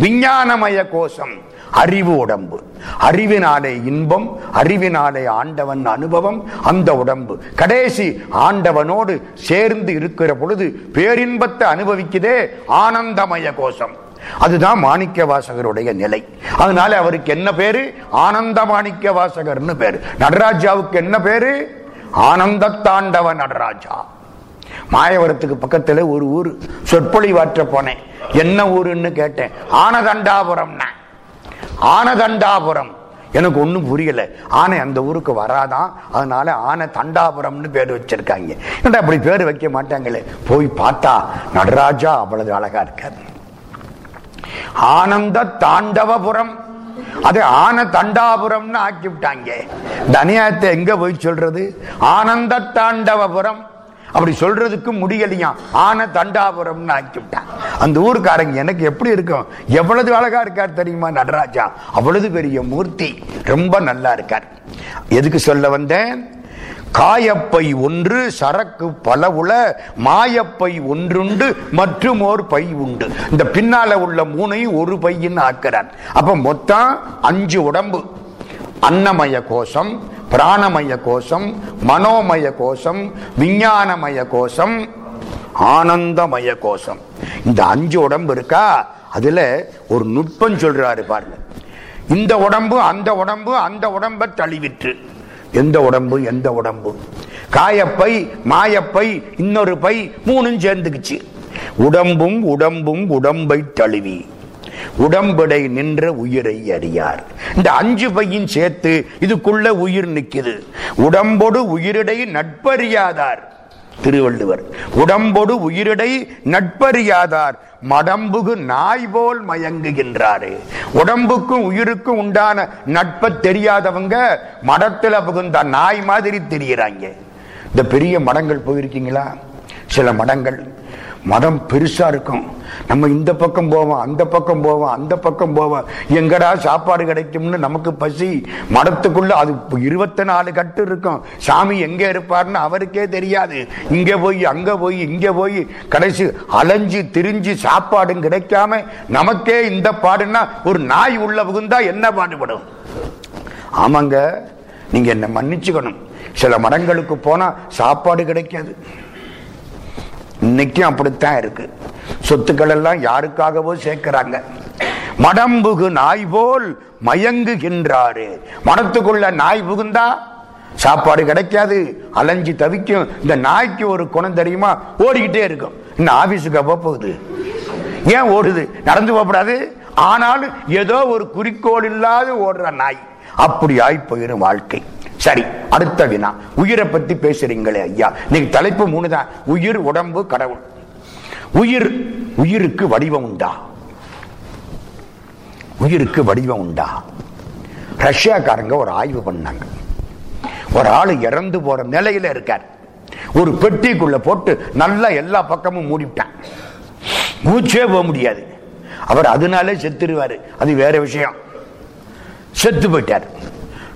விஞ்ஞானமய கோஷம் அறிவு உடம்பு. அறிவினாலே இன்பம் அறிவினாலே ஆண்டவன் அனுபவம் அந்த உடம்பு. கடைசி ஆண்டவனோடு சேர்ந்து இருக்கிற பொழுது பேரின்பத்தை அனுபவிக்குதே ஆனந்தமய கோஷம். அதுதான் மாணிக்க வாசகருடைய நிலை. அதனால அவருக்கு என்ன பேரு? ஆனந்த மாணிக்க வாசகர்னு பேரு. நடராஜாவுக்கு என்ன பேரு? ஆனந்த தாண்டவ நடராஜா. மாயவரத்துக்கு பக்கத்துல ஒரு ஊர் சொற்பொழிவாற்ற போனேன். என்ன ஊருன்னு கேட்டேன். ஆனதண்டாபுரம்னா ஆனதண்டாபுரம் எனக்கு ஒண்ணும் புரியல. ஆனை அந்த ஊருக்கு வராதான் அதனால ஆனை தண்டாபுரம்னு பேர் வச்சிருக்காங்க. ஏன்டா அப்படி பேர் வைக்க மாட்டாங்களே? போய் பார்த்தா நடராஜா அவ்வளவு அழகா இருக்காரு. ஆனந்த தாண்டவபுரம் அது ஆன தண்டாபுரம்னு ஆக்கி விட்டாங்க இந்த எங்க போய் சொல்றது? ஆனந்த தாண்டவபுரம். அப்படி சொல்றதுக்கு முடியலையா? ஆன தண்டாபுரம்னு ஆக்கி விட்டான் அந்த ஊருக்காரங்க எனக்கு எப்படி இருக்கும்? எவ்வளவு அழகா இருக்கார் தெரியுமா நடராஜா? அவ்வளவு பெரிய மூர்த்தி. ரொம்ப நல்லா இருக்கார். எதுக்கு சொல்ல வந்தேன்? காயப்பை ஒன்று சரக்கு பல மாயப்பை ஒன்றுண்டு மற்றும் ஓர் பை உண்டு. இந்த பின்னால உள்ள மூணையும் ஒரு பையின்னு ஆக்கிறார். அப்ப மொத்தம் அஞ்சு உடம்பு. அன்னமய கோஷம் பிராணமய கோஷம் மனோமய கோஷம் விஞ்ஞானமய கோஷம் ஆனந்தமய கோஷம். இந்த அஞ்சு உடம்பு இருக்கா? அதுல ஒரு நுட்பம் சொல்றாரு பாருங்க. இந்த உடம்பு அந்த உடம்பு அந்த உடம்ப தழுவிற்று. எந்த உடம்பு எந்த உடம்பு? காயப்பை மாயப்பை இன்னொரு பை மூணும் சேர்ந்துக்குச்சு. உடம்பும் உடம்பும் உடம்பை தழுவி. உடம்படை நின்ற உயிரை அறியார். இந்த அஞ்சு பையும் சேர்த்து இதுக்குள்ள உயிர் நிக்குது. உடம்போடு உயிரிடை நட்பறியாதார். திருவள்ளுவர். உடம்பொடு உயிரிடை நட்பறியாதார் மடம்புகு நாய் போல் மயங்குகின்றாரு. உடம்புக்கும் உயிருக்கும் உண்டான நட்பை தெரியாதவங்க மடத்துல புகுந்த நாய் மாதிரி தெரியுறாங்க. இந்த பெரிய மடங்கள் போயிருக்கீங்களா? சில மடங்கள். மடம் பெருசா இருக்கும். நம்ம இந்த பக்கம் போவோம் அந்த பக்கம் போவோம் அந்த பக்கம் போவோம். எங்கடா சாப்பாடு கிடைக்கும்னு நமக்கு பசி. மடத்துக்குள்ள அது இருபத்தி நாலு கட்டு இருக்கும். சாமி எங்க இருப்பார்னு அவருக்கே தெரியாது. இங்க போய் அங்க போய் இங்க போய் கடைசி அலைஞ்சு திரிஞ்சு சாப்பாடும் கிடைக்காம நமக்கே இந்த பாடுன்னா ஒரு நாய் உள்ள புகுந்தா என்ன பாடுபடும்? ஆமாங்க நீங்க என்ன மன்னிச்சுக்கணும். சில மடங்களுக்கு போனா சாப்பாடு கிடைக்காது. இன்னைக்கும் அப்படித்தான் இருக்கு. சொத்துக்கள் எல்லாம் யாருக்காகவோ சேர்க்கிறாங்க. மடம்புகு நாய் போல் மயங்குகின்றாரு. மடத்துக்குள்ள நாய் புகுந்தா சாப்பாடு கிடைக்காது. அலைஞ்சு தவிக்கும். இந்த நாய்க்கு ஒரு குணம் தெரியுமா? ஓடிக்கிட்டே இருக்கும். இன்னும் ஆபீஸுக்கு அப்ப போகுது? ஏன் ஓடுது? நடந்து போகக்கூடாது ஆனாலும் ஏதோ ஒரு குறிக்கோள் இல்லாத ஓடுற நாய். அப்படி ஆய் போயிடும் வாழ்க்கை. சரி அடுத்த வினா. உயிரை பத்தி பேசுறீங்களே ஐயா. நீங்க தலைப்பு மூணு தான் உயிர் உடம்பு கடவுள். உயிர் உயிருக்கு வடிவம் உண்டா? உயிருக்கு வடிவம் உண்டா? ரஷ்யாக்காரங்க ஒரு ஆய்வு பண்ணாங்க. ஒரு ஆள் இறந்து போற நிலையில இருக்கார். ஒரு பெட்டிக்குள்ள போட்டு நல்லா எல்லா பக்கமும் மூடிவிட்டான். மூச்சே போக முடியாது. அவர் அதனாலே செத்துருவாரு. அது வேற விஷயம். செத்து போயிட்டார்.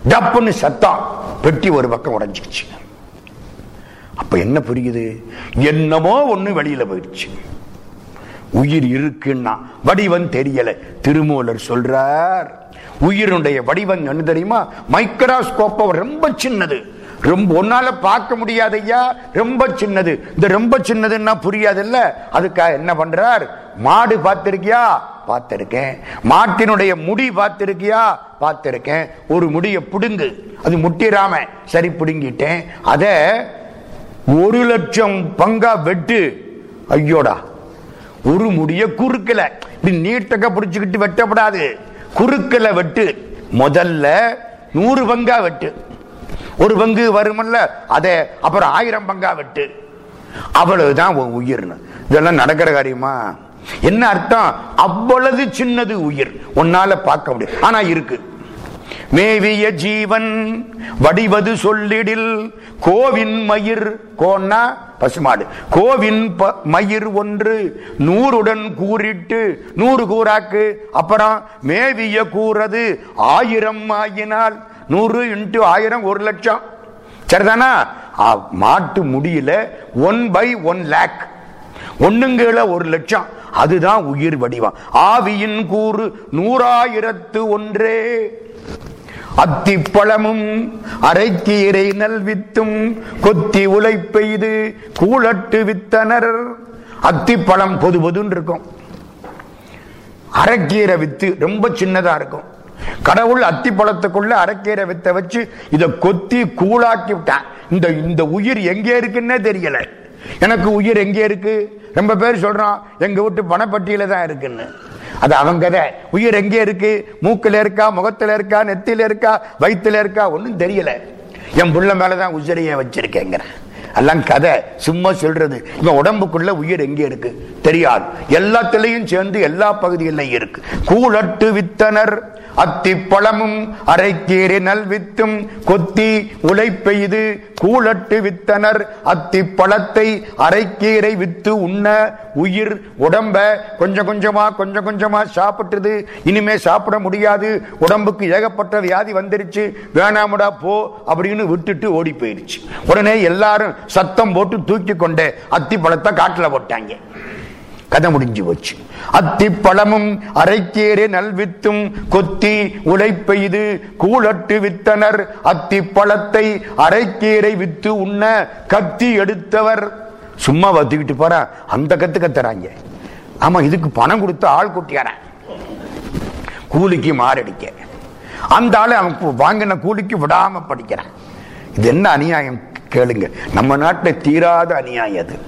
டப்புன்னு சத்தம். பெட்டி ஒரு பக்கம் உடைஞ்சிருச்சு அப்ப என்ன புரியுது? என்னமோ ஒண்ணு வெளியில போயிடுச்சு. உயிர் இருக்குன்னா வடிவம் தெரியல. திருமூலர் சொல்றார் உயிருடைய வடிவம் என்ன தெரியுமா? மைக்ரோஸ்கோப் ரொம்ப சின்னது. ரொம்ப ஒன்னால பார்க்க முடியாது ஐயா ரொம்ப சின்னது. இந்த ரொம்ப சின்னதுன்னா புரியாதுல்ல? அதுக்காக என்ன பண்றார்? மாடு பார்த்திருக்கியா? பார்த்திருக்கேன். மாட்டினுடைய முடி பார்த்திருக்கியா? பார்த்திருக்கேன். ஒரு முடிய புடுங்கு. அது முட்டிராம. சரி புடுங்கிட்டேன். அத ஒரு லட்சம் பங்கா வெட்டு. ஐயோடா. ஒரு முடிய குறுக்கல. இப்படி நீட்டக்க பிடிச்சுக்கிட்டு வெட்டப்படாது. குறுக்கல வெட்டு. முதல்ல நூறு பங்கா வெட்டு. ஒரு பங்கு வருமல்ல? அதே அப்புறம் ஆயிரம் பங்கா வெட்டு. அவ்வளவுதான் உயிர்னு. இதெல்லாம் நடக்கிற காரியமா? என்ன அர்த்தம்? அவ்வளவு சின்னது உயிர். உன்னால பார்க்க முடியும். ஆனா இருக்கு. மேவிய ஜீவன் வடிவது சொல்லிடில் கோவின் மயிர் கோன்னா பசுமாடு. கோவின் ப- மயிர் ஒன்று நூறுடன் கூறிட்டு நூறு கூறாக்கு அப்புறம் மேவிய கூறது ஆயிரம் ஆகினால் நூறு இன்ட்டு ஆயிரம் ஒரு லட்சம். சரிதானா? மாட்டு முடியல ஒன் பை ஒன் லேக் ஒண்ணுங்கள ஒரு லட்சம். அதுதான் உயிர் வடிவம். ஆவியின் கூறு நூறாயிரத்து ஒன்றே. அத்திப்பழமும் அரைக்கீரை நல்வித்தும் கொத்தி உலை பெய்து கூழட்டு வித்தனர். அத்திப்பழம் பொது பொதுன்னு இருக்கும். அரைக்கீரை வித்து ரொம்ப சின்னதா இருக்கும். கடவுள் அத்தி பழத்துக்குள்ள அரைக்கீரை வித்த வச்சு இதை கொத்தி கூழாக்கி விட்டான் இந்த இந்த உயிர் எங்கே இருக்குன்னே தெரியல. எனக்கு உயிர் எங்கே இருக்கு? ரொம்ப பேர் சொல்றான் எங்க வீட்டு பணப்பட்டியில தான் இருக்குன்னு. அது அவங்க கதை. உயிர் எங்கே இருக்கு? மூக்கில் இருக்கா முகத்துல இருக்கா நெத்தில இருக்கா வயிற்றுல இருக்கா ஒன்றும் தெரியல. என் புள்ள மேலதான் உசிரியை வச்சிருக்கேங்கிறேன் எல்லாம் கதை சும்மா சொல்றது. இவன் உடம்புக்குள்ள உயிர் எங்கே இருக்கு? தெரியாது. எல்லாத்திலையும் சேர்ந்து எல்லா பகுதிகளிலும் இருக்கு. கூழட்டு வித்தனர் அத்தி பழமும் அரைக்கீரை நல் வித்தும் கொத்தி உழை பெய்து கூழட்டு வித்தனர் அத்தி பழத்தை அரைக்கீரை வித்து உண்ண உயிர் உடம்ப கொஞ்சம் கொஞ்சமா கொஞ்சம் கொஞ்சமா சாப்பிட்டுது. இனிமே சாப்பிட முடியாது. உடம்புக்கு ஏகப்பட்ட வியாதி வந்துருச்சு. வேணாமடா போ அப்படின்னு விட்டுட்டு ஓடி போயிடுச்சு. உடனே எல்லாரும் சத்தம் போட்டு தூக்கி கொண்டு அத்தி பழத்தை காட்டுல போட்டாங்க. கதை முடிஞ்சு போச்சு. அத்திப்பழமும் நல் நல்வித்தும் கொத்தி உலை பெய்து கூழட்டு வித்தனர். அத்திப்பழத்தை அரைக்கீரை வித்து உண்ண கத்தி எடுத்தவர். சும்மா வத்துக்கிட்டு போற. அந்த கத்து கத்துறாங்க. ஆமா இதுக்கு பணம் கொடுத்து ஆள் கூட்டியாரன் கூலிக்கு மாரடிக்க. அந்த ஆளு அவன் வாங்கின கூலிக்கு விடாம படிக்கிறான். இது என்ன அநியாயம்? கேளுங்க. நம்ம நாட்டுல தீராத அநியாயம் அது.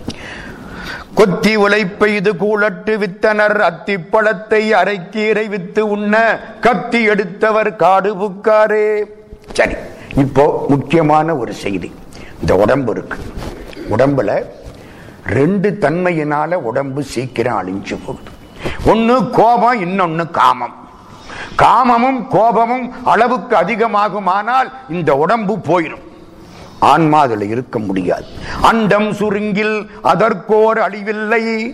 கொத்தி உழைப்பெய்து கூழட்டு வித்தனர் அத்திப்பழத்தை அரைக்கீரை வித்து உண்ண கத்தி எடுத்தவர் காடு புக்காரே. சரி இப்போ முக்கியமான ஒரு செய்தி. இந்த உடம்பு இருக்கு. உடம்புல ரெண்டு தன்மையினால உடம்பு சீக்கிரம் அழிஞ்சு போகுது. ஒன்னு கோபம் இன்னொன்னு காமம். காமமும் கோபமும் அளவுக்கு அதிகமாகுமானால் இந்த உடம்பு போயிடும் ஆன்மா அதுல இருக்க முடியாது. அண்டம் சுருங்கில் அதற்கோர் அழிவில்லை.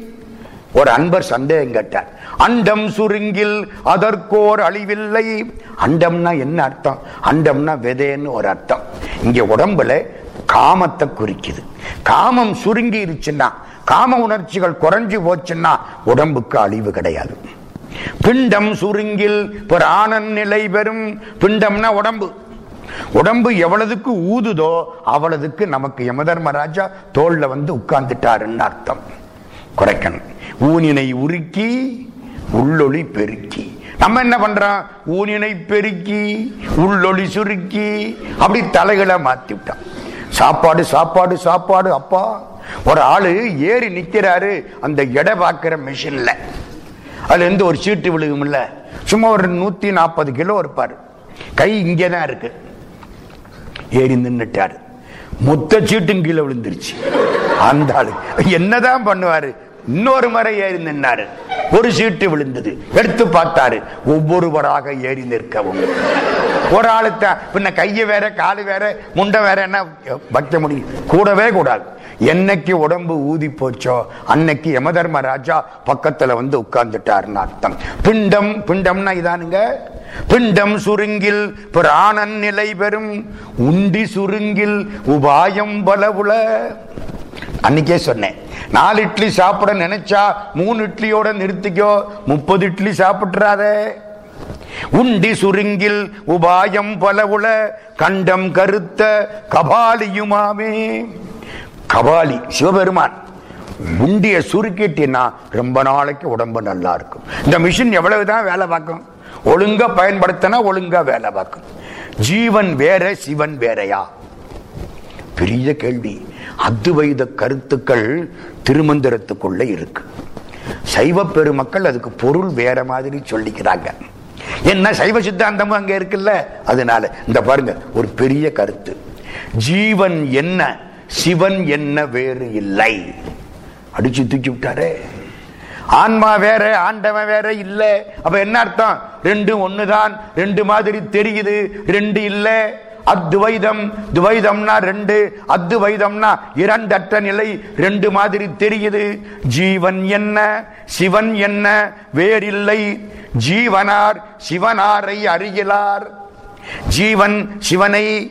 ஒரு அன்பர் சந்தேகம் கேட்டார். அண்டம் சுருங்கில் அதற்கோர் அழிவில்லை. அண்டம்னா என்ன அர்த்தம்? அண்டம்னா விதைன்னு ஒரு அர்த்தம். இங்க உடம்புல காமத்தை குறிக்குது. காமம் சுருங்கி இருச்சுன்னா காம உணர்ச்சிகள் குறைஞ்சு போச்சுன்னா உடம்புக்கு அழிவு கிடையாது. பிண்டம் சுருங்கில் பிராணன் நிலை பெறும். பிண்டம்னா உடம்பு. உடம்பு எவ்வளவுக்கு ஊதுதோ அவ்வளவுக்கு நமக்கு யமதர்மராஜா தோல்ல வந்து உட்கார்ந்துட்டாருன்னு அர்த்தம். குறைக்கணும். ஊனினை உருக்கி உள்ளொளி பெருக்கி. நம்ம என்ன பண்றோம்? ஊனினை பெருக்கி உள்ளொளி சுருக்கி அப்படி தலைகளை மாத்தி விட்டான் சாப்பாடு சாப்பாடு சாப்பாடு அப்பா. ஒரு ஆளு ஏறி நிக்கிறாரு அந்த எடை பார்க்கிற மிஷின்ல. அதுல இருந்து ஒரு சீட்டு விழுகும்ல. சும்மா ஒரு நூத்தி நாற்பது கிலோ இருப்பாரு. கை இங்கேதான் இருக்கு. ஏறி நின்னுட்டாரு. மொத்த சீட்டும் கீழே விழுந்துருச்சு. அந்த ஆளு. என்னதான் பண்ணுவாரு? இன்னொரு முறை ஏறி நின்னாரு. ஒரு சீட்டு விழுந்தது. எடுத்து பார்த்தாரு. ஒவ்வொருவராக ஏறி நிற்கவும். ஒரு ஆளுத்த பின்ன கைய வேற காலு வேற முண்டை வேற என்ன வைக்க முடியும்? கூடவே கூடாது. என்னைக்கு உடம்பு ஊதி போச்சோ அன்னைக்கு யமதர்ம ராஜா பக்கத்துல வந்து உட்கார்ந்துட்டாருன்னு அர்த்தம். பிண்டம் பிண்டம்னா இதானுங்க. பிண்டம் சுருங்கில் பிராணன் நிலை பெறும் உண்டி சுருங்கில் உபாயம் பலவுல அன்னைக்கே சொன்னேன் நாலு இட்லி சாப்பிட நினைச்சா மூணு இட்லியோட நிறுத்திக்கோ முப்பது இட்லி சாப்பிட்றாத உண்டி சுருங்கில் உபாயம் பலவுல கண்டம் கருத்த கபாலியுமாமே. கபாலி சிவபெருமான் உண்டிய சுருக்கிட்டினா ரொம்ப நாளைக்கு உடம்பு நல்லா இருக்கும். இந்த மிஷின் எவ்வளவுதான் வேலை பார்க்கும்? ஒழுங்கா பயன்படுத்தினா ஒழுங்கா வேலை பார்க்கும். ஜீவன் வேற சிவன் வேறையா? பெரிய கேள்வி. அத்துவைத கருத்துக்கள் திருமந்திரத்துக்குள்ள இருக்கு. சைவ பெருமக்கள் அதுக்கு பொருள் வேற மாதிரி சொல்லிக்கிறாங்க. என்ன சைவ சித்தாந்தமும் அங்க இருக்குல்ல? அதனால இந்த பாருங்க ஒரு பெரிய கருத்து. ஜீவன் என்ன சிவன் என்ன வேறு இல்லை. அடிச்சு தூக்கி விட்டாரே. ஆன்மா வேற ஆண்டவன் வேற இல்ல. அப்ப என்ன அர்த்தம்? ரெண்டு ஒண்ணுதான். ரெண்டு மாதிரி தெரியுது. ரெண்டு இல்ல. அத்வைதம். துவைதம்னா ரெண்டு. அத்வைதம்னா இரண்டற்ற நிலை. ரெண்டு மாதிரி தெரியுது. ஜீவன் என்ன? சிவன் என்ன? வேறில்லை. ஜீவனார் சிவனாரை அறியலார். ஜீவன் சிவனை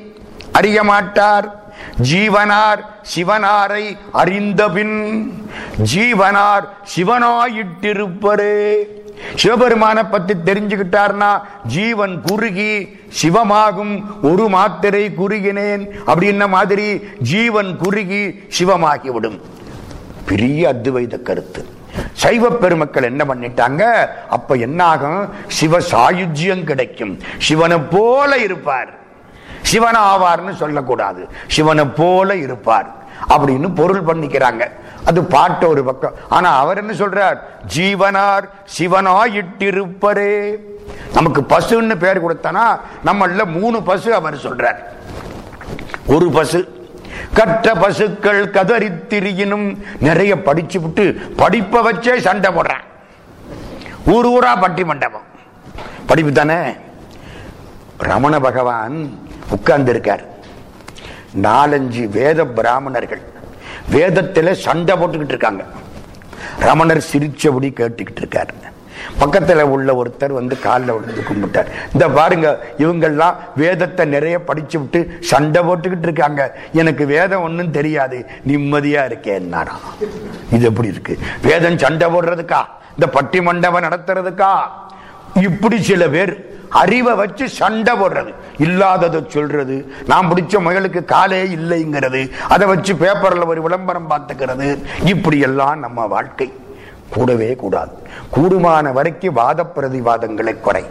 அறிய மாட்டார் ஜீவனார் சிவனாரை அறிந்தபின் ஜீவனார் சிவனாயிட்டிருப்பரே. சிவபெருமான பத்தி தெரிஞ்சுக்கிட்டார்னா ஜீவன் குறுகி சிவமாகும் ஒரு மாத்திரை குறுகினேன். அப்படின்ன மாதிரி? ஜீவன் குறுகி சிவமாகிவிடும். பெரிய அத்வைத கருத்து. சைவ பெருமக்கள் என்ன பண்ணிட்டாங்க? அப்ப என்ன ஆகும் சிவ சாயுஜ்யம் கிடைக்கும். சிவனை போல இருப்பார். சிவன் ஆவார்னு சொல்லக்கூடாது. சிவனை போல இருப்பார். அப்படின்னு பொருள் பண்ணிக்கிறாங்க. அது பாட்டு ஒரு பக்கம். ஆனா அவர் என்ன சொல்றார்? ஜீவனார் சிவனாயிட்டிருப்பரே. நமக்கு பசுன்னு பேர் கொடுத்தனா நம்மள மூணு பசு அவர் சொல்றார். ஒரு பசு. கற்ற பசுக்கள் கதறி திரியினும் நிறைய படிச்சு விட்டு படிப்பை வச்சே சண்டை போடுறான். ஊர் ஊரா பட்டி மண்டபம் படிப்பு தானே? ரமண பகவான் உட்கார்ந்து இருக்கார் நாலஞ்சு வேத பிராமணர்கள் வேதத்தில் சண்டை போட்டுக்கிட்டு இருக்காங்க. ரமணர் சிரிச்சபடி கேட்டுக்கிட்டு இருக்காரு. பக்கத்தில் உள்ள ஒருத்தர் வந்து காலில் விழுந்து கும்பிட்டார். இந்த பாருங்க இவங்கெல்லாம் வேதத்தை நிறைய படிச்சு விட்டு சண்டை போட்டுக்கிட்டு இருக்காங்க. எனக்கு வேதம் ஒன்றும் தெரியாது. நிம்மதியா இருக்கேன்னாரா இது எப்படி இருக்கு? வேதம் சண்டை போடுறதுக்கா? இந்த பட்டி மண்டபம் நடத்துறதுக்கா? இப்படி சில பேர் அறிவை வச்சு சண்டை போடுறது. இல்லாததை சொல்றது. நான் பிடிச்ச முயலுக்கு காலே இல்லைங்கிறது. அதை வச்சு பேப்பர்ல ஒரு விளம்பரம் பார்த்துக்கிறது. இப்படி எல்லாம் நம்ம வாழ்க்கை. கூடவே கூடாது. கூடுமான வரைக்கும் வாத பிரதிவாதங்களை குறை.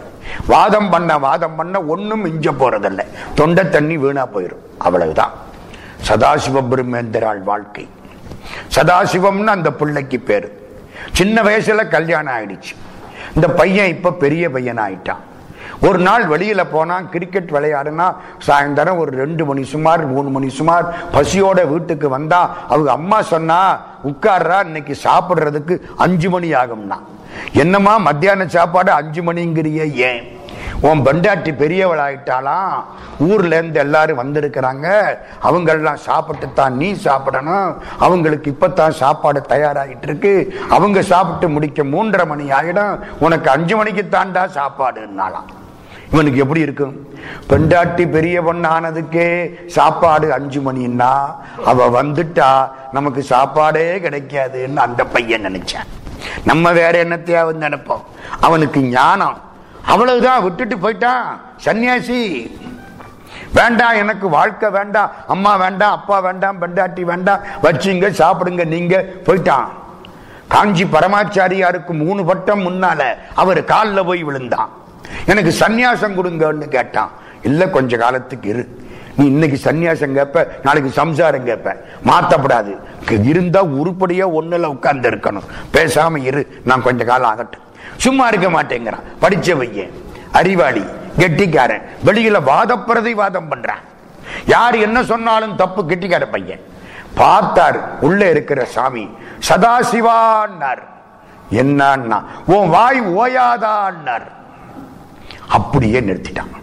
வாதம் பண்ண வாதம் பண்ண ஒன்றும் மிஞ்ச போறதில்லை. தொண்டை தண்ணி வீணா போயிடும் அவ்வளவுதான். சதாசிவ பிரம்மேந்திராள் வாழ்க்கை. சதாசிவம்னு அந்த பிள்ளைக்கு பேரு. சின்ன வயசுல கல்யாணம் ஆயிடுச்சு. இந்த பையன் இப்ப பெரிய பையன் ஆயிட்டான் ஒரு நாள் வெளியில போனா கிரிக்கெட் விளையாடுனா சாயந்தரம் ஒரு ரெண்டு மணி சுமார் மூணு மணி சுமார் பசியோட வீட்டுக்கு வந்தா அவங்க அம்மா சொன்னா உட்கார்றா இன்னைக்கு சாப்பிடுறதுக்கு அஞ்சு மணி ஆகும்னா. என்னம்மா மத்தியான சாப்பாடு அஞ்சு மணிங்கிறிய ஏன்? உன் பெண்டாட்டி பெரியவளாயிட்டாலாம் ஊர்ல இருந்து எல்லாரும் வந்திருக்கிறாங்க. அவங்க எல்லாம் சாப்பிட்டு தான் நீ சாப்பிடணும். அவங்களுக்கு இப்பத்தான் சாப்பாடு தயாராகிட்டு இருக்கு அவங்க சாப்பிட்டு முடிக்க மூன்றரை மணி ஆகிடும் உனக்கு அஞ்சு மணிக்கு தாண்டா சாப்பாடுனாலாம் இவனுக்கு எப்படி இருக்கும்? பெண்டாட்டி பெரிய பொண்ணு ஆனதுக்கே சாப்பாடு அஞ்சு மணின்னா அவ வந்துட்டா நமக்கு சாப்பாடே கிடைக்காதுன்னு அந்த பையன் நினைச்சான். நம்ம வேற என்னத்தையாவது நினைப்போம். அவனுக்கு ஞானம். அவ்வளவுதான் விட்டுட்டு போயிட்டான். சன்னியாசி. வேண்டாம் எனக்கு வாழ்க்கை வேண்டாம் அம்மா வேண்டாம் அப்பா வேண்டாம் பெண்டாட்டி வேண்டாம் வச்சுங்க சாப்பிடுங்க நீங்க போயிட்டான். காஞ்சி பரமாச்சாரியாருக்கு மூணு பட்டம் முன்னால அவர் காலில் போய் விழுந்தான். எனக்கு சந்நியாசம் கொடுங்கன்னு கேட்டான். இல்ல கொஞ்ச காலத்துக்கு இரு. நீ இன்னைக்கு சந்நியாசம் கேப்ப நாளைக்கு சம்சாரம் கேட்ப மாத்தப்படாது. இருந்தா உருப்படியா ஒண்ணுல உட்கார்ந்து இருக்கணும். பேசாம இரு நான் கொஞ்ச காலம் ஆகட்டும். சும்மா இருக்க மாட்டேங்கிறான். படிச்ச பையன் அறிவாளி. கெட்டிக்காரன். வெளியில வாதப்படுறதை வாதம் பண்றான். யார் என்ன சொன்னாலும் தப்பு கெட்டிக்கார பையன். பார்த்தார் உள்ள இருக்கிற சாமி. சதாசிவான்னார். என்னன்னா உன் வாய் ஓயாதான்னார். அப்படியே நிறுத்திட்டாங்க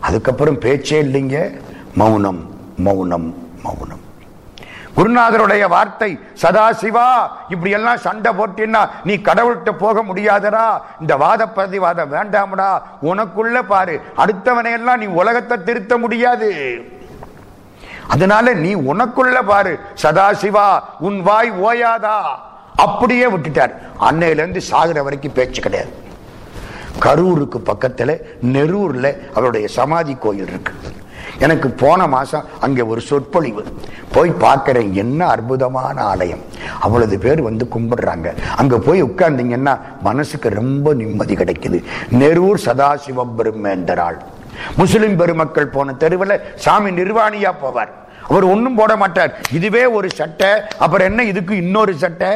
அதுக்கப்புறம் பேச்சே இல்லைங்க. மௌனம் மௌனம் மௌனம். குருநாதருடைய வார்த்தை சதாசிவா இப்படி எல்லாம் சண்டை போட்டின்னா நீ கடவுள்கிட்ட போக முடியாதடா. இந்த வாத பிரதிவாதம் வேண்டாமடா. உனக்குள்ள பாரு. அடுத்தவனை எல்லாம் நீ உலகத்தை திருத்த முடியாது. அதனால நீ உனக்குள்ள பாரு. சதாசிவா உன் வாய் ஓயாதா? அப்படியே விட்டுட்டார். அன்னையில இருந்து சாகுற வரைக்கும் பேச்சு கிடையாது. கரூருக்கு பக்கத்துல நெரூரில் அவருடைய சமாதி கோயில் இருக்கு. எனக்கு போன மாசம் அங்கே ஒரு சொற்பொழிவு. போய் பார்க்குறேன் என்ன அற்புதமான ஆலயம். அவ்வளவு பேர் வந்து கும்பிடுறாங்க. அங்க போய் உட்கார்ந்தீங்கன்னா மனசுக்கு ரொம்ப நிம்மதி கிடைக்குது. நெரூர் சதாசிவம் பெருமேந்தராள். முஸ்லிம் பெருமக்கள் போன தெருவில் சாமி நிர்வாணியா போவார். அவர் ஒன்றும் போட மாட்டார். இதுவே ஒரு சட்டை அப்புறம் என்ன இதுக்கு இன்னொரு சட்டை?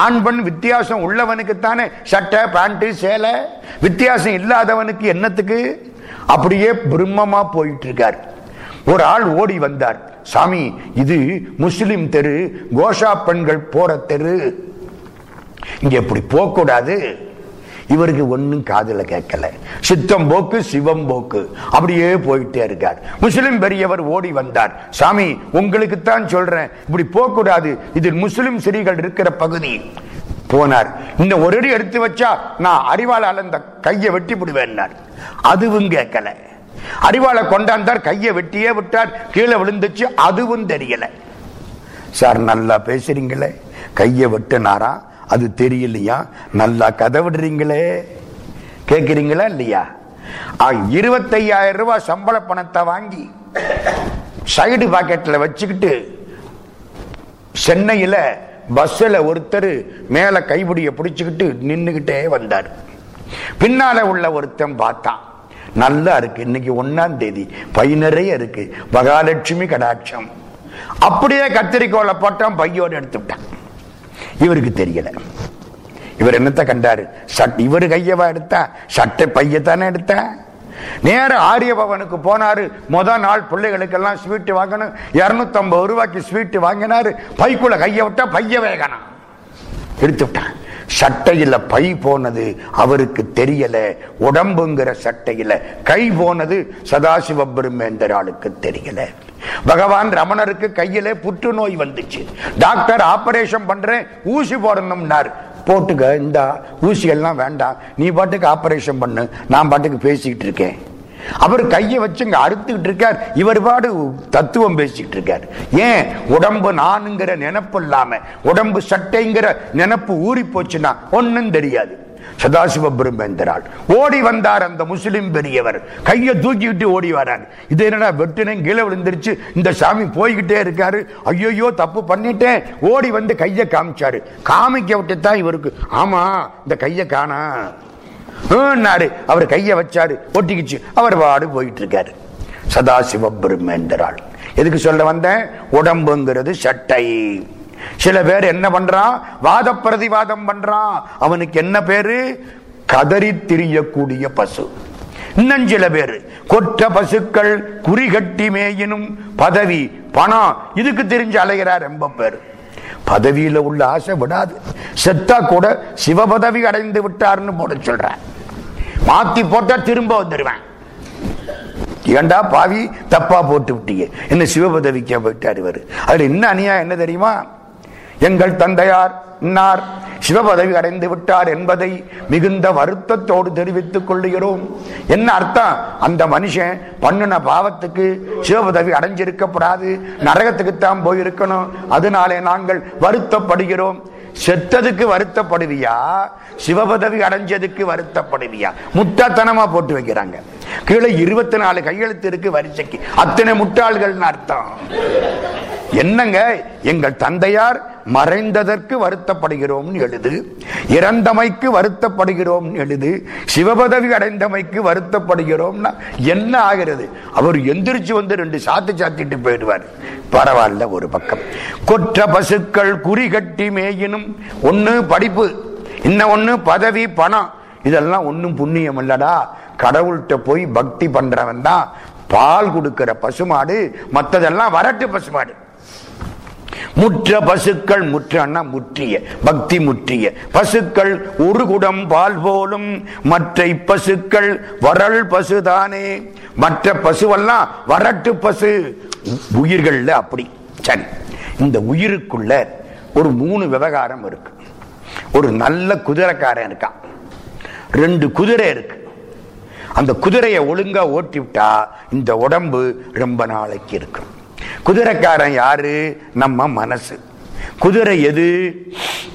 ஆண் பெண் வித்தியாசம் உள்ளவனுக்குத்தானே சட்டை பேண்ட்டு சேலை? வித்தியாசம் இல்லாதவனுக்கு என்னத்துக்கு? அப்படியே பிரம்மமா போயிட்டு இருக்கார் ஒரு ஆள் ஓடி வந்தார். சாமி இது முஸ்லிம் தெரு கோஷா பெண்கள் போற தெரு. இங்க இப்படி போகக்கூடாது. இவருக்கு ஒன்னும் காதுல கேட்கல. சித்தம் போக்கு சிவம் போக்கு. அப்படியே போயிட்டே இருக்கார். முஸ்லிம் பெரியவர் ஓடி வந்தார். சாமி உங்களுக்கு தான் சொல்றேன். இப்படி போகக்கூடாது. இது முஸ்லிம் சிறிகள் இருக்கிற பகுதி. போனார். இந்த ஒரு அடி எடுத்து வச்சா நான் அறிவாளால் அந்த கையை வெட்டி விடுவேன் அதுவும் கேட்கல. அறிவாளை கொண்டாந்தார் கையை வெட்டியே விட்டார். கீழே விழுந்துச்சு. அதுவும் தெரியல. சார் நல்லா பேசுறீங்களே. கையை வெட்டினாரா? அது தெரியலையா? நல்லா கதவிடுறீங்களே கேட்குறீங்களா கேக்குறீங்களா இல்லையா? இருபத்தையாயிரம் ரூபாய் சம்பள பணத்தை வாங்கி சைடு பாக்கெட்ல வச்சுக்கிட்டு சென்னையில பஸ்ல ஒருத்தர் மேல கைபிடிய பிடிச்சுக்கிட்டு நின்றுகிட்டே வந்தார். பின்னால உள்ள ஒருத்தன் பார்த்தான் நல்லா இருக்கு. இன்னைக்கு ஒன்னாம் தேதி. பை நிறைய இருக்கு. மகாலட்சுமி கடாட்சம். அப்படியே கத்திரிக்கோளை போட்டான் பையோடு எடுத்து விட்டான் இவருக்கு தெரியல. இவர் என்னத்த கண்டாரு? சட் இவரு கையவா எடுத்தா? சட்டை பையத்தானே எடுத்த? நேர ஆரியபவனுக்கு போனாரு. முத நாள் பிள்ளைகளுக்கெல்லாம் ஸ்வீட் வாங்கணும். இருநூத்தி ஐம்பது ரூபாய்க்கு ஸ்வீட் வாங்கினாரு. பைக்குள்ள கைய விட்டா பைய வேகனா எடுத்து விட்டான். சட்டையில பை போனது அவருக்கு தெரியல. உடம்புங்கிற சட்டையில கை போனது சதாசிவ பெருமேந்தராளுக்கு தெரியல. பகவான் ரமணருக்கு கையில புற்றுநோய் வந்துச்சு. டாக்டர் ஆபரேஷன் பண்றேன் ஊசி போடணும்னார். போட்டுக்க இந்த ஊசிகள்லாம் வேண்டாம். நீ பாட்டுக்கு ஆபரேஷன் பண்ணு நான் பாட்டுக்கு பேசிக்கிட்டு இருக்கேன். அவர் கையை வச்சு அறுத்துக்கிட்டு இருக்கார். இவர் பாடு தத்துவம் பேசிக்கிட்டு இருக்கார். ஏன்? உடம்பு நானுங்கிற நினப்பு இல்லாம உடம்பு சட்டைங்கிற நினப்பு ஊறி போச்சுன்னா ஒன்னும் தெரியாது. சதாசிவ பிரம்மேந்திரால் ஓடி வந்தார் அந்த முஸ்லிம் பெரியவர். கையை தூக்கிட்டு ஓடி வரார். இது என்னடா வெட்டுனே கீழே விழுந்துருச்சு. இந்த சாமி போய்கிட்டே இருக்காரு. ஐயோயோ தப்பு பண்ணிட்டேன். ஓடி வந்து கையை காமிச்சாரு. காமிக்க விட்டு தான் இவருக்கு. ஆமா இந்த கையை காணா. நாடு அவர் கையை வச்சாரு ஒட்டிக்கிச்சு. அவர் பாடு போயிட்டு இருக்காரு சதாசிவ பிரம்மேந்தராள். எதுக்கு சொல்ல வந்தேன்? உடம்புங்கிறது சட்டை. சில பேர் என்ன பண்றான்? வாத பிரதிவாதம் பண்றான். அவனுக்கு என்ன பேரு? கதறி திரியக்கூடிய பசு. இன்னும் சில பேர். கொற்ற பசுக்கள் குறிகட்டி மேயினும் பதவி பணம் இதுக்கு தெரிஞ்சு அலைகிறார் ரொம்ப பேர். பதவியில உள்ள ஆசை விடாது. செத்தா கூட சிவபதவி அடைந்து விட்டார்னு போட சொல்றேன். மாத்தி போட்டா திரும்ப வந்துடுவேன் ஏண்டா பாவி தப்பா போட்டு விட்டீங்க. என்ன சிவபதவிக்க போயிட்டார் இவர். அதுல என்ன அநியாயம் என்ன தெரியுமா? எங்கள் தந்தையார் இன்னார் சிவபதவி அடைந்து விட்டார் என்பதை மிகுந்த வருத்தத்தோடு தெரிவித்துக் கொள்ளுகிறோம் என்ன அர்த்தம்? அந்த மனுஷன் பண்ணுன பாவத்துக்கு சிவபதவி அடைஞ்சிருக்கப்படாது. நரகத்துக்குத்தான் போயிருக்கணும். அதனாலே நாங்கள் வருத்தப்படுகிறோம். செத்ததுக்கு வருத்தப்படுவியா? சிவபதவி அடைஞ்சதுக்கு வருத்தப்படுவியா? முட்டாத்தனமா போட்டு வைக்கிறாங்க. கீழே இருபத்தி நாலு கையெழுத்து இருக்கு வரிசைக்கு. அத்தனை முட்டாள்கள்னு அர்த்தம். என்னங்க? எங்கள் தந்தையார் மறைந்ததற்கு வருத்தப்படுகிறோம் எழுது இறந்தமைக்கு வருத்தப்படுகிறோம் எழுது சிவபதவி அடைந்தமைக்கு வருத்தப்படுகிறோம்னா என்ன ஆகிறது? அவர் எந்திரிச்சு வந்து ரெண்டு சாத்து சாத்திட்டு போயிடுவார். பரவாயில்ல ஒரு பக்கம். கொற்ற பசுக்கள் குறிகட்டி மேயினும் ஒண்ணு படிப்பு இன்னும் ஒண்ணு பதவி பணம். இதெல்லாம் ஒன்றும் புண்ணியம் இல்லடா. கடவுள்கிட்ட போய் பக்தி பண்றவன் தான். பால் கொடுக்கிற பசுமாடு மற்றதெல்லாம் வரட்டு பசுமாடு. முற்ற பசுக்கள் முற்றன்னா முற்றிய பக்தி முற்றிய. பசுக்கள் ஒரு குடம் பால் போலும் மற்ற பசுக்கள் வரல் பசுதானே. மற்ற பசுவெல்லாம் வரட்டு பசு. உயிர்கள்ல அப்படி. சரி இந்த உயிருக்குள்ள ஒரு மூணு விவகாரம் இருக்கு. ஒரு நல்ல குதிரைக்காரன் இருக்கான். ரெண்டு குதிரை இருக்கு. அந்த குதிரையை ஒழுங்கா ஓட்டி விட்டா இந்த உடம்பு ரொம்ப நாளைக்கு இருக்கும். குதிரைக்காரன் யாரு? நம்ம மனசு. குதிரை எது?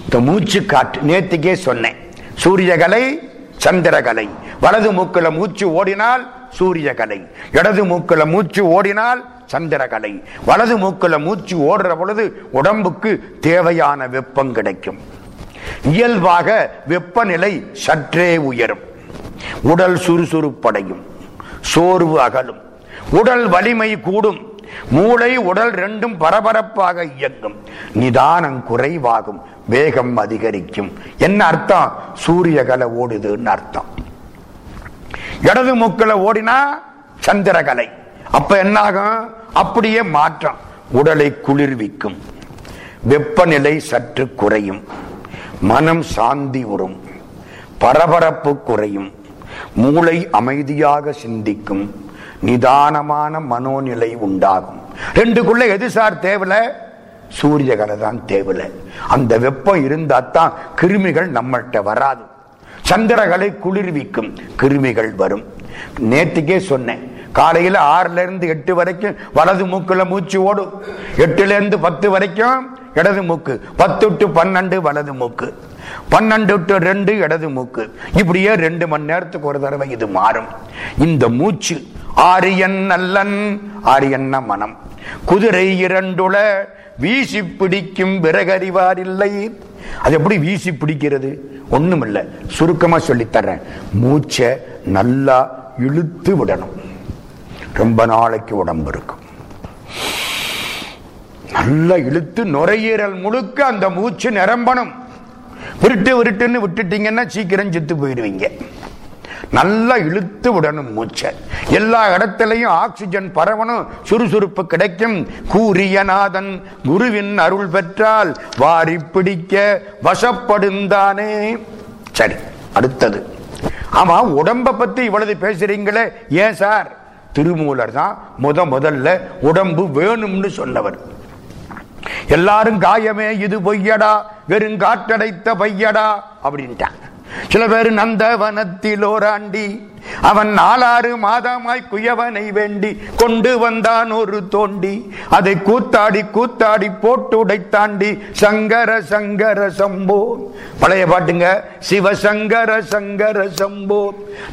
இந்த மூச்சு காற்று. நேத்துக்கே சொன்னேன். சூரியகலை சந்திரகலை. வலது மூக்கில் மூச்சு ஓடினால் சூரியகலை. இடது மூக்கில் மூச்சு ஓடினால் சந்திரகலை. வலது மூக்கில் மூச்சு ஓடுற பொழுது உடம்புக்கு தேவையான வெப்பம் கிடைக்கும். இயல்பாக வெப்பநிலை சற்றே உயரும். உடல் சுறுசுறுப்படையும். சோர்வு அகலும். உடல் வலிமை கூடும். மூளை உடல் ரெண்டும் பரபரப்பாக இயங்கும். நிதானம் குறைவாகும். வேகம் அதிகரிக்கும். என்ன அர்த்தம்? சூரியகலை ஓடுதுன்னு அர்த்தம். இடது மூக்கில் ஓடினா சந்திரகலை. அப்ப என்னாகும்? அப்படியே மாற்றம். உடலை குளிர்விக்கும். வெப்பநிலை சற்று குறையும். மனம் சாந்தி உறும். பரபரப்பு குறையும். மூளை அமைதியாக சிந்திக்கும். நிதானமான மனோநிலை உண்டாகும். ரெண்டுக்குள்ள எது சார் தேவல? சூரியகலை தான் தேவல. அந்த வெப்பம் இருந்தால் தான் கிருமிகள் நம்மள்கிட்ட வராது. சந்திரகலை குளிர்விக்கும் கிருமிகள் வரும். நேற்றுக்கே சொன்னேன். காலையில் ஆறுல இருந்து எட்டு வரைக்கும் வலது மூக்குல மூச்சு ஓடும் எட்டுல இருந்து பத்து வரைக்கும் இடது மூக்கு. பத்து டு பன்னெண்டு வலது மூக்கு. பன்னெண்டு டு ரெண்டு இடது மூக்கு. இப்படியே ரெண்டு மணி நேரத்துக்கு ஒரு தடவை இது மாறும். இந்த மூச்சு ஆரியன் நல்லன் ஆரியன்ன மனம். குதிரை இரண்டுல வீசி பிடிக்கும் விறகறிவார் இல்லை. அது எப்படி வீசி பிடிக்கிறது? ஒண்ணும் இல்லை சுருக்கமா சொல்லித்தர்றேன். மூச்சை நல்லா இழுத்து விடணும். ரொம்ப நாளைக்கு உடம்பு இருக்கும். நல்லா இழுத்து நுரையீரல் முழுக்க அந்த மூச்சு நிரம்பணும். விருட்டு விருட்டுன்னு விட்டுட்டீங்கன்னா சீக்கிரம் செத்து போயிடுவீங்க. நல்லா இழுத்து விடணும் மூச்சை. எல்லா இடத்திலையும் ஆக்சிஜன் பரவணும். சுறுசுறுப்பு கிடைக்கும். கூரியநாதன் குருவின் அருள் பெற்றால் வாரி பிடிக்க வசப்படுந்தானே சரி அடுத்தது. ஆமா உடம்ப பத்தி இவ்வளவு பேசுறீங்களே. ஏன் சார்? திருமூலர் தான் முத முதல்ல உடம்பு வேணும்னு சொன்னவர். எல்லாரும் காயமே இது பொய்யடா வெறும் காற்றடைத்த பையடா அப்படின்ட்டாங்க சில பேர் நந்தவனத்தில் ஓராண்டி அவன் நாலாறு மாதமாய் குயவனை வேண்டி கொண்டு வந்தான் ஒரு தோண்டி. அதை கூத்தாடி கூத்தாடி போட்டு உடைத்தாண்டி சங்கர சங்கர சம்போ. பழைய பாட்டுங்க சிவசங்கர சங்கர சம்போ.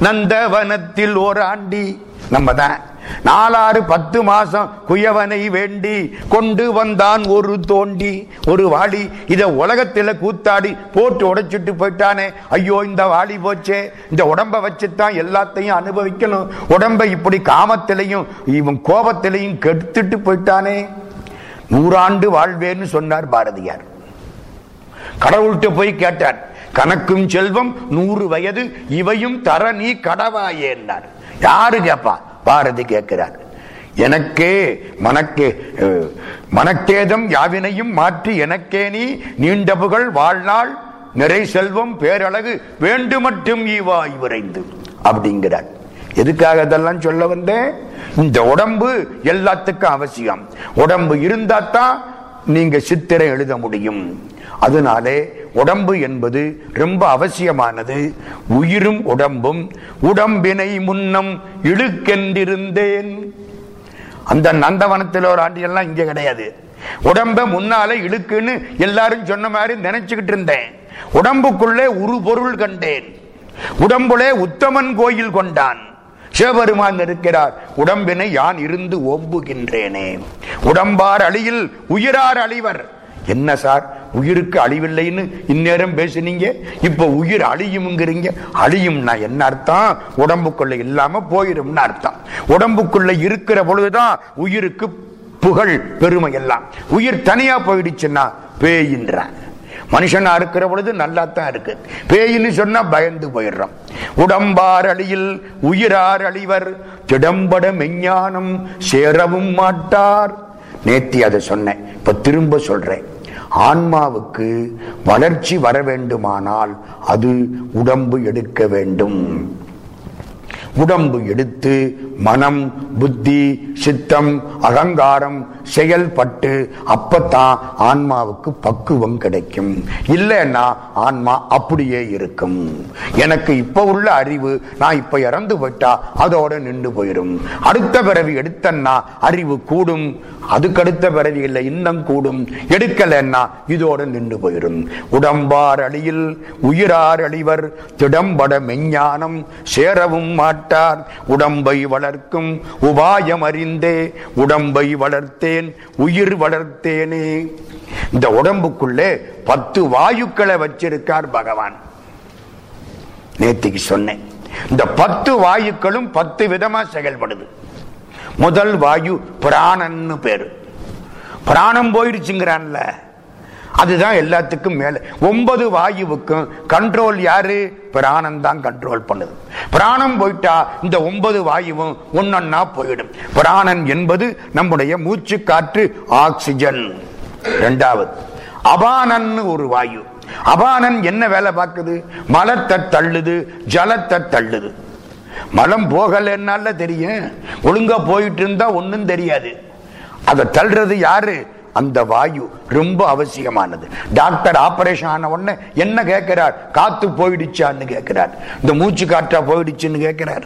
நந்தவனத்தில் ஓராண்டி நம்ம தான் நாலாறு பத்து மாசம் குயவனை வேண்டி கொண்டு வந்தான் ஒரு தோண்டி ஒரு வாளி. இத உலகத்துல கூத்தாடி போட்டு உடைச்சிட்டு போயிட்டானே. ஐயோ இந்த வாளி போச்சே. இந்த உடம்ப வச்சுதான் எல்லாத்தையும் அனுபவிக்கணும். உடம்பை இப்படி காமத்திலையும் இவன் கோபத்திலையும் கெடுத்துட்டு போயிட்டானே. நூறாண்டு வாழ்வேன்னு சொன்னார் பாரதியார். கடவுள்கிட்ட போய் கேட்டார் கணக்கும் செல்வம் நூறு வயது இவையும் தர நீ கடவாயேன்னார் யாரு கேப்பா? பாரதி கேட்கிறார். எனக்கே மனக்கே மனக்கேதம் யாவினையும் மாற்றி எனக்கே நீ நீண்ட புகழ் வாழ்நாள் நிறை செல்வம் பேரழகு வேண்டு மட்டும் ஈவாய் விரைந்து அப்படிங்கிறார். எதுக்காக இதெல்லாம் சொல்ல வந்தேன்? இந்த உடம்பு எல்லாத்துக்கும் அவசியம். உடம்பு இருந்தாத்தான் நீங்க சித்திரை எழுத முடியும். அதனாலே உடம்பு என்பது ரொம்ப அவசியமானது. உயிரும் உடம்பும் உடம்பினை முன்னம் இழுக்கென்றிருந்தேன். அந்த நந்தவனத்தில் ஒரு ஆண்டியெல்லாம் இங்கே கிடையாது. உடம்ப முன்னால இழுக்குன்னு எல்லாரும் சொன்ன மாதிரி நினைச்சுக்கிட்டு இருந்தேன். உடம்புக்குள்ளே ஒரு பொருள் கண்டேன். உடம்புலே உத்தமன் கோயில் கொண்டான். சிவபெருமான் இருக்கிறார். உடம்பினை யான் இருந்து ஒம்புகின்றேனே உடம்பார் அழியில் உயிரார் அழிவர். என்ன சார்? உயிருக்கு அழிவில்லைன்னு இந்நேரம் பேசுனீங்க? இப்ப உயிர் அழியும்ங்கிறீங்க. அழியும்னா என்ன அர்த்தம்? உடம்புக்குள்ள இல்லாம போயிரும்னு அர்த்தம். உடம்புக்குள்ள இருக்கிற பொழுதுதான் உயிருக்கு புகழ் பெருமை எல்லாம். உயிர் தனியா போயிடுச்சுன்னா பேயின்றான் மனுஷனா இருக்கிற பொழுது நல்லா தான் இருக்கு. பேயின்னு சொன்னா பயந்து போயிடுறோம். உடம்பார் அழியில் உயிரார் அழிவர். திடம்பட மெஞ்ஞானம் சேரவும் மாட்டார். நேத்தி அதை சொன்னேன். இப்ப திரும்ப சொல்றேன். ஆன்மாவுக்கு வளர்ச்சி வர வேண்டுமானால் அது உடம்பு எடுக்க வேண்டும். உடம்பு எடுத்து மனம் புத்தி சித்தம் அகங்காரம் செயல்பட்டு அப்பத்தான் ஆன்மாவுக்கு பக்குவம் கிடைக்கும். இல்லைன்னா ஆன்மா அப்படியே இருக்கும். எனக்கு இப்ப உள்ள அறிவு நான் இப்ப இறந்து போயிட்டா அதோட நின்று போயிடும் அடுத்த பிறவி எடுத்தன்னா அறிவு கூடும். அதுக்கு அடுத்த பிறவி இல்லை இன்னும் கூடும். எடுக்கலன்னா இதோட நின்று போயிடும் உடம்பார் அழியில் உயிரார் அழிவர் திடம்பட மெஞ்ஞானம் சேரவும் மாட்டார். உடம்பை வளர்க்கும் உபாயம் அறிந்தே உடம்பை வளர்த்தேன் உயிர் வளர்த்தேனே. இந்த உடம்புக்குள்ளே பத்து வாயுக்களை வச்சிருக்கார் பகவான். நேத்திக்கு சொன்னேன். இந்த பத்து வாயுக்களும் பத்து விதமா செயல்படுது. முதல் வாயு பிராணன்னு பேரு. பிராணம் போயிடுச்சுங்கிறான்ல. அதுதான் எல்லாத்துக்கும் மேல. ஒன்பது வாயுவுக்கும் கண்ட்ரோல் யாரு? பிராணம் தான் கண்ட்ரோல் பண்ணுது. பிராணம் போயிட்டா இந்த ஒன்பது வாயுவும் ஒன்னொன்னா போயிடும். பிராணன் என்பது நம்முடைய மூச்சு காற்று ஆக்சிஜன் இரண்டாவது அபானன் ஒரு வாயு. அபானன் என்ன வேலை பார்க்குது? மலத்தை தள்ளுது ஜலத்தை தள்ளுது. மலம் போகலன்னால தெரியும். ஒழுங்கா போயிட்டு இருந்தா ஒன்னும் தெரியாது. அதை தள்ளுறது யாரு? அந்த வாயு ரொம்ப அவசியமானது. டாக்டர் ஆபரேஷன் ஆன உடனே என்ன கேட்கிறார்? காத்து போயிடுச்சான்னு கேட்கிறார். இந்த மூச்சு காற்றா போயிடுச்சுன்னு கேட்கிறார்.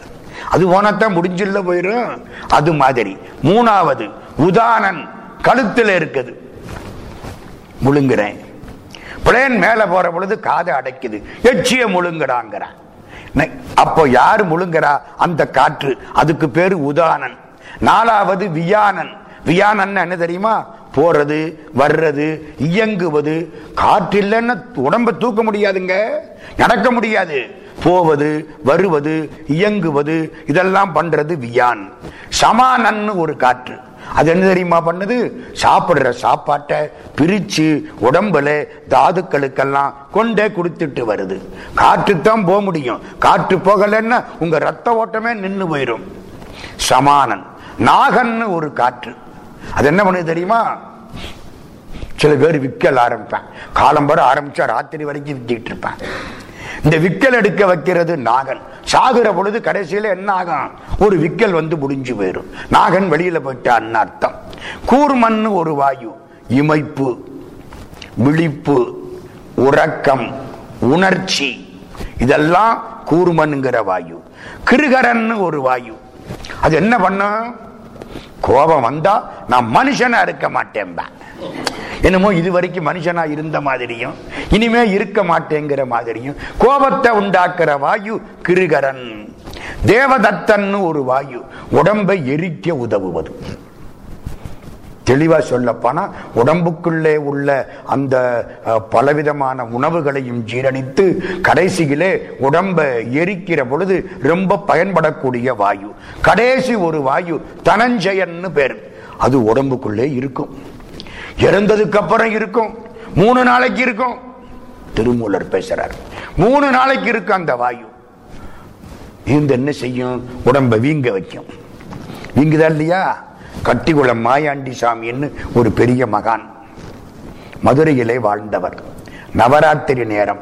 அது போனாத்தான் முடிஞ்சில்ல போயிடும் அது மாதிரி. மூணாவது உதானன் கழுத்துல இருக்குது. முழுங்குறேன். பிளேன் மேல போற பொழுது காதை அடைக்குது. எச்சிய முழுங்குறாங்கிறான் நை- அப்போ யாரு முழுங்குறா? அந்த காற்று. அதுக்கு பேரு உதானன் நாலாவது வியானன். வியானன் என்ன தெரியுமா? போறது வர்றது இயங்குவது. காற்று இல்லைன்னா உடம்ப தூக்க முடியாதுங்க. நடக்க முடியாது. போவது வருவது இயங்குவது இதெல்லாம் பண்றது வியான். சமானன்னு ஒரு காற்று. அது என்ன தெரியுமா பண்ணுது? சாப்பிடுற சாப்பாட்டை பிரிச்சு உடம்புல தாதுக்களுக்கெல்லாம் கொண்டே கொடுத்துட்டு வருது. காற்று தான் போக முடியும். காற்று போகலைன்னா உங்க ரத்த ஓட்டமே நின்று போயிடும் சமானன். நாகன்னு ஒரு காற்று. அது என்ன பண்ணுது தெரியுமா? சில பேர் விக்கல் ஆரம்பிப்பேன் காலம்பரம் ஆரம்பிச்சா ராத்திரி வரைக்கும் வித்திட்டு இருப்பேன் இந்த விக்கல் எடுக்க வைக்கிறது நாகன். சாகுற பொழுது கடைசியில என்ன ஆகும்? ஒரு விக்கல் வந்து முடிஞ்சு போயிடும் நாகன் வெளியில போயிட்டான்னு அர்த்தம். கூர்மன்னு ஒரு வாயு இமைப்பு விழிப்பு உறக்கம் உணர்ச்சி இதெல்லாம் கூர்மன்ங்கிற வாயு. கிருகரன் ஒரு வாயு. அது என்ன பண்ணும்? கோபம் வந்தா நான் மனுஷனா இருக்க மாட்டேன்பேன் என்னமோ இது வரைக்கும் மனுஷனா இருந்த மாதிரியும் இனிமே இருக்க மாட்டேங்கிற மாதிரியும் கோபத்தை உண்டாக்குற வாயு கிருகரன். தேவதத்தன்னு ஒரு வாயு உடம்பை எரிக்க உதவுவது. தெளிவா சொல்லப்போனால் உடம்புக்குள்ளே உள்ள அந்த பலவிதமான உணவுகளையும் ஜீரணித்து கடைசியிலே உடம்பை எரிக்கிற பொழுது ரொம்ப பயன்படக்கூடிய வாயு. கடைசி ஒரு வாயு தனஞ்சயன்னு பேர். அது உடம்புக்குள்ளே இருக்கும். இறந்ததுக்கு அப்புறம் இருக்கும். மூணு நாளைக்கு இருக்கும். திருமூலர் பேசுறார். மூணு நாளைக்கு இருக்கும் அந்த வாயு. இந்த என்ன செய்யும்? உடம்ப வீங்க வைக்கும். வீங்குதா இல்லையா? கட்டிக்குளம் மாயாண்டி சாமின்னு ஒரு பெரிய மகான். மதுரையிலே வாழ்ந்தவர். நவராத்திரி நேரம்.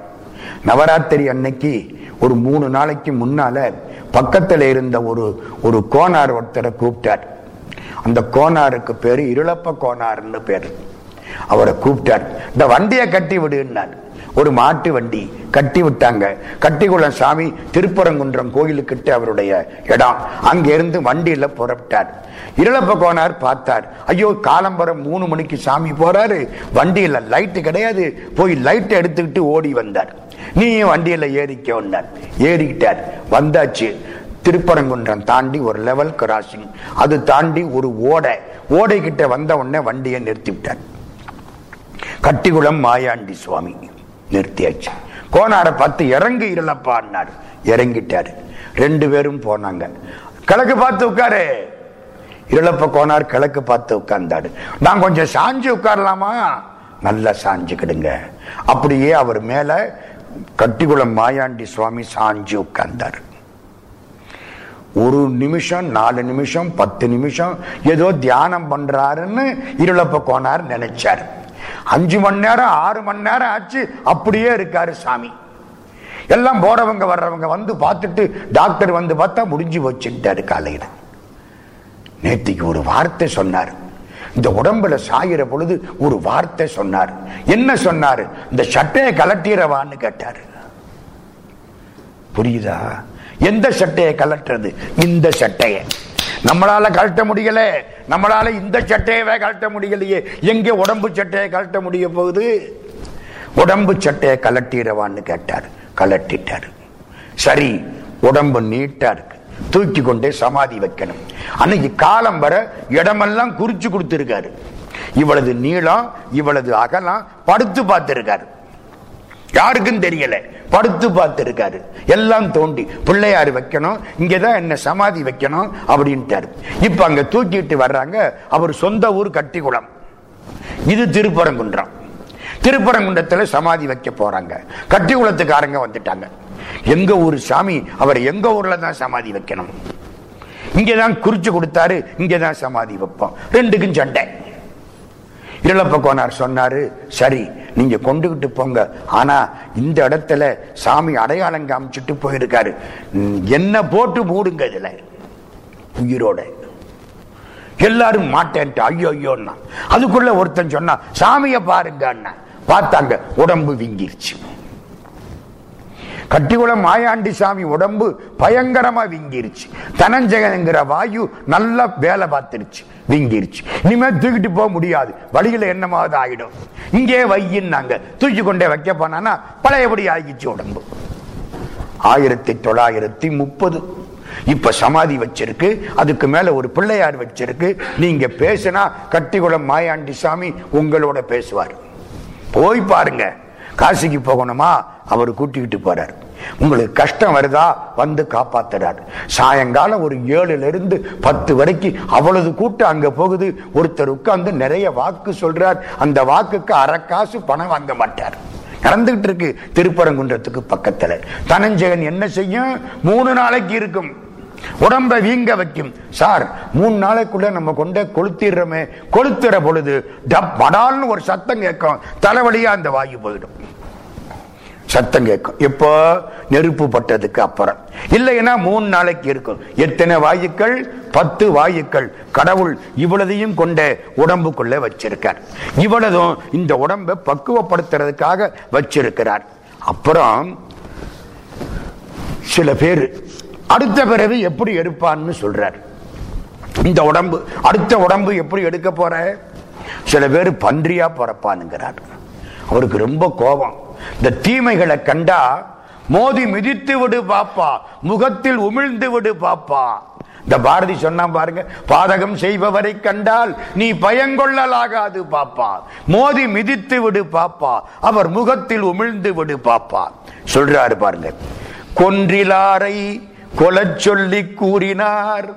நவராத்திரி அன்னைக்கு ஒரு மூணு நாளைக்கு முன்னால பக்கத்தில் இருந்த ஒரு ஒரு கோனார் ஒருத்தரை கூப்பிட்டார். அந்த கோனாருக்கு பேரு இருளப்ப கோனார்னு பேரு. அவரை கூப்பிட்டார். இந்த வண்டியை கட்டி விடுன்னார். ஒரு மாட்டு வண்டி கட்டி விட்டாங்க. கட்டிக்குளம் சாமி திருப்பரங்குன்றம் கோயிலுக்கிட்ட அவருடைய இடம். அங்க இருந்து வண்டியில புறப்பட்டார். இருளப்ப போனார் பார்த்தார். ஐயோ காலம்பரம் மூணு மணிக்கு சாமி போறாரு. வண்டியில லைட்டு கிடையாது. போய் லைட் எடுத்துக்கிட்டு ஓடி வந்தார். நீயும் வண்டியில ஏறிக்க வந்தார் ஏறிக்கிட்டார். வந்தாச்சு. திருப்பரங்குன்றம் தாண்டி ஒரு லெவல் கிராசிங் அது தாண்டி ஒரு ஓடை. ஓடை கிட்ட வந்த உடனே வண்டியை நிறுத்தி விட்டார் கட்டிக்குளம் மாயாண்டி சுவாமி. நிறுத்தியாச்சு. கோனார பார்த்து இறங்கு இருளப்பான்னார் இறங்கிட்டாரு. ரெண்டு பேரும் போனாங்க. கிழக்கு பார்த்து உட்காரு. இருளப்ப கோனார் கிழக்கு பார்த்து உட்கார்ந்தாரு. நான் கொஞ்சம் சாஞ்சு உட்காரலாமா? நல்லா சாஞ்சுக்கிடுங்க. அப்படியே அவர் மேல கட்டிக்குளம் மாயாண்டி சுவாமி சாஞ்சு உட்கார்ந்தார். ஒரு நிமிஷம் நாலு நிமிஷம் பத்து நிமிஷம் ஏதோ தியானம் பண்றாருன்னு இருளப்ப கோனார் நினைச்சார். அஞ்சு மணி நேரம் ஆறு மணி நேரம் ஆச்சு அப்படியே இருக்காரு சாமி. எல்லாம் போறவங்க வர்றவங்க வந்து பார்த்துட்டு டாக்டர் வந்து பார்த்தா முடிஞ்சு வச்சுட்டாரு காலையில. நேத்திக்கு ஒரு வார்த்தை சொன்னார். இந்த உடம்புல சாயிற பொழுது ஒரு வார்த்தை சொன்னார். என்ன சொன்னாரு? இந்த சட்டையை கலட்டிரவான்னு கேட்டாரு. புரியுதா? எந்த சட்டையை கலட்டுறது இந்த சட்டையை. நம்மளால கழட்ட முடியல. நம்மளால இந்த சட்டையவே கழட்ட முடியலையே. எங்க உடம்பு சட்டையை கழட்ட முடிய போகுது உடம்பு சட்டையை கலட்டிடவான்னு கேட்டார். கலட்டிட்டார் சரி உடம்பு நீட்டா இருக்கு. தூக்கி கொண்டே சமாதி வைக்கணும். அன்னைக்கு காலம் வர இடமெல்லாம் குறிச்சு கொடுத்திருக்காரு. இவ்வளவு நீளம் இவ்வளவு அகலம் படுத்து பார்த்திருக்காரு. யாருக்கும் தெரியல. படுத்து பார்த்திருக்காரு. எல்லாம் தோண்டி பிள்ளையார் வைக்கணும் இங்கதான் என்ன சமாதி வைக்கணும் அப்படின்ட்டாரு. இப்ப அங்க தூக்கிட்டு வர்றாங்க அவர் சொந்த ஊர் கட்டிக்குளம் இது திருப்பரங்குன்றம். திருப்பரங்குன்றத்துல சமாதி வைக்க போறாங்க. கட்டிக்குளத்துக்காரங்க வந்துட்டாங்க. எங்க ஊர் சாமி அவர் எங்க ஊர்ல தான் சமாதி வைக்கணும். இங்கதான் குறிச்சு கொடுத்தாரு இங்கதான் சமாதி வைப்போம். ரெண்டுக்கும் சண்டை. இருளப்ப கோனார் சொன்னாரு சரி நீங்க கொண்டுகிட்டு போங்க. ஆனா இந்த இடத்துல சாமி அடையாளம் காமிச்சிட்டு போயிருக்காரு. என்ன போட்டு மூடுங்க இதுல? உயிரோட. எல்லாரும் மாட்டேன்ட்டு ஐயோ ஐயோன்னா அதுக்குள்ள ஒருத்தன் சொன்னா சாமிய பாருங்க பார்த்தாங்க உடம்பு விங்கிருச்சு. கட்டிக்குளம் மாயாண்டி சாமி உடம்பு பயங்கரமா விங்கிருச்சு. தனஞ்சயங்கிற வாயு நல்லா வேலை பார்த்துருச்சு விங்கிருச்சு. இனிமேல் தூக்கிட்டு போக முடியாது. வழியில என்னமாவது ஆயிடும். இங்கே வையின்னாங்க. தூக்கி கொண்டே வைக்க போனான்னா பழையபடி ஆகிச்சு உடம்பு. ஆயிரத்தி தொள்ளாயிரத்தி முப்பது. இப்ப சமாதி வச்சிருக்கு. அதுக்கு மேல ஒரு பிள்ளையார் வச்சிருக்கு. நீங்க பேசினா கட்டிக்குளம் மாயாண்டி சாமி உங்களோட பேசுவார். போய் பாருங்க. காசிக்கு போகணுமா? அவர் கூட்டிக்கிட்டு போறார். உங்களுக்கு கஷ்டம் வருதா? வந்து காப்பாத்துறாரு. சாயங்காலம் ஒரு ஏழுல இருந்து பத்து வரைக்கும் அவ்வளவு கூட்டம் அங்க போகுது. ஒருத்தர் உட்கார்ந்து நிறைய வாக்கு சொல்றார். அந்த வாக்குக்கு அரைக்காசு பணம் வாங்க மாட்டார். நடந்துகிட்டு இருக்கு. திருப்பரங்குன்றத்துக்கு பக்கத்துல. தனஞ்சயன் என்ன செய்யும்? மூணு நாளைக்கு இருக்கும். உடம்ப வீங்க வைக்கும். சார் மூணு நாளைக்குள்ள நம்ம கொண்ட கொளுத்திடுறோமே. கொளுத்துற பொழுது டப் படால்னு ஒரு சத்தம் கேட்கும். தலைவலியா அந்த வாயு போயிடும். சத்தம் கேட்கும். இப்போ நெருப்பு பட்டதுக்கு அப்புறம். இல்லைன்னா மூணு நாளைக்கு இருக்கும். எத்தனை வாயுக்கள்? பத்து வாயுக்கள். கடவுள் இவ்வளதையும் கொண்ட உடம்புக்குள்ள வச்சிருக்கார். இவ்வளதும் இந்த உடம்பை பக்குவப்படுத்துறதுக்காக வச்சிருக்கிறார். அப்புறம் சில பேர் அடுத்த பிறவி எப்படி எடுப்பான்னு சொல்றார். இந்த உடம்பு அடுத்த உடம்பு எப்படி எடுக்க போற? சில பேர் பன்றியா பிறப்பானுங்கிறார். அவருக்கு ரொம்ப கோபம். இந்த தீமைகளை கண்டா மோதி மிதித்து விடு பாப்பா முகத்தில் உமிழ்ந்து விடு பாப்பா. இந்த பாரதி சொன்னா பாருங்க பாதகம் செய்பவரை கண்டால் நீ பயங்கொள்ளலாகாது பாப்பா. மோதி மிதித்து விடு பாப்பா அவர் முகத்தில் உமிழ்ந்து விடு பாப்பா. சொல்றாரு பாருங்க கொன்றிலாரை கொலை சொல்லி கூறினார்.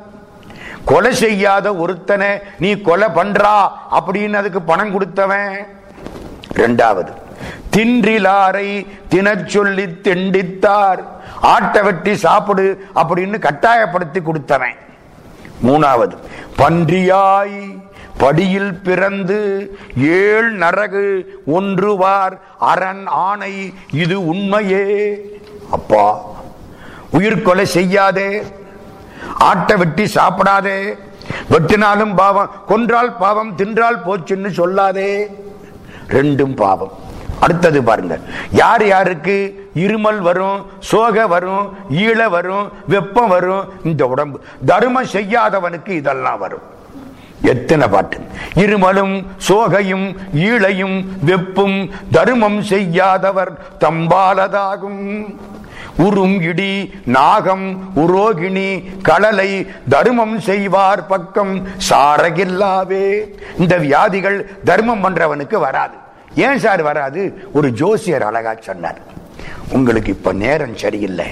கொலை செய்யாத ஒருத்தனை நீ கொலை பண்றா அப்படின்னு அதுக்கு பணம் கொடுத்தவன். இரண்டாவது தின்றிலாரை தினச்சொல்லி திண்டித்தார். ஆட்டை வெட்டி சாப்பிடு அப்படின்னு கட்டாயப்படுத்தி கொடுத்தவன். மூணாவது பன்றியாய் படியில் பிறந்து ஏழ் நரகு ஒன்றுவார். அரண் ஆணை இது உண்மையே. அப்பா உயிர் கொலை செய்யாதே. ஆட்டை வெட்டி சாப்பிடாதே. வெட்டினாலும் பாவம் கொன்றால் பாவம் தின்றால் போச்சுன்னு சொல்லாதே. ரெண்டும் பாவம். அடுத்தது பாருங்க. யார் யாருக்கு இருமல் வரும் சோக வரும் ஈழ வரும் வெப்பம் வரும் இந்த உடம்பு. தர்மம் செய்யாதவனுக்கு இதெல்லாம் வரும். எத்தனை பாட்டு. இருமலும் சோகையும் ஈழையும் வெப்பும் தர்மம் செய்யாதவர் தம்பாலதாகும். உறும் இடி நாகம் உரோகிணி கடலை தர்மம் செய்வார் பக்கம் சாரகில்லாவே. இந்த வியாதிகள் தர்மம் பண்றவனுக்கு வராது. ஏன் சார் வராது? ஒரு ஜோசியர் அழகா சொன்னார். உங்களுக்கு இப்ப நேரம் சரியில்லை.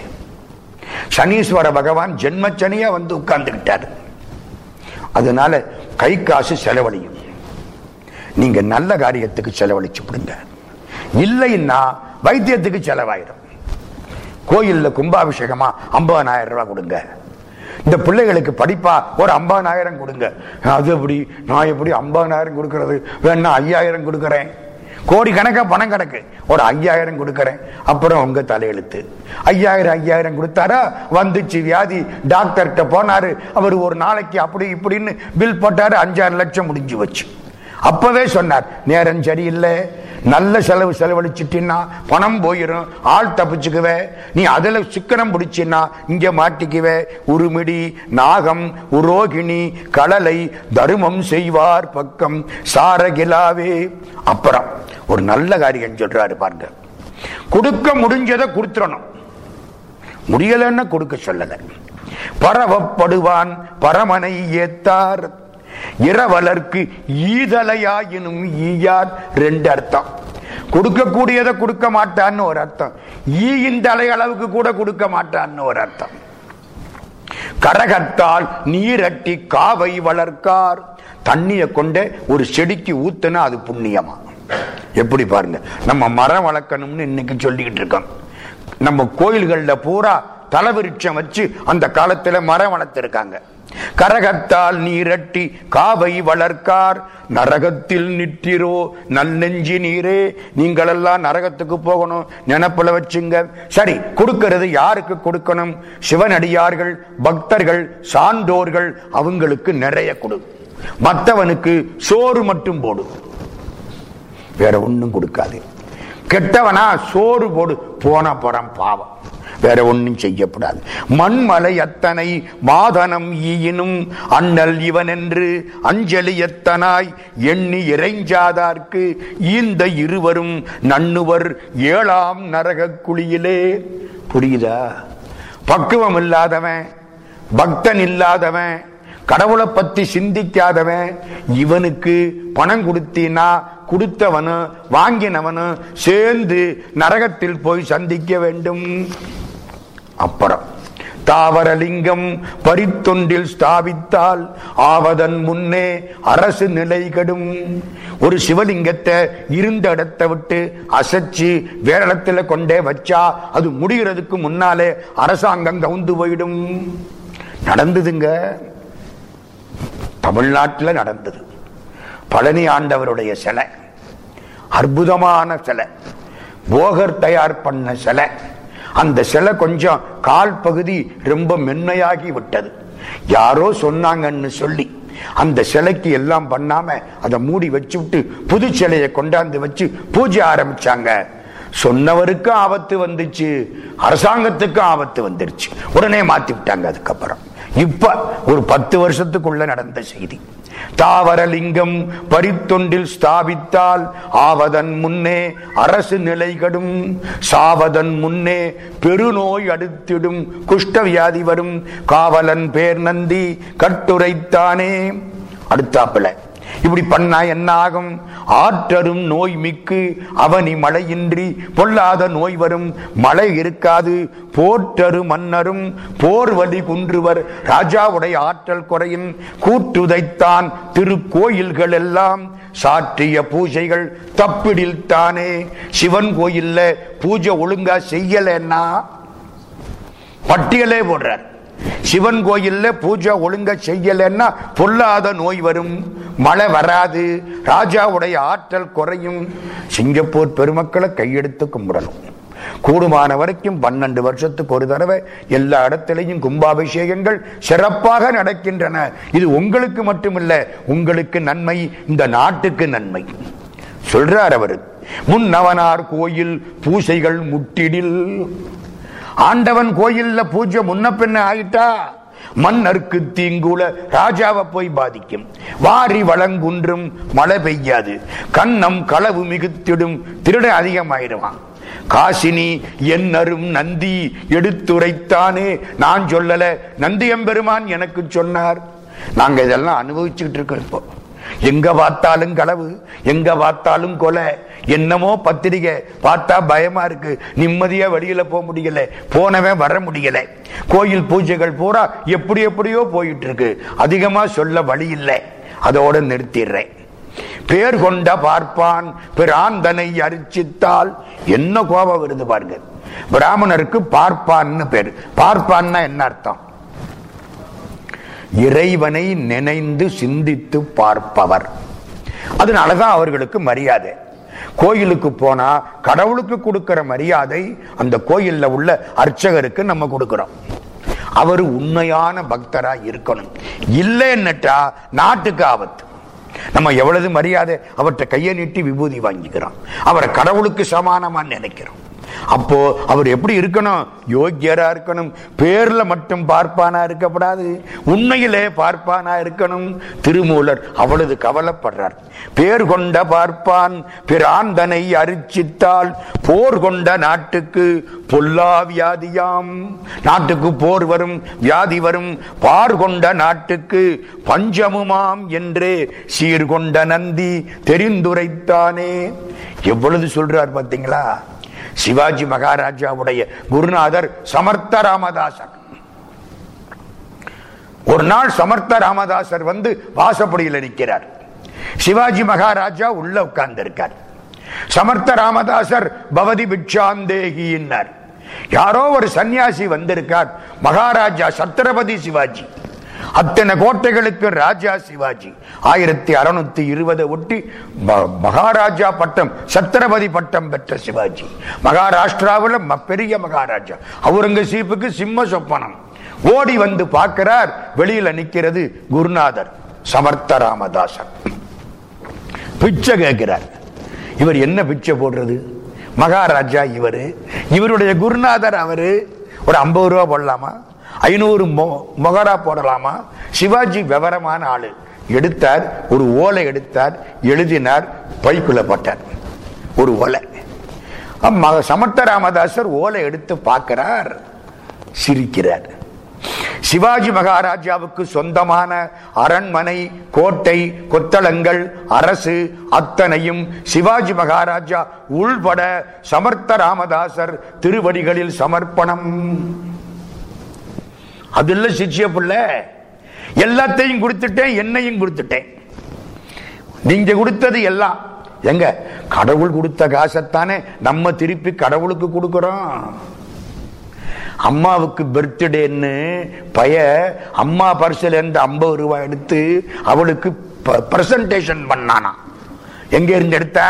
சனீஸ்வர பகவான் ஜென்மச்சனியா வந்து உட்கார்ந்துக்கிட்டார். அதனால கை காசு செலவழியும். நீங்க நல்ல காரியத்துக்கு செலவழிச்சு விடுங்க இல்லைன்னா வைத்தியத்துக்கு செலவாயிடும் கோயிலில் கும்பாபிஷேகமா ஐம்பதனாயிரம் ரூபாய் கொடுங்க. இந்த பிள்ளைகளுக்கு படிப்பா ஒரு ஐம்பதனாயிரம் கொடுங்க. அது எப்படி? நான் எப்படி ஐம்பதனாயிரம் கொடுக்கறது? வேணா ஐயாயிரம் கொடுக்கறேன். கோடி கணக்காக பணம் கிடக்கு. ஒரு ஐயாயிரம் கொடுக்கறேன். அப்புறம் உங்க தலையெழுத்து. ஐயாயிரம் ஐயாயிரம் கொடுத்தாரா? வந்துச்சு வியாதி. டாக்டர்கிட்ட போனாரு. அவர் ஒரு நாளைக்கு அப்படி இப்படின்னு பில் போட்டாரு. அஞ்சாறு லட்சம் முடிஞ்சு வச்சு அப்பவே சொன்னார் நேரம் சரியில்லை. நல்ல செலவு செலவழிச்சிட்டின்னா பணம் போயிடும் ஆள் தப்பிச்சுக்குவே. நீ அதில் சிக்கனம் பிடிச்சின்னா இங்கே மாட்டிக்குவே. உருமிடி நாகம் உரோகிணி கடலை தருமம் செய்வார் பக்கம் சாரகிலாவே. அப்புறம் ஒரு நல்ல காரியம் சொல்றாரு பாருங்க. கொடுக்க முடிஞ்சதை கொடுத்துடணும். முடியலன்னு கொடுக்க சொல்லல. பரவப்படுவான் பரமனை ஏத்தார். இரவலர்க்கு ஈதலையாயினும் ஈயார் ரெண்டு அர்த்தம். கொடுக்கக்கூடியதை கொடுக்க மாட்டான்னு ஒரு அர்த்தம். ஈயின் தலை அளவுக்கு கூட கொடுக்க மாட்டான்னு ஒரு அர்த்தம். கரகத்தால் நீரட்டி காவை வளர்க்கார். தண்ணியை கொண்டு ஒரு செடிக்கு ஊத்துனா அது புண்ணியமா? எப்படி பாருங்க. நம்ம மரம் வளர்க்கணும்னு இன்னைக்கு சொல்லிக்கிட்டு இருக்கோம். நம்ம கோயில்கள்ல பூரா தலவிருட்சம் வச்சு அந்த காலத்துல மரம் வளர்த்திருக்காங்க. கரகத்தால் நீரட்டி காவை வளர்க்கார். நரகத்தில் நிற்றிரோ நல்லெஞ்சி நீரே நீங்களெல்லாம் நரகத்துக்கு போகணும். நினப்புல வச்சுங்க. சரி கொடுக்கிறது யாருக்கு கொடுக்கணும்? சிவனடியார்கள் பக்தர்கள் சான்றோர்கள் அவங்களுக்கு நிறைய கொடு. மற்றவனுக்கு சோறு மட்டும் போடு. வேற ஒன்றும் கொடுக்காது. கெட்டவனா சோறு போடு. போன புறம் பாவம். வேற ஒன்றும் செய்யப்படாது. மண்மலை அத்தனை மாதனம் ஈயினும் அண்ணல் இவன் என்று அஞ்சலி எத்தனாய் எண்ணி இறைஞ்சாதார்க்கு இந்த இருவரும் நன்னுவர் ஏழாம் நரக குழியிலே. புரியுதா? பக்குவம் இல்லாதவன் பக்தன் இல்லாதவன் கடவுளை பத்தி சிந்திக்காதவன் இவனுக்கு பணம் கொடுத்தீனா கொடுத்தவனும் வாங்கினவனும் சேர்ந்து நரகத்தில் போய் சந்திக்க வேண்டும். அப்புறம். தாவரலிங்கம் பரித்தொண்டில் ஸ்தாபித்தால் ஆவதன் முன்னே அரசு நிலை கடும். ஒரு சிவலிங்கத்தை இருந்த இடத்தை விட்டு அசைச்சு வேற இடத்துல கொண்டே வச்சா அது முடிகிறதுக்கு முன்னாலே அரசாங்கம் கவுந்து போயிடும். நடந்ததுங்க. தமிழ்நாட்டில் நடந்தது. பழனி ஆண்டவருடைய சிலை. அற்புதமான சிலை. போகர் தயார் பண்ண சிலை. அந்த சிலை கொஞ்சம் கால் பகுதி ரொம்ப மென்மையாகி விட்டது. யாரோ சொன்னாங்கன்னு சொல்லி அந்த சிலைக்கு எல்லாம் பண்ணாம அதை மூடி வச்சு விட்டு புது சிலையை கொண்டாந்து வச்சு பூஜை ஆரம்பிச்சாங்க. சொன்னவருக்கும் ஆபத்து வந்துச்சு அரசாங்கத்துக்கும் ஆபத்து வந்துருச்சு. உடனே மாத்தி விட்டாங்க அதுக்கப்புறம். இப்ப ஒரு பத்து வருஷத்துக்குள்ள நடந்த செய்தி. தாவரலிங்கம் பரித்தொண்டில் ஸ்தாபித்தால் ஆவதன் முன்னே அரசு நிலைகடும். சாவதன் முன்னே பெருநோய் அடுத்திடும். குஷ்டவியாதி வரும். காவலன் பேர் நந்தி கட்டுரைத்தானே. அடுத்தாப்புல. இப்படி பண்ணா என்ன ஆகும் ஆற்றரும் நோய் மிக்கு அவனி மழையின்றி பொல்லாத நோய் வரும். மழை இருக்காது போற்றரு மன்னரும் போர் வழி குன்றுவர். ராஜாவுடைய ஆற்றல் குறையும். கூற்றுதைத்தான் திருக்கோயில்கள் எல்லாம் சாற்றிய பூஜைகள் தப்பிடில் தானே. சிவன் கோயில்ல பூஜை ஒழுங்கா செய்யலன்னா பட்டியலே போடுறார். சிவன் கோயில்ல பூஜை ஒழுங்க செய்யலன்னா பொல்லாத நோய் வரும். மழை வராது. ராஜாவுடைய ஆற்றல் குறையும். சிங்கப்பூர் பெருமக்களை கையெடுத்து கும்பிடணும். கூடுமான வரைக்கும் பன்னெண்டு வருஷத்துக்கு ஒரு தடவை எல்லா இடத்திலையும் கும்பாபிஷேகங்கள் சிறப்பாக நடக்கின்றன. இது உங்களுக்கு மட்டுமில்ல உங்களுக்கு நன்மை இந்த நாட்டுக்கு நன்மை. சொல்றார் அவரு முன்னவனார் கோயில் பூசைகள் முட்டிடில். ஆண்டவன் கோயில்ல பூஜை முன்ன பின்ன ஆயிட்டா? மன்னருக்கு தீங்குல ராஜாவை போய் பாதிக்கும். வாரி வளங்குன்றும் மழை பெய்யாது. கண்ணம் களவு மிகுத்திடும் திருட அதிகமாயிருவான் காசினி என்னரும் நந்தி எடுத்துரைத்தானே? நான் சொல்லல நந்தியம்பெருமான் எனக்கு சொன்னார். நாங்க இதெல்லாம் அனுபவிச்சுக்கிட்டு இருக்கோம் இப்போ. எங்க பார்த்தாலும் களவு எங்க பார்த்தாலும் கொலை. என்னமோ பத்திரிகை பார்த்தா பயமா இருக்கு. நிம்மதியா வெளியில போக முடியல. போனவன் வர முடியல. கோயில் பூஜைகள் பூரா எப்படி எப்படியோ போயிட்டு இருக்கு அதிகமா சொல்ல வழி இல்லை. அதோட நிறுத்திடுறேன். பேர் கொண்ட பார்ப்பான் பிராந்தனை அரிச்சித்தால் என்ன கோபம் வருது பாருங்க. பிராமணருக்கு பார்ப்பான்னு பேர். பார்ப்பான்னா என்ன அர்த்தம்? இறைவனை நினைந்து சிந்தித்து பார்ப்பவர். அதனாலதான் அவர்களுக்கு மரியாதை. கோயிலுக்கு போனா கடவுளுக்கு கொடுக்கிற மரியாதை அந்த கோயில்ல உள்ள அர்ச்சகருக்கு நம்ம கொடுக்கிறோம். அவர் உண்மையான பக்தரா இருக்கணும். இல்லைன்னுட்டா நாட்டுக்கு ஆபத்து நம்ம எவ்வளவு மரியாதை அவர்கிட்ட கையை நீட்டி விபூதி வாங்கிக்கிறோம். அவரை கடவுளுக்கு சமானமா நினைக்கிறோம். அப்போ அவர் எப்படி இருக்கணும்? யோக்கியரா இருக்கணும். பேர்ல மட்டும் பார்ப்பானா இருக்கப்படாது உண்மையிலே பார்ப்பானா இருக்கணும். திருமூலர் அவ்வளவு கவலைப்படுறார். பேர் கொண்ட பார்ப்பான் பிராந்தனை அரிச்சித்தால் போர் கொண்ட நாட்டுக்கு பொல்லா வியாதியாம் நாட்டுக்கு போர் வரும் வியாதி வரும். பார் கொண்ட நாட்டுக்கு பஞ்சமுமாம் என்றே சீர்கொண்ட நந்தி தெரிந்துரைத்தானே. எவ்வளவு சொல்றார் பாத்தீங்களா? சிவாஜி மகாராஜாவுடைய குருநாதர் சமர்த்த ராமதாசர். ஒரு நாள் சமர்த்த ராமதாசர் வந்து வாசப்படியில் நிற்கிறார். சிவாஜி மகாராஜா உள்ள உட்கார்ந்து இருக்கார் சமர்த்த ராமதாசர் பவதி பிக்ஷாந்தேகின்னார் யாரோ ஒரு சன்னியாசி வந்திருக்கார். மகாராஜா சத்ரபதி சிவாஜி. அத்தனை கோட்டைகளுக்கு ராஜா சிவாஜி. ஆயிரத்தி அறுநூத்தி இருபதை ஒட்டி மகாராஜா பட்டம் சத்திரபதி பட்டம் பெற்ற சிவாஜி. மகாராஷ்டிராவில் ம- பெரிய மகாராஜா. அவுரங்கசீப்புக்கு சிம்ம சொப்பனம். ஓடி வந்து பார்க்கிறார் வெளியில நிக்கிறது குருநாதர் சமர்த்த ராமதாசன் பிச்சை கேட்கிறார். இவர் என்ன பிச்சை போடுறது? மகாராஜா இவரு. இவருடைய குருநாதர் அவரு. ஒரு ஐம்பது ரூபா போடலாமா? ஐநூறு மொ- மொகரா போடலாமா? சிவாஜி விவரமான ஆளு. எடுத்தார் ஒரு ஓலை எடுத்தார் எழுதினார் பைக்குள்ள போட்டார். ஒரு ஓலை. அம்மா சமர்த்த ராமதாசர் ஓலை எடுத்து பார்க்கிறார். சிரிக்கிறார். சிவாஜி மகாராஜாவுக்கு சொந்தமான அரண்மனை கோட்டை கொத்தளங்கள் அரசு அத்தனையும் சிவாஜி மகாராஜா உள்பட சமர்த்த ராமதாசர் திருவடிகளில் சமர்ப்பணம். அதுல சிச்சிய புள்ள. எல்லாத்தையும் கொடுத்துட்டேன் என்னையும் கொடுத்துட்டேன். நீங்க கொடுத்தது எல்லாம். எங்க? கடவுள் கொடுத்த காசைத்தானே நம்ம திருப்பி கடவுளுக்கு கொடுக்கிறோம். அம்மாவுக்கு பர்த்டேன்னு பைய அம்மா பர்சல் இருந்து ஐம்பது ரூபாய் எடுத்து அவளுக்கு பிரசன்டேஷன் பண்ணானா எங்க இருந்து எடுத்த?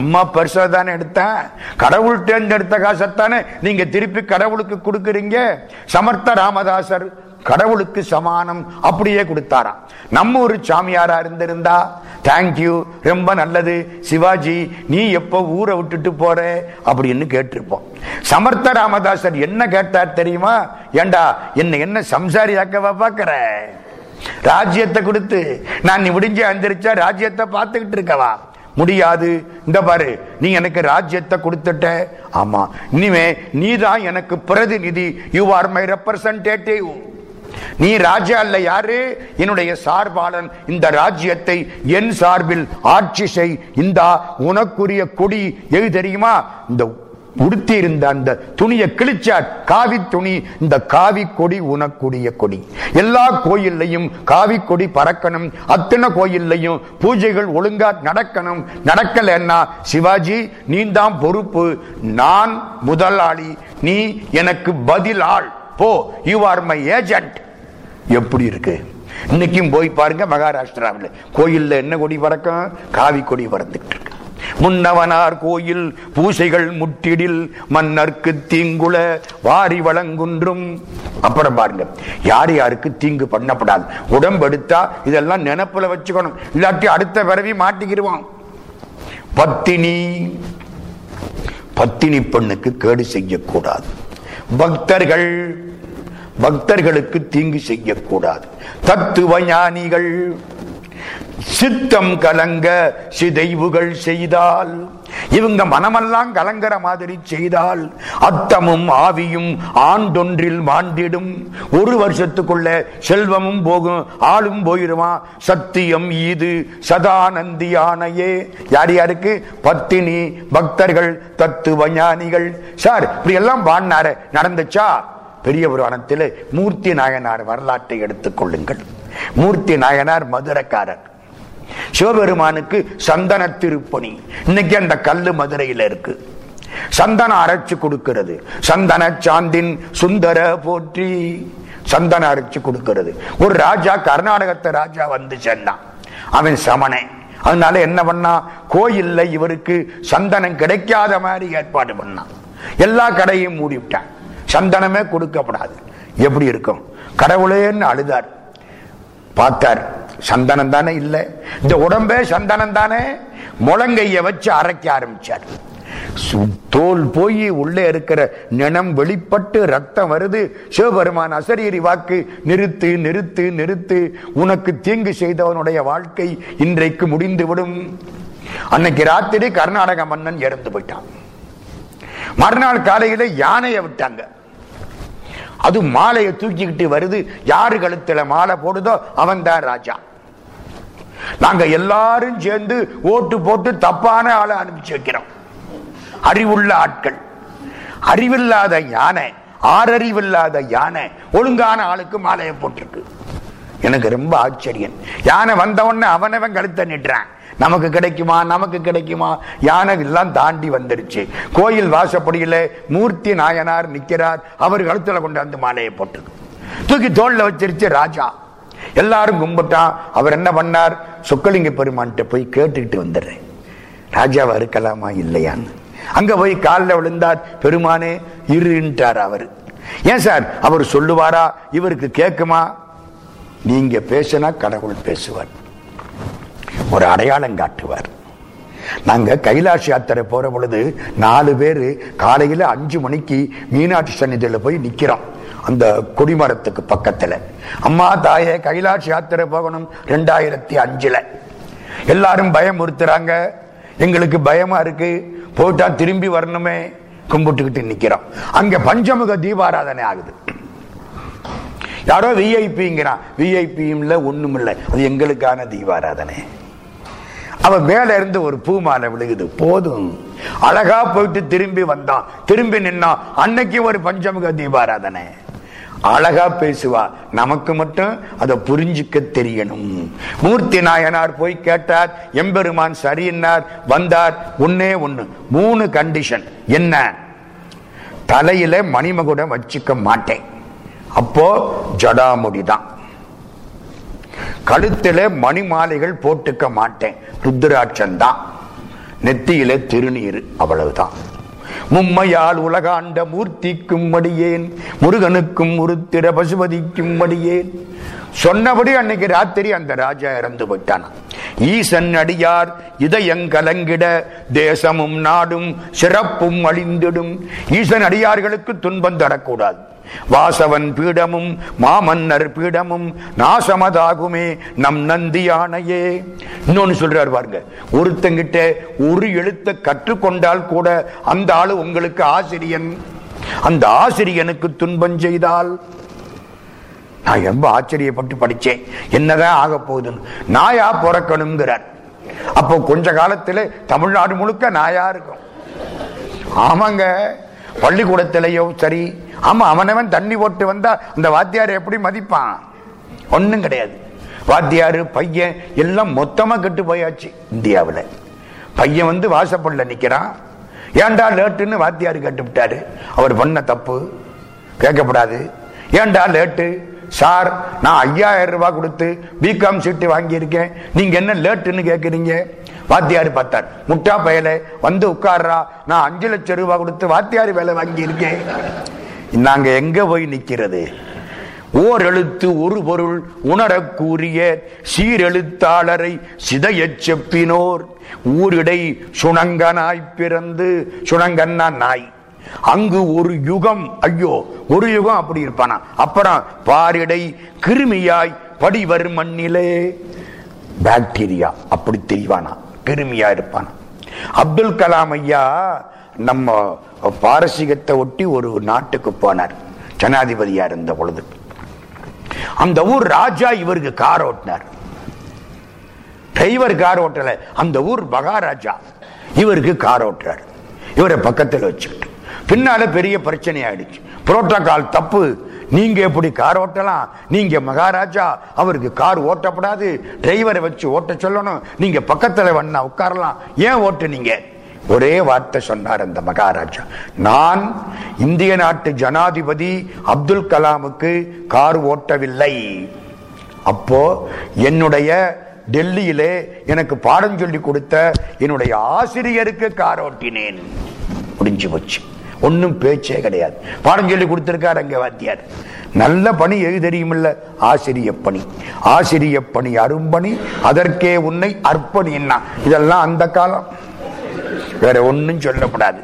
அம்மா பரிசா தானே எடுத்தேன் கடவுள்கிட்ட இருந்து எடுத்த காசத்தானே நீங்க திருப்பி கடவுளுக்கு கொடுக்குறீங்க? சமர்த்த ராமதாசர் கடவுளுக்கு சமானம் அப்படியே கொடுத்தாராம். நம்ம ஒரு சாமியாரா இருந்திருந்தா தேங்க்யூ ரொம்ப நல்லது. சிவாஜி நீ எப்போ ஊரை விட்டுட்டு போற? அப்படின்னு கேட்டிருப்போம். சமர்த்த ராமதாசர் என்ன கேட்டார் தெரியுமா? ஏண்டா என்ன என்ன சம்சாரியாக்கவா பாக்குற? ராஜ்யத்தை கொடுத்து நான் நீ முடிஞ்சு அந்திரிச்சா ராஜ்யத்தை பார்த்துக்கிட்டு இருக்கவா? முடியாது. இந்த பாரு நீ எனக்கு ராஜ்யத்தை கொடுத்துட்ட. ஆமா இனிமே நீ தான் எனக்கு பிரதிநிதி. யூ ஆர் மை ரெப்ரசன்டேட்டிவ் நீ ராஜா அல்ல யாரு? என்னுடைய சார்பாளன். இந்த ராஜ்யத்தை என் சார்பில் ஆட்சி செய். இந்த உனக்குரிய கொடி. எது தெரியுமா? இந்த உடுத்தி இருந்த அந்த துணியை கிழிச்சார் காவி துணி இந்த காவி கொடி உனக்குரிய கொடி. எல்லா கோயில்லையும் காவி கொடி பறக்கணும் அத்தனை கோயில்லையும் பூஜைகள் ஒழுங்கா நடக்கணும். நடக்கலன்னா சிவாஜி நீ தான் பொறுப்பு. நான் முதலாளி நீ எனக்கு பதில் ஆள் போ யூ ஆர் மை ஏஜென்ட் எப்படி இருக்கு? இன்னைக்கும் போய் பாருங்க மகாராஷ்டிராவில். கோயில்ல என்ன கொடி பறக்கும்? காவி கொடி பறந்துட்டு இருக்கு. முன்னவனார் கோயில் பூசைகள் முட்டிடில் மன்னர்க்கு தீங்குல வாரி வழங்குன்றும். அப்புறம் பாருங்க யார் யாருக்கு தீங்கு பண்ணப்படாது. உடம்பு எடுத்தா இதெல்லாம் நினப்புல வச்சுக்கணும். இல்லாட்டி அடுத்த பிறவி மாட்டிக்கிடுவான் பத்தினி பத்தினி பெண்ணுக்கு கேடு செய்யக்கூடாது. பக்தர்கள் பக்தர்களுக்கு தீங்கு செய்யக்கூடாது. தத்துவ ஞானிகள் சித்தம் கலங்க சிதைவுகள் செய்தால். இவங்க மனமெல்லாம் கலங்கிற மாதிரி செய்தால் அத்தமும் ஆவியும் ஆண்டொன்றில் மாண்டிடும். ஒரு வருஷத்துக்குள்ள செல்வமும் போகும் ஆளும் போயிருவான் சத்தியம் இது சதானந்தியானையே யார் யாருக்கு? பத்தினி பக்தர்கள் தத்துவ ஞானிகள். சார் இப்படி எல்லாம் பாடினார நடந்துச்சா? பெரிய புராணத்தில் மூர்த்தி நாயனார் வரலாற்றை எடுத்துக் கொள்ளுங்கள். மூர்த்தி நாயனார் மதுரக்காரர். சிவபெருமானுக்கு சந்தன திருப்பணி. இன்னைக்கு அந்த கல்லு மதுரையில இருக்கு. சந்தனம் அரைச்சு கொடுக்கிறது. சந்தன சாந்தின் சுந்தர போற்றி சந்தனம் அரைச்சு கொடுக்கிறது. ஒரு ராஜா கர்நாடகத்தை ராஜா வந்து சென்றான் அவன் சமனை அதனால என்ன பண்ணா கோயில்ல இவருக்கு சந்தனம் கிடைக்காத மாதிரி ஏற்பாடு பண்ணான் எல்லா கடையும் மூடி விட்டான் சந்தனமே கொடுக்கப்படாது. எப்படி இருக்கும்? கடவுளேன்னு அழுதார். பார்த்தார். சந்தனம் தானே இல்லை. இந்த உடம்பே சந்தனம் தானே முழங்கைய வச்சு அரைக்க ஆரம்பிச்சார். தோல் போய் உள்ளே இருக்கிற நினம் வெளிப்பட்டு ரத்தம் வருது. சிவபெருமான் அசரீரி வாக்கு நிறுத்து நிறுத்து நிறுத்து. உனக்கு தீங்கு செய்தவனுடைய வாழ்க்கை இன்றைக்கு முடிந்து விடும் அன்னைக்கு ராத்திரி கர்நாடக மன்னன் இறந்து போயிட்டான். மறுநாள் காலையில யானையை விட்டாங்க. அது மாலையை தூக்கிக்கிட்டு வருது. யாரு கழுத்துல மாலை போடுதோ அவன் தான் ராஜா. நாங்க எல்லாரும் சேர்ந்து ஓட்டு போட்டு தப்பான ஆளை அனுப்பிச்சு வைக்கிறோம். அறிவுள்ள ஆட்கள். அறிவில்லாத யானை ஆறறிவில்லாத யானை ஒழுங்கான ஆளுக்கு மாலையை போட்டிருக்கு. எனக்கு ரொம்ப ஆச்சரியம். யானை வந்தவொடனே அவனவன் கழுத்தை நிட்டுறான். நமக்கு கிடைக்குமா நமக்கு கிடைக்குமா? யானை எல்லாம் தாண்டி வந்துருச்சு. கோயில் வாசப்படியில் மூர்த்தி நாயனார் நிற்கிறார் அவர் கழுத்துல கொண்டாந்து மாலையை போட்டது தூக்கி தோல்ல வச்சிருச்சு ராஜா. எல்லாரும் கும்பிட்டான் அவர் என்ன பண்ணார்? சொக்கலிங்க பெருமான்கிட்ட போய் கேட்டுக்கிட்டு வந்துடுறேன். ராஜாவை இருக்கலாமா இல்லையான்னு. அங்க போய் காலில் விழுந்தார். பெருமானே இருன்ட்டார் அவர். ஏன் சார் அவர் சொல்லுவாரா? இவருக்கு கேட்குமா நீங்க பேசினா கடவுள் பேசுவார். ஒரு அடையாளம் காட்டுவார். நாங்க கைலாஷ் யாத்திரை போற பொழுது நாலு பேரு காலையில அஞ்சு மணிக்கு மீனாட்சி சன்னிதியில போய் நிக்கிறோம். அந்த கொடிமரத்துக்கு பக்கத்துல. அம்மா தாயே கைலாஷ் யாத்திரை போகணும் ரெண்டாயிரத்தி அஞ்சுல. எல்லாரும் பயமுறுத்துறாங்க. எங்களுக்கு பயமா இருக்கு. போயிட்டா திரும்பி வரணுமே. கும்பிட்டுக்கிட்டு நிக்கிறோம். அங்க பஞ்சமுக தீபாராதனை ஆகுது. யாரோ விஐபிங்கிறான் விஐபியும் இல்லை ஒண்ணும் இல்லை அது எங்களுக்கான தீபாராதனை. அவ மேல இருந்து ஒரு பூ மாலை விழுகுது. போதும். அழகா போயிட்டு திரும்பி வந்தான். திரும்பி நின்னான் அன்னைக்கு ஒரு பஞ்சமுக தீபாராதனை. அழகா பேசுவா. நமக்கு மட்டும் அதை புரிஞ்சுக்க தெரியணும். மூர்த்தி நாயனார் போய் கேட்டார் எம்பெருமான் சரியினார் வந்தார் ஒன்னே ஒண்ணு. மூணு கண்டிஷன் என்ன? தலையில மணிமகுடம் வச்சுக்க மாட்டேன். அப்போ ஜடாமுடிதான். கழுத்துல மணி மாலைகள் போட்டுக்க மாட்டேன். ருத்ராட்சம் தான் நெத்தியில திருநீர் அவ்வளவுதான். மும்மையால் உலகாண்ட மூர்த்திக்கும் மடியேன் முருகனுக்கும் உருத்திர பசுபதிக்கும் மடியேன் சொன்னபடி அன்னைக்கு ராத்திரி அந்த ராஜா இறந்து போயிட்டான். ஈசன் அடியார் இதயங்கலங்கிட தேசமும் நாடும் சிறப்பும் அழிந்திடும். ஈசன் அடியார்களுக்கு துன்பம் தரக்கூடாது. வாசவன் பீடமும் மாமன்னர் பீடமும் நாசமதாகுமே நம் நந்தியானையே இன்னொன்னு சொல்றாரு பாருங்க ஒருத்தங்கிட்ட ஒரு எழுத்தை கற்றுக்கொண்டால் கூட அந்த ஆளு உங்களுக்கு ஆசிரியன். அந்த ஆசிரியனுக்கு துன்பம் செய்தால் நான் ரொம்ப ஆச்சரியப்பட்டு படிச்சேன் என்னதான் ஆக போகுதுன்னு. நாயா பிறக்கணுங்கிறார். அப்போ கொஞ்ச காலத்துல தமிழ்நாடு முழுக்க நாயா இருக்கும். ஆமாங்க பள்ளிக்கூடத்திலேயோ சரி ஆமா அவனவன் தண்ணி போட்டு வந்தா அந்த வாத்தியார் எப்படி மதிப்பான்? ஒன்றும் கிடையாது. வாத்தியாரு பையன் எல்லாம் மொத்தமா கெட்டு போயாச்சு இந்தியாவில். பையன் வந்து வாசப்படல நிக்கிறான். ஏன்டா லேட்டுன்னு வாத்தியாரு கேட்டு விட்டாரு அவர் பண்ண தப்பு. கேட்கப்படாது. ஏன்டா லேட்டு? சார் நான் ஐயாயிரம் ரூபாய் கொடுத்து பிகாம் சீட்டு வாங்கியிருக்கேன். நீங்க என்ன லேட்டுன்னு கேட்குறீங்க? வாத்தியார் பார்த்தார். முட்டா பயலை வந்து உட்கார்றா. நான் அஞ்சு லட்சம் ரூபாய் கொடுத்து வாத்தியார் வேலை வாங்கியிருக்கேன். நாங்க எங்க போய் நிக்கிறது? ஓர் எழுத்து ஒரு பொருள் உணரக்கூறிய சீரெழுத்தாளரை சிதையச் செப்பினோர். ஊரிடை சுணங்கனாய் பிறந்து சுணங்கன்னா நாய். அங்கு ஒரு யுகம் ஐயோ ஒரு யுகம் அப்படி இருப்பானா? அப்புறம் பாரிடை கிருமியாய் படிவர் மண்ணிலே. பாக்டீரியா அப்படி தெரிவானா கிருமியா இருப்பானா? அப்துல் கலாம் ஐயா நம்ம பாரசீகத்தை ஒட்டி ஒரு நாட்டுக்கு போனார். ஜனாதிபதியா இருந்த பொழுது. அந்த ஊர் ராஜா இவருக்கு கார் ஓட்டினார். டிரைவர் கார் ஓட்டல. அந்த ஊர் மகாராஜா இவருக்கு கார் ஓட்டுறார். இவரை பக்கத்தில் வச்சுக்கிட்டு. பின்னால பெரிய பிரச்சனை ஆயிடுச்சு. புரோட்டோகால் தப்பு. நீங்க எப்படி கார் ஓட்டலாம்? நீங்க மகாராஜா அவருக்கு கார் ஓட்டப்படாது. டிரைவரை வச்சு ஓட்ட சொல்லணும். நீங்க பக்கத்தில் வண்ணா உட்காரலாம். ஏன் ஓட்டுனீங்க? ஒரே வார்த்தை சொன்னார் அந்த மகாராஜா. நான் இந்திய நாட்டு ஜனாதிபதி அப்துல் கலாமுக்கு கார் ஓட்டவில்லை. அப்போ என்னுடைய டெல்லியிலே எனக்கு பாடம் சொல்லி கொடுத்த என்னுடைய ஆசிரியருக்கு கார் ஓட்டினேன். முடிஞ்சு போச்சு. ஒன்னும் பேச்சே கிடையாது. பாடம் சொல்லி கொடுத்திருக்கார் அங்க வாத்தியார். நல்ல பணி எது தெரியுமில்ல? ஆசிரிய பணி. ஆசிரிய பணி அரும்பணி அதற்கே உன்னை அர்ப்பணின்னா. இதெல்லாம் அந்த காலம். வேற ஒன்னும் சொல்லப்படாது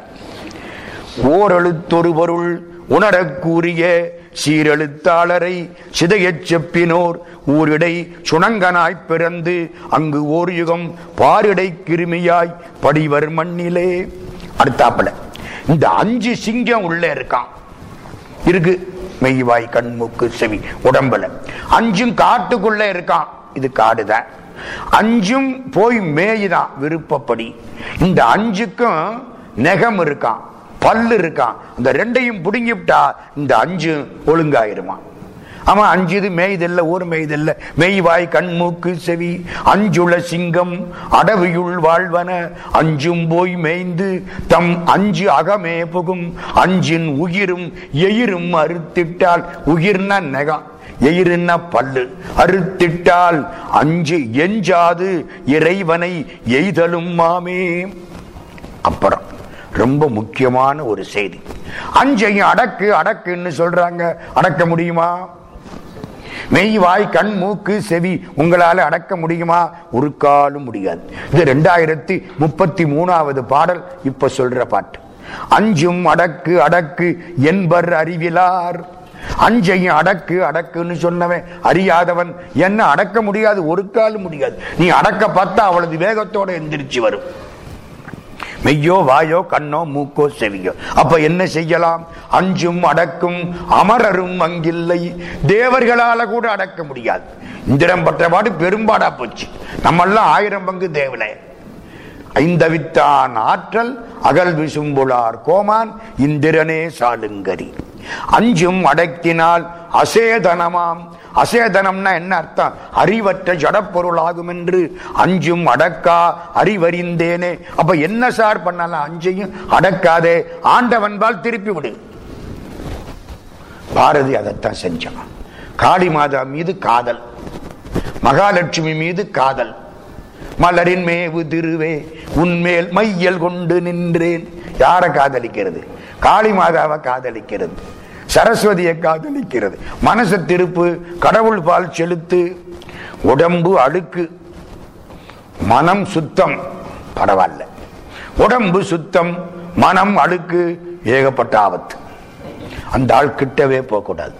ஓரெழுத்தொரு பொருள் உணரக்கூறிய சீரெழுத்தாளரை சிதையச் செப்பினோர் ஊரிடை சுணங்கனாய் பிறந்து அங்கு ஓர் யுகம் பாரிடை கிருமியாய் படிவர் மண்ணிலே. அடுத்தாப்புல இந்த அஞ்சு சிங்கம் உள்ள இருக்கான் இருக்கு. மெய்வாய் கண் மூக்கு செவி உடம்புல. அஞ்சும் காட்டுக்குள்ள இருக்கான் இது காடுதான். அஞ்சும் போய் மேயுதான் விருப்பப்படி. இந்த அஞ்சுக்கும் நெகம் இருக்கான் பல்லு இருக்கான் இந்த ரெண்டையும் புடுங்கிவிட்டா இந்த அஞ்சு ஒழுங்காயிருமா? ஆமா அஞ்சு இது மேய்தல்ல ஒரு மேய்தல்ல. மெய்வாய் கண் மூக்கு செவி அஞ்சுள சிங்கம் அடவியுள் வாழ்வன அஞ்சும் போய் மேய்ந்து தம் அஞ்சு அகமே புகும். அஞ்சின் உயிரும் எயிரும் அறுத்திட்டால் உயிர்னா நெகம். எயிறுன்னா பல்லு அறுத்திட்டால் அஞ்சு எஞ்சாது இறைவனை எய்தலும் மாமே. அப்புறம் ரொம்ப முக்கியமான ஒரு செய்தி. அஞ்சையும் அடக்கு அடக்குன்னு சொல்றாங்க. அடக்க முடியுமா? மெய் வாய் கண் மூக்கு செவி உங்களால அடக்க முடியுமா? ஒரு காலும் முடியாது. இது ரெண்டாயிரத்தி முப்பத்தி மூணாவது பாடல். இப்ப சொல்ற பாட்டு. அஞ்சும் அடக்கு அடக்கு என்பர் அறிவிலார். அஞ்சையும் அடக்கு அடக்குன்னு சொன்னவன் அறியாதவன். என்ன அடக்க முடியாது ஒரு கால் முடியாது. நீ அடக்க பார்த்தா அவளது வேகத்தோட எந்திரிச்சு வரும். மெய்யோ வாயோ கண்ணோ மூக்கோ செவியோ. அப்ப என்ன செய்யலாம்? அஞ்சும் அடக்கும் அமரரும் அங்கில்லை. தேவர்களால கூட அடக்க முடியாது. இந்திரம் பற்றபாடு பெரும்பாடா போச்சு. நம்மெல்லாம் ஆயிரம் பங்கு தேவலை ஐந்தவித்தான் ஆற்றல் அகல் விசும்புலார் கோமான் இந்திரனே சாலுங்கரி அஞ்சும் அடக்கினால் அசேதனமாம். அசேதனம்னா என்ன அர்த்தம்? அறிவற்ற ஜடப்பொருளாகும் என்று அஞ்சும் அடக்கா அறிவறிந்தேனே. அப்ப என்ன சார் பண்ணலாம் அஞ்சையும் அடக்காதே. ஆண்டவன்பால் திருப்பி விடு பாரதி அதைத்தான் செஞ்சான். காளி மாதா மீது காதல். மகாலட்சுமி மீது காதல். மலரின் மேவு திருவே உன்மேல் மையல் கொண்டு நின்றேன். யாரை காதலிக்கிறது? காளி மாதாவை காதலிக்கிறது. சரஸ்வதியை காதலிக்கிறது. மனசு திருப்பு கடவுள் பால் செலுத்து உடம்பு அழுக்கு. மனம் சுத்தம். பரவாயில்ல. உடம்பு சுத்தம் மனம் அழுக்கு ஏகப்பட்ட ஆபத்து. அந்த ஆள் கிட்டவே போகக்கூடாது.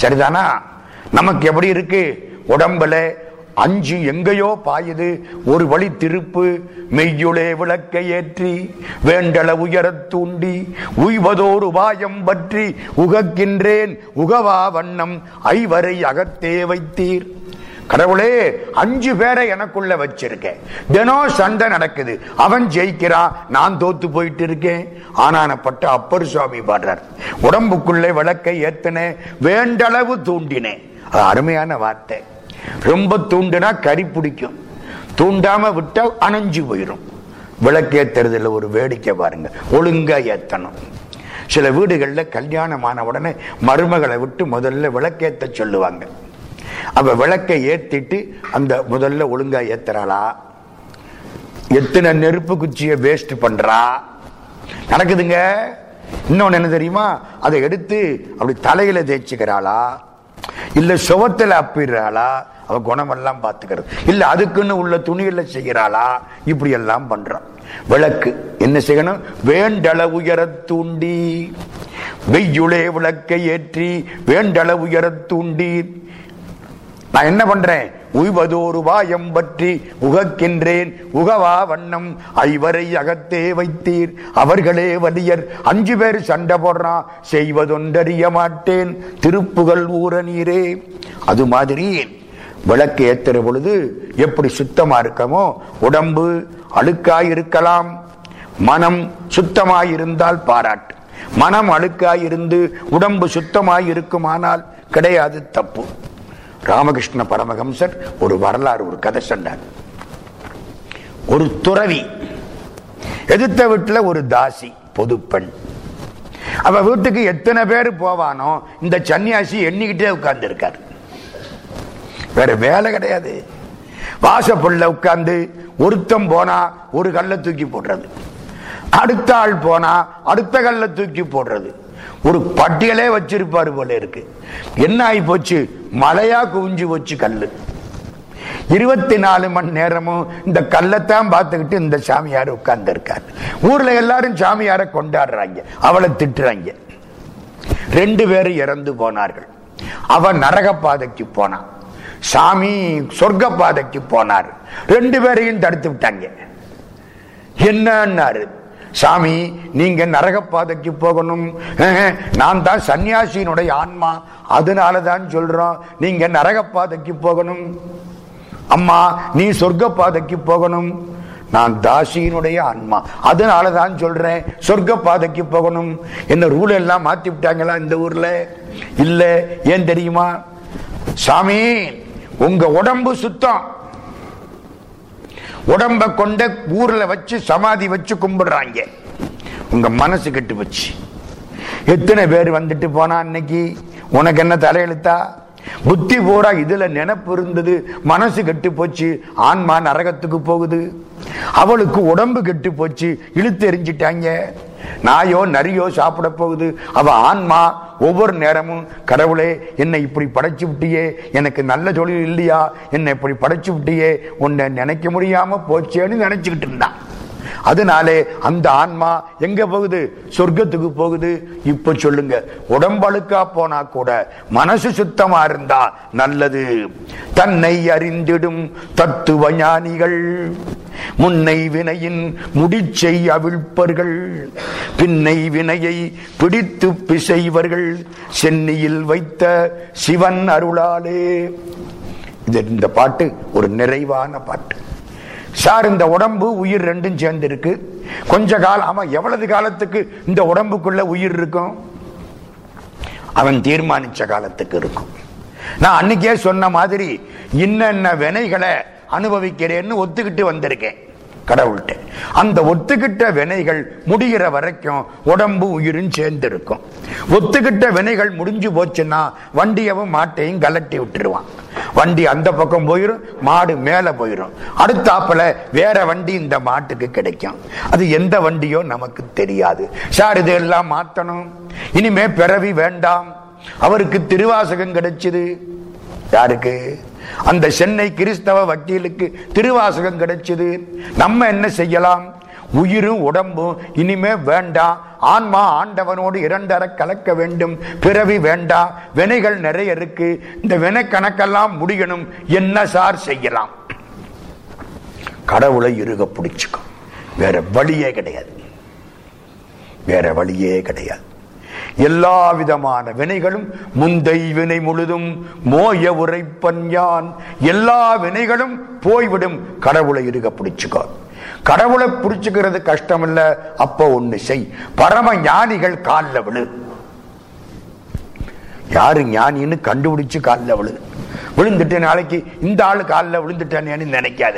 சரிதானா? நமக்கு எப்படி இருக்கு? உடம்புல அஞ்சு எங்கேயோ பாயுது. ஒரு வழி திருப்பு மெய்யுளே விளக்கை ஏற்றி வேண்டள உயரத் தூண்டி உய்வதோர் உபாயம் பற்றி உகக்கின்றேன். உகவா வண்ணம் ஐவரை அகத்தே வைத்தீர். கடவுளே அஞ்சு பேரை எனக்குள்ள வச்சிருக்கேன் தினம் சண்டை நடக்குது. அவன் ஜெயிக்கிறான் நான் தோத்து போயிட்டு இருக்கேன். ஆனானப்பட்ட அப்பர் சுவாமி பாடுறார். உடம்புக்குள்ளே விளக்கை ஏத்தனே வேண்டளவு தூண்டினேன். அருமையான வார்த்தை. ரொம்ப தூண்டுனா கறி பிடிக்கும். தூண்டாம விட்டா அணைஞ்சு போயிடும் விளக்கேத்துறதுல ஒரு வேடிக்கை பாருங்க. ஒழுங்கா ஏத்தணும். சில வீடுகள்ல ஆன உடனே மருமகளை விட்டு முதல்ல விளக்கேத்த சொல்லுவாங்க. அவ விளக்கை ஏத்திட்டு அந்த முதல்ல ஒழுங்கா ஏத்துறாளா? எத்தனை நெருப்பு குச்சியை வேஸ்ட் பண்றா? நடக்குதுங்க. இன்னொன்னு என்ன தெரியுமா? அதை எடுத்து அப்படி தலையில தேய்ச்சிக்கிறாளா? இல்ல சுவத்துல அப்பிடுறாளா? அவ குணமெல்லாம் பார்த்துக்கிறது. இல்ல அதுக்குன்னு உள்ள துணியில செய்கிறாளா இப்படி எல்லாம் பண்றான் விளக்கு. என்ன செய்யணும்? வேண்டள உயர தூண்டி. வெய்யுளே விளக்கை ஏற்றி வேண்டள உயர தூண்டி. நான் என்ன பண்றேன்? உய்வதோரு வாயம் பற்றி உகக்கின்றேன். உகவா வண்ணம் ஐவரை அகத்தே வைத்தீர். அவர்களே வலியர். அஞ்சு பேர் சண்டை போடுறான் செய்வதொன்றறிய மாட்டேன். திருப்புகள் ஊற நீரே. அது மாதிரி விளக்கு ஏத்துற பொழுது எப்படி சுத்தமா இருக்கமோ உடம்பு அழுக்காய் இருக்கலாம் மனம் சுத்தமாய் இருந்தால் பாராட்டு. மனம் அழுக்காய் இருந்து உடம்பு சுத்தமாய் இருக்குமானால் கிடையாது தப்பு. ராமகிருஷ்ண பரமஹம்சர் ஒரு வரலாறு ஒரு கதை சொன்னார். ஒரு துறவி எதிர்த்த வீட்டில் ஒரு தாசி பொதுப்பெண் அவ வீட்டுக்கு எத்தனை பேர் போவானோ இந்த சன்னியாசி எண்ணிக்கிட்டே உட்கார்ந்து இருக்காரு வேற வேலை கிடையாது. வாசப்புள்ள உட்கார்ந்து ஒருத்தம் போனா ஒரு கல்லை தூக்கி போடுறது. அடுத்த ஆள் போனா அடுத்த கல்லை தூக்கி போடுறது. ஒரு பட்டியலே வச்சிருப்பாரு போல இருக்கு. என்ன ஆகி போச்சு? மழையா குவிஞ்சு போச்சு கல்லு. இருபத்தி நாலு மணி நேரமும் இந்த கல்லைத்தான் பார்த்துக்கிட்டு இந்த சாமியார் உட்கார்ந்து இருக்காரு ஊர்ல எல்லாரும் சாமியாரை கொண்டாடுறாங்க அவளை திட்டுறாங்க. ரெண்டு பேரும் இறந்து போனார்கள். அவன் நரக பாதைக்கு போனான். சாமி சொர்க்க பாதைக்கு போனார். ரெண்டு பேரையும் தடுத்து விட்டாங்க. என்னன்னாரு? சாமி நீங்க நரகப்பாதைக்கு போகணும். நான் தான் சன்னியாசியினுடைய ஆன்மா. அதனால தான் சொல்றோம் நீங்க நரகப்பாதைக்கு போகணும். அம்மா நீ சொர்க்க பாதைக்கு போகணும். நான் தாசியினுடைய ஆன்மா. அதனால தான் சொல்றேன் சொர்க்க பாதைக்கு போகணும். என்ன ரூல் எல்லாம் மாத்தி விட்டாங்களா இந்த ஊர்ல? இல்ல ஏன் தெரியுமா? சாமி உங்க உடம்பு சுத்தம். உடம்ப கொண்ட ஊர்ல வச்சு சமாதி வச்சு கும்பிடுறாங்க. உங்க மனசு கெட்டு போச்சு. எத்தனை பேர் வந்துட்டு போனா அன்னைக்கு? உனக்கு என்ன தலையெழுத்தா? புத்தி பூரா இதுல நினப்பு இருந்தது. மனசு கெட்டு போச்சு. ஆன்மா நரகத்துக்கு போகுது. அவளுக்கு உடம்பு கெட்டு போச்சு. இழுத்து எரிஞ்சிட்டாங்க நாயோ நரியோ சாப்பிட போகுது. அவ ஆன்மா ஒவ்வொரு நேரமும் கடவுளே என்னை இப்படி படைச்சு விட்டியே எனக்கு நல்ல தொழில் இல்லையா? என்னை இப்படி படைச்சு விட்டியே உன்னை நினைக்க முடியாம போச்சேன்னு நினைச்சுக்கிட்டு இருந்தான் அதனாலே அந்த ஆன்மா எங்க போகுது? சொர்க்கத்துக்கு போகுது. இப்ப சொல்லுங்க உடம்பழுக்கா போனா கூட மனசு சுத்தமா இருந்தா நல்லது. தன்னை அறிந்திடும் தத்துவ ஞானிகள் முன்னை வினையின் முடிச்சை அவிழ்ப்பர்கள் பின்னை வினையை பிடித்து பிசைவர்கள் சென்னியில் வைத்த சிவன் அருளாலே. இது இந்த பாட்டு ஒரு நிறைவான பாட்டு. சார் இந்த உடம்பு உயிர் ரெண்டும் சேர்ந்து இருக்கு கொஞ்ச காலம் அவன் எவ்வளவு காலத்துக்கு இந்த உடம்புக்குள்ள உயிர் இருக்கும்? அவன் தீர்மானிச்ச காலத்துக்கு இருக்கும். நான் அன்னைக்கே சொன்ன மாதிரி இன்னென்ன வினைகளை அனுபவிக்கிறேன்னு ஒத்துக்கிட்டு வந்திருக்கேன். கடவுள்கிட்ட. அந்த ஒத்துக்கிட்ட வினைகள் முடிகிற வரைக்கும் உடம்பு உயிரும் சேர்ந்து இருக்கும் ஒத்துக்கிட்ட வினைகள் முடிஞ்சு போச்சுன்னா வண்டியவும் மாட்டையும் கலட்டி விட்டுருவான். வண்டி அந்த பக்கம் போயிரும் மாடு மேல போயிரும். அடுத்தாப்புல வேற வண்டி இந்த மாட்டுக்கு கிடைக்கும். அது எந்த வண்டியோ நமக்கு தெரியாது. சார் இதெல்லாம் மாத்தணும். இனிமே பிறவி வேண்டாம். அவருக்கு திருவாசகம் கிடைச்சது. யாருக்கு? அந்த சென்னை கிறிஸ்தவ வக்கீலுக்கு திருவாசகம் கிடைச்சது. நம்ம என்ன செய்யலாம்? உயிரும் உடம்பும் இனிமே வேண்டாம் ஆன்மா ஆண்டவனோடு இரண்டர கலக்க வேண்டும். பிறவி வேண்டாம் வினைகள் நிறைய இருக்கு. இந்த வினை கணக்கெல்லாம் முடியணும். என்ன சார் செய்யலாம்? கடவுளை இருக பிடிச்சுக்கும். வேற வழியே கிடையாது. வேற வழியே கிடையாது. எல்லா விதமான வினைகளும் முந்தை வினை முழுதும் மோய உரைப்பன் யான். எல்லா வினைகளும் போய்விடும். கடவுளை இருக பிடிச்சுக்கோ. கடவுளை பிடிச்சுக்கிறது கஷ்டம் இல்ல அப்ப ஒண்ணு செய். பரம ஞானிகள் காலில் விழு. யாரு ஞானின்னு கண்டுபிடிச்சு காலில் விழு. விழுந்துட்டு நாளைக்கு இந்த ஆளு காலில் விழுந்துட்டானேன்னு நினைக்காத.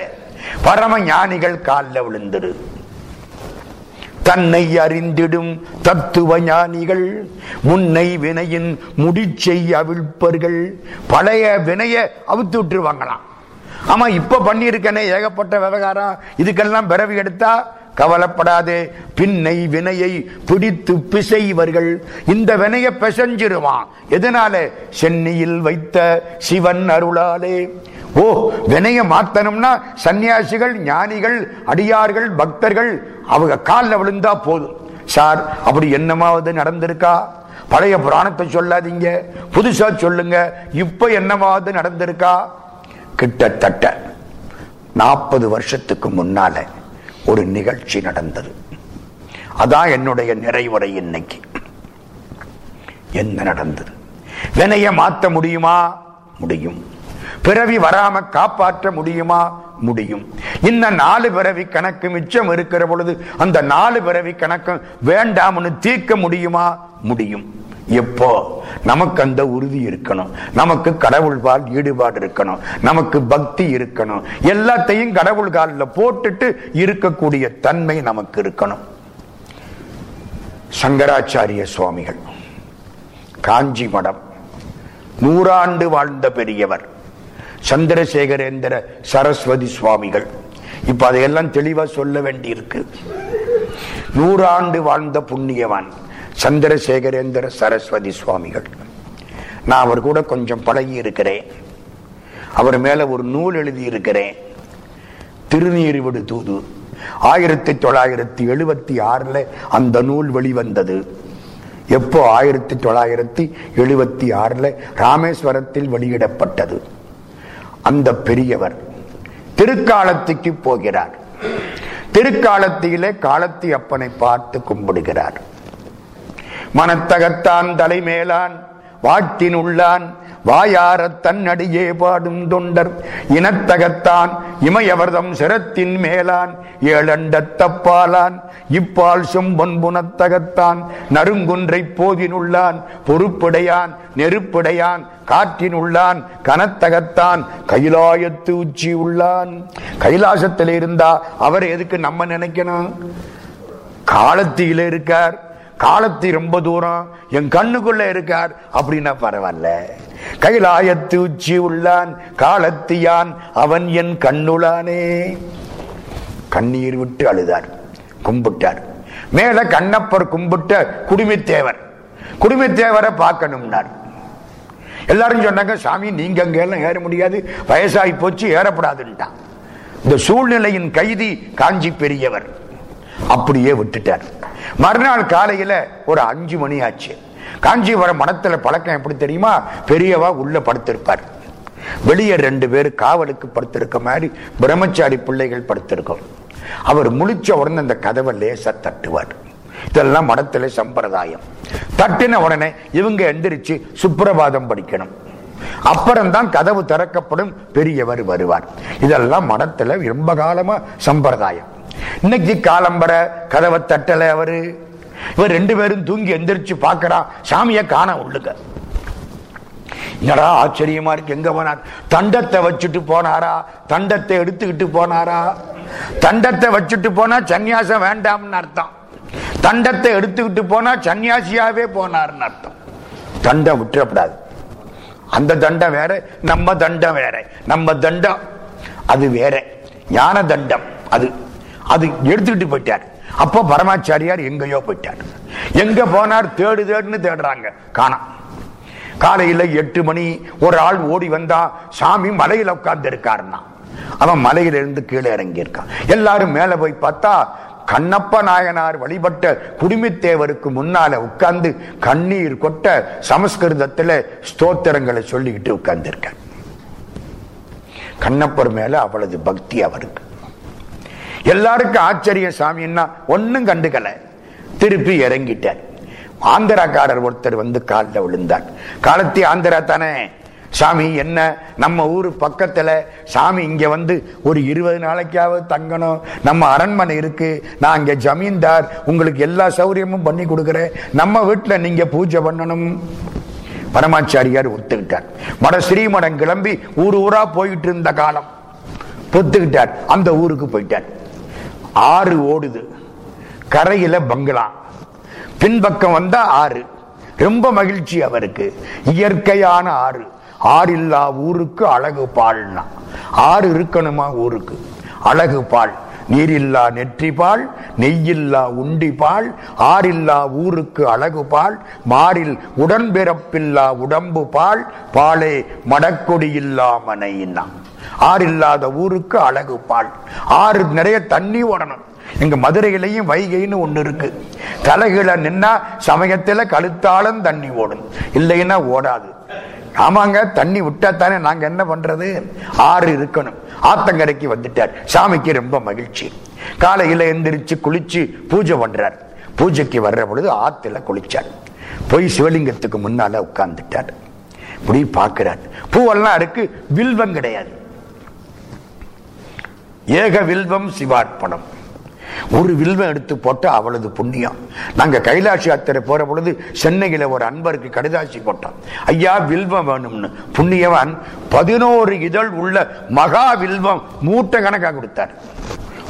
பரம ஞானிகள் காலில் விழுந்துரு. தன்னை அறிந்திடும் தத்துவ ஞானிகள் முன்னை வினையின் முடிச்சை அவிழ்ப்பர்கள் பழைய வினைய அவித்து விட்டுருவாங்களாம். ஆமா இப்ப பண்ணியிருக்கேனே ஏகப்பட்ட விவகாரம் இதுக்கெல்லாம் பிறவி எடுத்தா கவலைப்படாதே. பின்னை வினையை பிடித்து பிசைவர்கள். இந்த வினையை பிசைஞ்சிருவான் எதனால? சென்னியில் வைத்த சிவன் அருளாலே. ஓ வினைய மாத்தணும்னா சன்னியாசிகள் ஞானிகள் அடியார்கள் பக்தர்கள் அவங்க காலில் விழுந்தா போதும். சார் அப்படி என்னமாவது நடந்திருக்கா? பழைய புராணத்தை சொல்லாதீங்க. புதுசா சொல்லுங்க. இப்ப என்னமாவது நடந்திருக்கா? கிட்டத்தட்ட நாற்பது வருஷத்துக்கு முன்னால ஒரு நிகழ்ச்சி நடந்தது. அதான் என்னுடைய நிறைவுரை இன்னைக்கு. என்ன நடந்தது? வினைய மாத்த முடியுமா? முடியும். பிறவி வராம காப்பாற்ற முடியுமா? முடியும். இந்த நாலு பிறவி கணக்கு மிச்சம் இருக்கிற பொழுது அந்த நாலு பிறவி கணக்கு வேண்டாம்னு தீர்க்க முடியுமா? முடியும். எப்போ? நமக்கு அந்த உறுதி இருக்கணும். நமக்கு கடவுள் பால் ஈடுபாடு இருக்கணும். நமக்கு பக்தி இருக்கணும். எல்லாத்தையும் கடவுள் காலில் போட்டுட்டு இருக்கக்கூடிய தன்மை நமக்கு இருக்கணும். சங்கராச்சாரிய சுவாமிகள் காஞ்சி மடம் நூறாண்டு வாழ்ந்த பெரியவர் சந்திரசேகரேந்திர சரஸ்வதி சுவாமிகள். இப்ப அதையெல்லாம் தெளிவா சொல்ல வேண்டியிருக்கு. நூறாண்டு வாழ்ந்த புண்ணியவான் சந்திரசேகரேந்திர சரஸ்வதி சுவாமிகள். நான் அவர் கூட கொஞ்சம் பழகி இருக்கிறேன் அவர் மேல ஒரு நூல் எழுதியிருக்கிறேன். திருநீர்விடு தூது. ஆயிரத்தி தொள்ளாயிரத்தி எழுபத்தி ஆறுல அந்த நூல் வெளிவந்தது. எப்போ ஆயிரத்தி தொள்ளாயிரத்தி எழுபத்தி ஆறுல ராமேஸ்வரத்தில் வெளியிடப்பட்டது. அந்த பெரியவர் திருக்காலத்துக்கு போகிறார். திருக்காலத்திலே காலத்தி அப்பனை பார்த்து கும்பிடுகிறார். மனத்தகத்தான் தலைமேலான் வாட்டின் உள்ளான் வாயார தன்னடியே பாடும் தொண்டர். இனத்தகத்தான் இமையவர்தம் சிரத்தின் மேலான் ஏழண்டத்தப்பாலான் இப்பால் செம்பொன்புனத்தகத்தான் நறுங்குன்றை போதினுள்ளான் பொறுப்புடையான் நெருப்புடையான் காற்றினுள்ளான் கனத்தகத்தான் கைலாயத்து உச்சி உள்ளான். கைலாசத்தில் இருந்தா அவர் எதுக்கு நம்ம நினைக்கணும்? காலத்தில இருக்கார். காலத்தி ரொம்ப தூரம் என் கண்ணுக்குள்ள இருக்கார் அப்படின்னா பரவாயில்ல. கைலாயத்து உச்சி உள்ளான் காலத்தியான் அவன் என் கண்ணுளானே. கண்ணீர் விட்டு அழுதார் கும்பிட்டார். மேல கண்ணப்பர் கும்பிட்ட குடுமித்தேவர் குடுமித்தேவரை பார்க்கணும்னார். எல்லாரும் சொன்னாங்க சாமி நீங்க அங்கெல்லாம் ஏற முடியாது வயசாகி போச்சு ஏறப்படாதுன்ட்டான். இந்த சூழ்நிலையின் கைதி காஞ்சி பெரியவர் அப்படியே விட்டுட்டார். மறுநாள் காலையில ஒரு அஞ்சு மணி ஆச்சு. காஞ்சிபுரம் மடத்துல பழக்கம் எப்படி தெரியுமா? பெரியவா உள்ள படுத்திருப்பார். வெளியே ரெண்டு பேர் காவலுக்கு படுத்திருக்க மாதிரி பிரம்மச்சாரி பிள்ளைகள் படுத்திருக்கும். அவர் முழிச்ச உடனே அந்த கதவை லேசா தட்டுவார். இதெல்லாம் மடத்துல சம்பிரதாயம். தட்டின உடனே இவங்க எந்திரிச்சு சுப்பிரபாதம் படிக்கணும். அப்புறம்தான் கதவு திறக்கப்படும் பெரியவர் வருவார். இதெல்லாம் மடத்துல ரொம்ப காலமா சம்பிரதாயம். இன்னைக்கு காலம்பர கதவை தட்டல அவரு. இவர் ரெண்டு பேரும் தூங்கி எந்திரிச்சு பார்க்கறான் சாமியை காண உள்ளுங்க என்னடா ஆச்சரியமா இருக்கு எங்க போனார்? தண்டத்தை வச்சுட்டு போனாரா? தண்டத்தை எடுத்துக்கிட்டு போனாரா? தண்டத்தை வச்சுட்டு போனா சன்னியாசம் வேண்டாம்னு அர்த்தம். தண்டத்தை எடுத்துக்கிட்டு போனா சன்னியாசியாவே போனார்னு அர்த்தம். தண்டம் விட்டுறப்படாது அந்த தண்டம் வேற நம்ம தண்டம் வேற. நம்ம தண்டம் அது வேற. ஞான தண்டம் அது அது எடுத்துக்கிட்டு போயிட்டார். அப்போ பரமாச்சாரியார் எங்கேயோ போயிட்டார். எங்க போனார்? தேடு தேடுன்னு தேடுறாங்க. காணாம் காலையில எட்டு மணி ஒரு ஆள் ஓடி வந்தா சாமி மலையில உட்கார்ந்து இருக்காருன்னா. அவன் மலையில இருந்து கீழே இறங்கி இருக்கான் எல்லாரும் மேல போய் பார்த்தா கண்ணப்ப நாயனார் வழிபட்ட குடுமித்தேவருக்கு முன்னால உட்கார்ந்து கண்ணீர் கொட்ட சமஸ்கிருதத்துல ஸ்தோத்திரங்களை சொல்லிக்கிட்டு உட்கார்ந்திருக்க கண்ணப்பர் மேல அவ்வளவு பக்தி அவருக்கு. எல்லாருக்கும் ஆச்சரியம் சாமின்னா ஒன்னும் கண்டுக்கல. திருப்பி இறங்கிட்டார். ஆந்திராக்காரர் ஒருத்தர் வந்து காலில் விழுந்தார். காலத்தி ஆந்திரா தானே? சாமி என்ன? நம்ம ஊரு பக்கத்துல சாமி இங்க வந்து ஒரு இருபது நாளைக்காவது தங்கணும். நம்ம அரண்மனை இருக்கு. நான் இங்க ஜமீன்தார் உங்களுக்கு எல்லா சௌரியமும் பண்ணி கொடுக்குறேன். நம்ம வீட்டுல நீங்க பூஜை பண்ணணும். பரமாச்சாரியார் ஒத்துக்கிட்டார். மட ஸ்ரீமடம் கிளம்பி ஊர் ஊரா போயிட்டு இருந்த காலம். பொத்துக்கிட்டார் அந்த ஊருக்கு போயிட்டார். ஆறு ஓடுது. கரையில பங்களா. பின்பக்கம் வந்தா ஆறு. ரொம்ப மகிழ்ச்சி அவருக்கு. இயற்கையான ஆறு. ஆறு இல்லா ஊருக்கு அழகு பால்னா. ஆறு இருக்கணுமா ஊருக்கு? அழகு பால். நீரில்லா நெற்றி பால் நெய்யில்லா உண்டி பால் ஆறில்லா ஊருக்கு அழகு பால் மாறில் உடன்பிறப்பில்லா உடம்பு பால் பாலே மடக்கொடியில்லா மனையின்னா ஆறு இல்லாத ஊருக்கு அழகு பால் ஆறு நிறைய தண்ணி ஓடணும். எங்க மதுரையிலையும் வைகைன்னு ஒண்ணு இருக்கு. தலைகளை நின்னா சமயத்துல கழுத்தாலும் தண்ணி ஓடும். இல்லைன்னா ஓடாது. ஆமாங்க தண்ணி விட்டா தானே நாங்க என்ன பண்றது? ஆறு இருக்கணும். ஆத்தங்கரைக்கு வந்துட்டார். சாமிக்கு ரொம்ப மகிழ்ச்சி. காலையில எந்திரிச்சு குளிச்சு பூஜை பண்றார். பூஜைக்கு வர்ற பொழுது ஆத்துல குளிச்சார். போய் சிவலிங்கத்துக்கு முன்னால உட்கார்ந்துட்டார். இப்படி பார்க்கிறார். பூவெல்லாம் இருக்கு வில்வம் கிடையாது. ஏக வில்வம் சிவார்ப்பணம். ஒரு வில்வம் எடுத்து போட்டா அவ்வளவு புண்ணியம். நாங்க கைலாசி யாத்திரை போற பொழுது சென்னையில ஒரு அன்பருக்கு கடிதாசி போட்டோம். ஐயா வில்வம் வேணும்னு. புண்ணியவன் பதினோரு இதழ் உள்ள மகா வில்வம் மூட்டை கணக்கா கொடுத்தார்.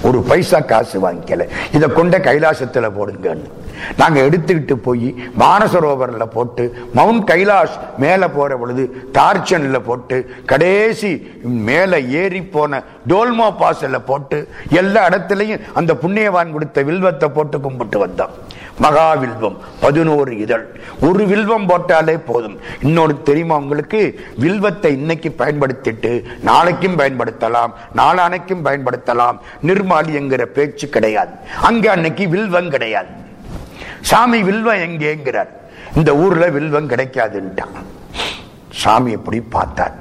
ஒரு பைசா காசு வாங்கிக்கல. இதை கொண்ட கைலாசத்துல போடுங்கன்னு. நாங்க எடுத்துக்கிட்டு போய் மானசரோவரில் போட்டு மவுண்ட் கைலாஷ் மேல போற பொழுது தார்ச்சனில் போட்டு கடைசி மேல ஏறி போன டோல்மோ பாசல்ல போட்டு எல்லா இடத்துலையும் அந்த புண்ணியவான் கொடுத்த வில்வத்தை போட்டு கும்பிட்டு வந்தோம் மகா வில்வம் பதினோரு இதழ். ஒரு வில்வம் போட்டாலே போதும். இன்னொரு தெரியுமா உங்களுக்கு? வில்வத்தை இன்னைக்கு பயன்படுத்திட்டு நாளைக்கும் பயன்படுத்தலாம் நாளானைக்கும் பயன்படுத்தலாம். நிர்மாலி என்கிற பேச்சு கிடையாது. அங்க அன்னைக்கு வில்வம் கிடையாது. சாமி வில்வம் எங்கேங்கிறார்? இந்த ஊர்ல வில்வம் கிடைக்காதுன்ட்டான். சாமி எப்படி பார்த்தார்.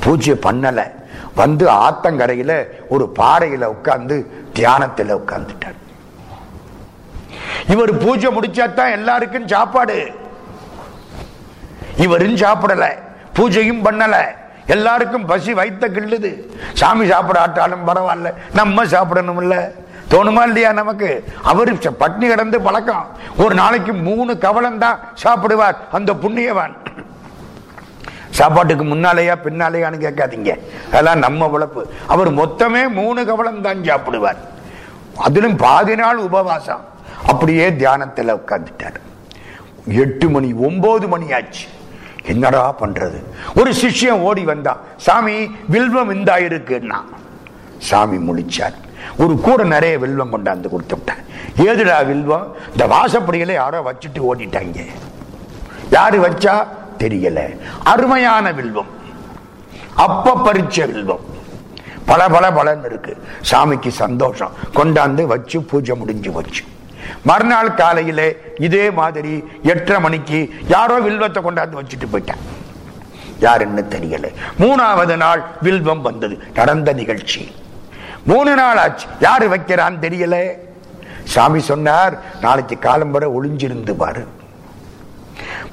பூஜை பண்ணல. வந்து ஆத்தங்கரையில ஒரு பாறையில உட்கார்ந்து தியானத்துல உட்கார்ந்துட்டார். இவர் பூஜை முடிச்சாதான் எல்லாருக்கும் சாப்பாடு. இவரும் சாப்பிடல. பூஜையும் பண்ணல. எல்லாருக்கும் பசி வைத்த கிள்ளுது. சாமி சாப்பிடாட்டாலும் பரவாயில்ல. நம்ம சாப்பிடணும் இல்லை தோணுமா இல்லையா நமக்கு? அவர் ச- பட்னி கிடந்து பழக்கம். ஒரு நாளைக்கு மூணு கவலம் தான் சாப்பிடுவார் அந்த புண்ணியவான். சாப்பாட்டுக்கு முன்னாலேயா பின்னாலேயான்னு கேட்காதீங்க. அதெல்லாம் நம்ம உழைப்பு. அவர் மொத்தமே மூணு கவலம் தான் சாப்பிடுவார். அதிலும் பாதி நாள் உபவாசம். அப்படியே தியானத்தில் உட்கார்ந்துட்டார். எட்டு மணி ஒன்பது மணி ஆச்சு. என்னடா பண்றது? ஒரு சிஷ்யம் ஓடி வந்தான். சாமி வில்வம் இந்தா இருக்குன்னா. சாமி முழிச்சார். ஒரு கூட நிறைய வில்வம் கொண்டாந்து கொடுத்து விட்டேன் ஏதுடா வில்வம்? இந்த வாசப்படியில யாரோ வச்சுட்டு ஓடிட்டாங்க. யாரு வச்சா? தெரியல. அருமையான வில்வம். அப்ப பறிச்ச வில்வம். பல பல பலன்னு இருக்கு. சாமிக்கு சந்தோஷம். கொண்டாந்து வச்சு பூஜை முடிஞ்சு வச்சு மறுநாள் காலையில இதே மாதிரி எட்டரை மணிக்கு யாரோ வில்வத்தை கொண்டாந்து வச்சுட்டு போயிட்டான் யாருன்னு தெரியல. மூணாவது நாள் வில்வம் வந்தது. நடந்த நிகழ்ச்சி. மூணு நாள் ஆச்சு. யாரு வைக்கிறான்னு தெரியல. சாமி சொன்னார் நாளைக்கு காலம் வர ஒளிஞ்சிருந்து பாரு.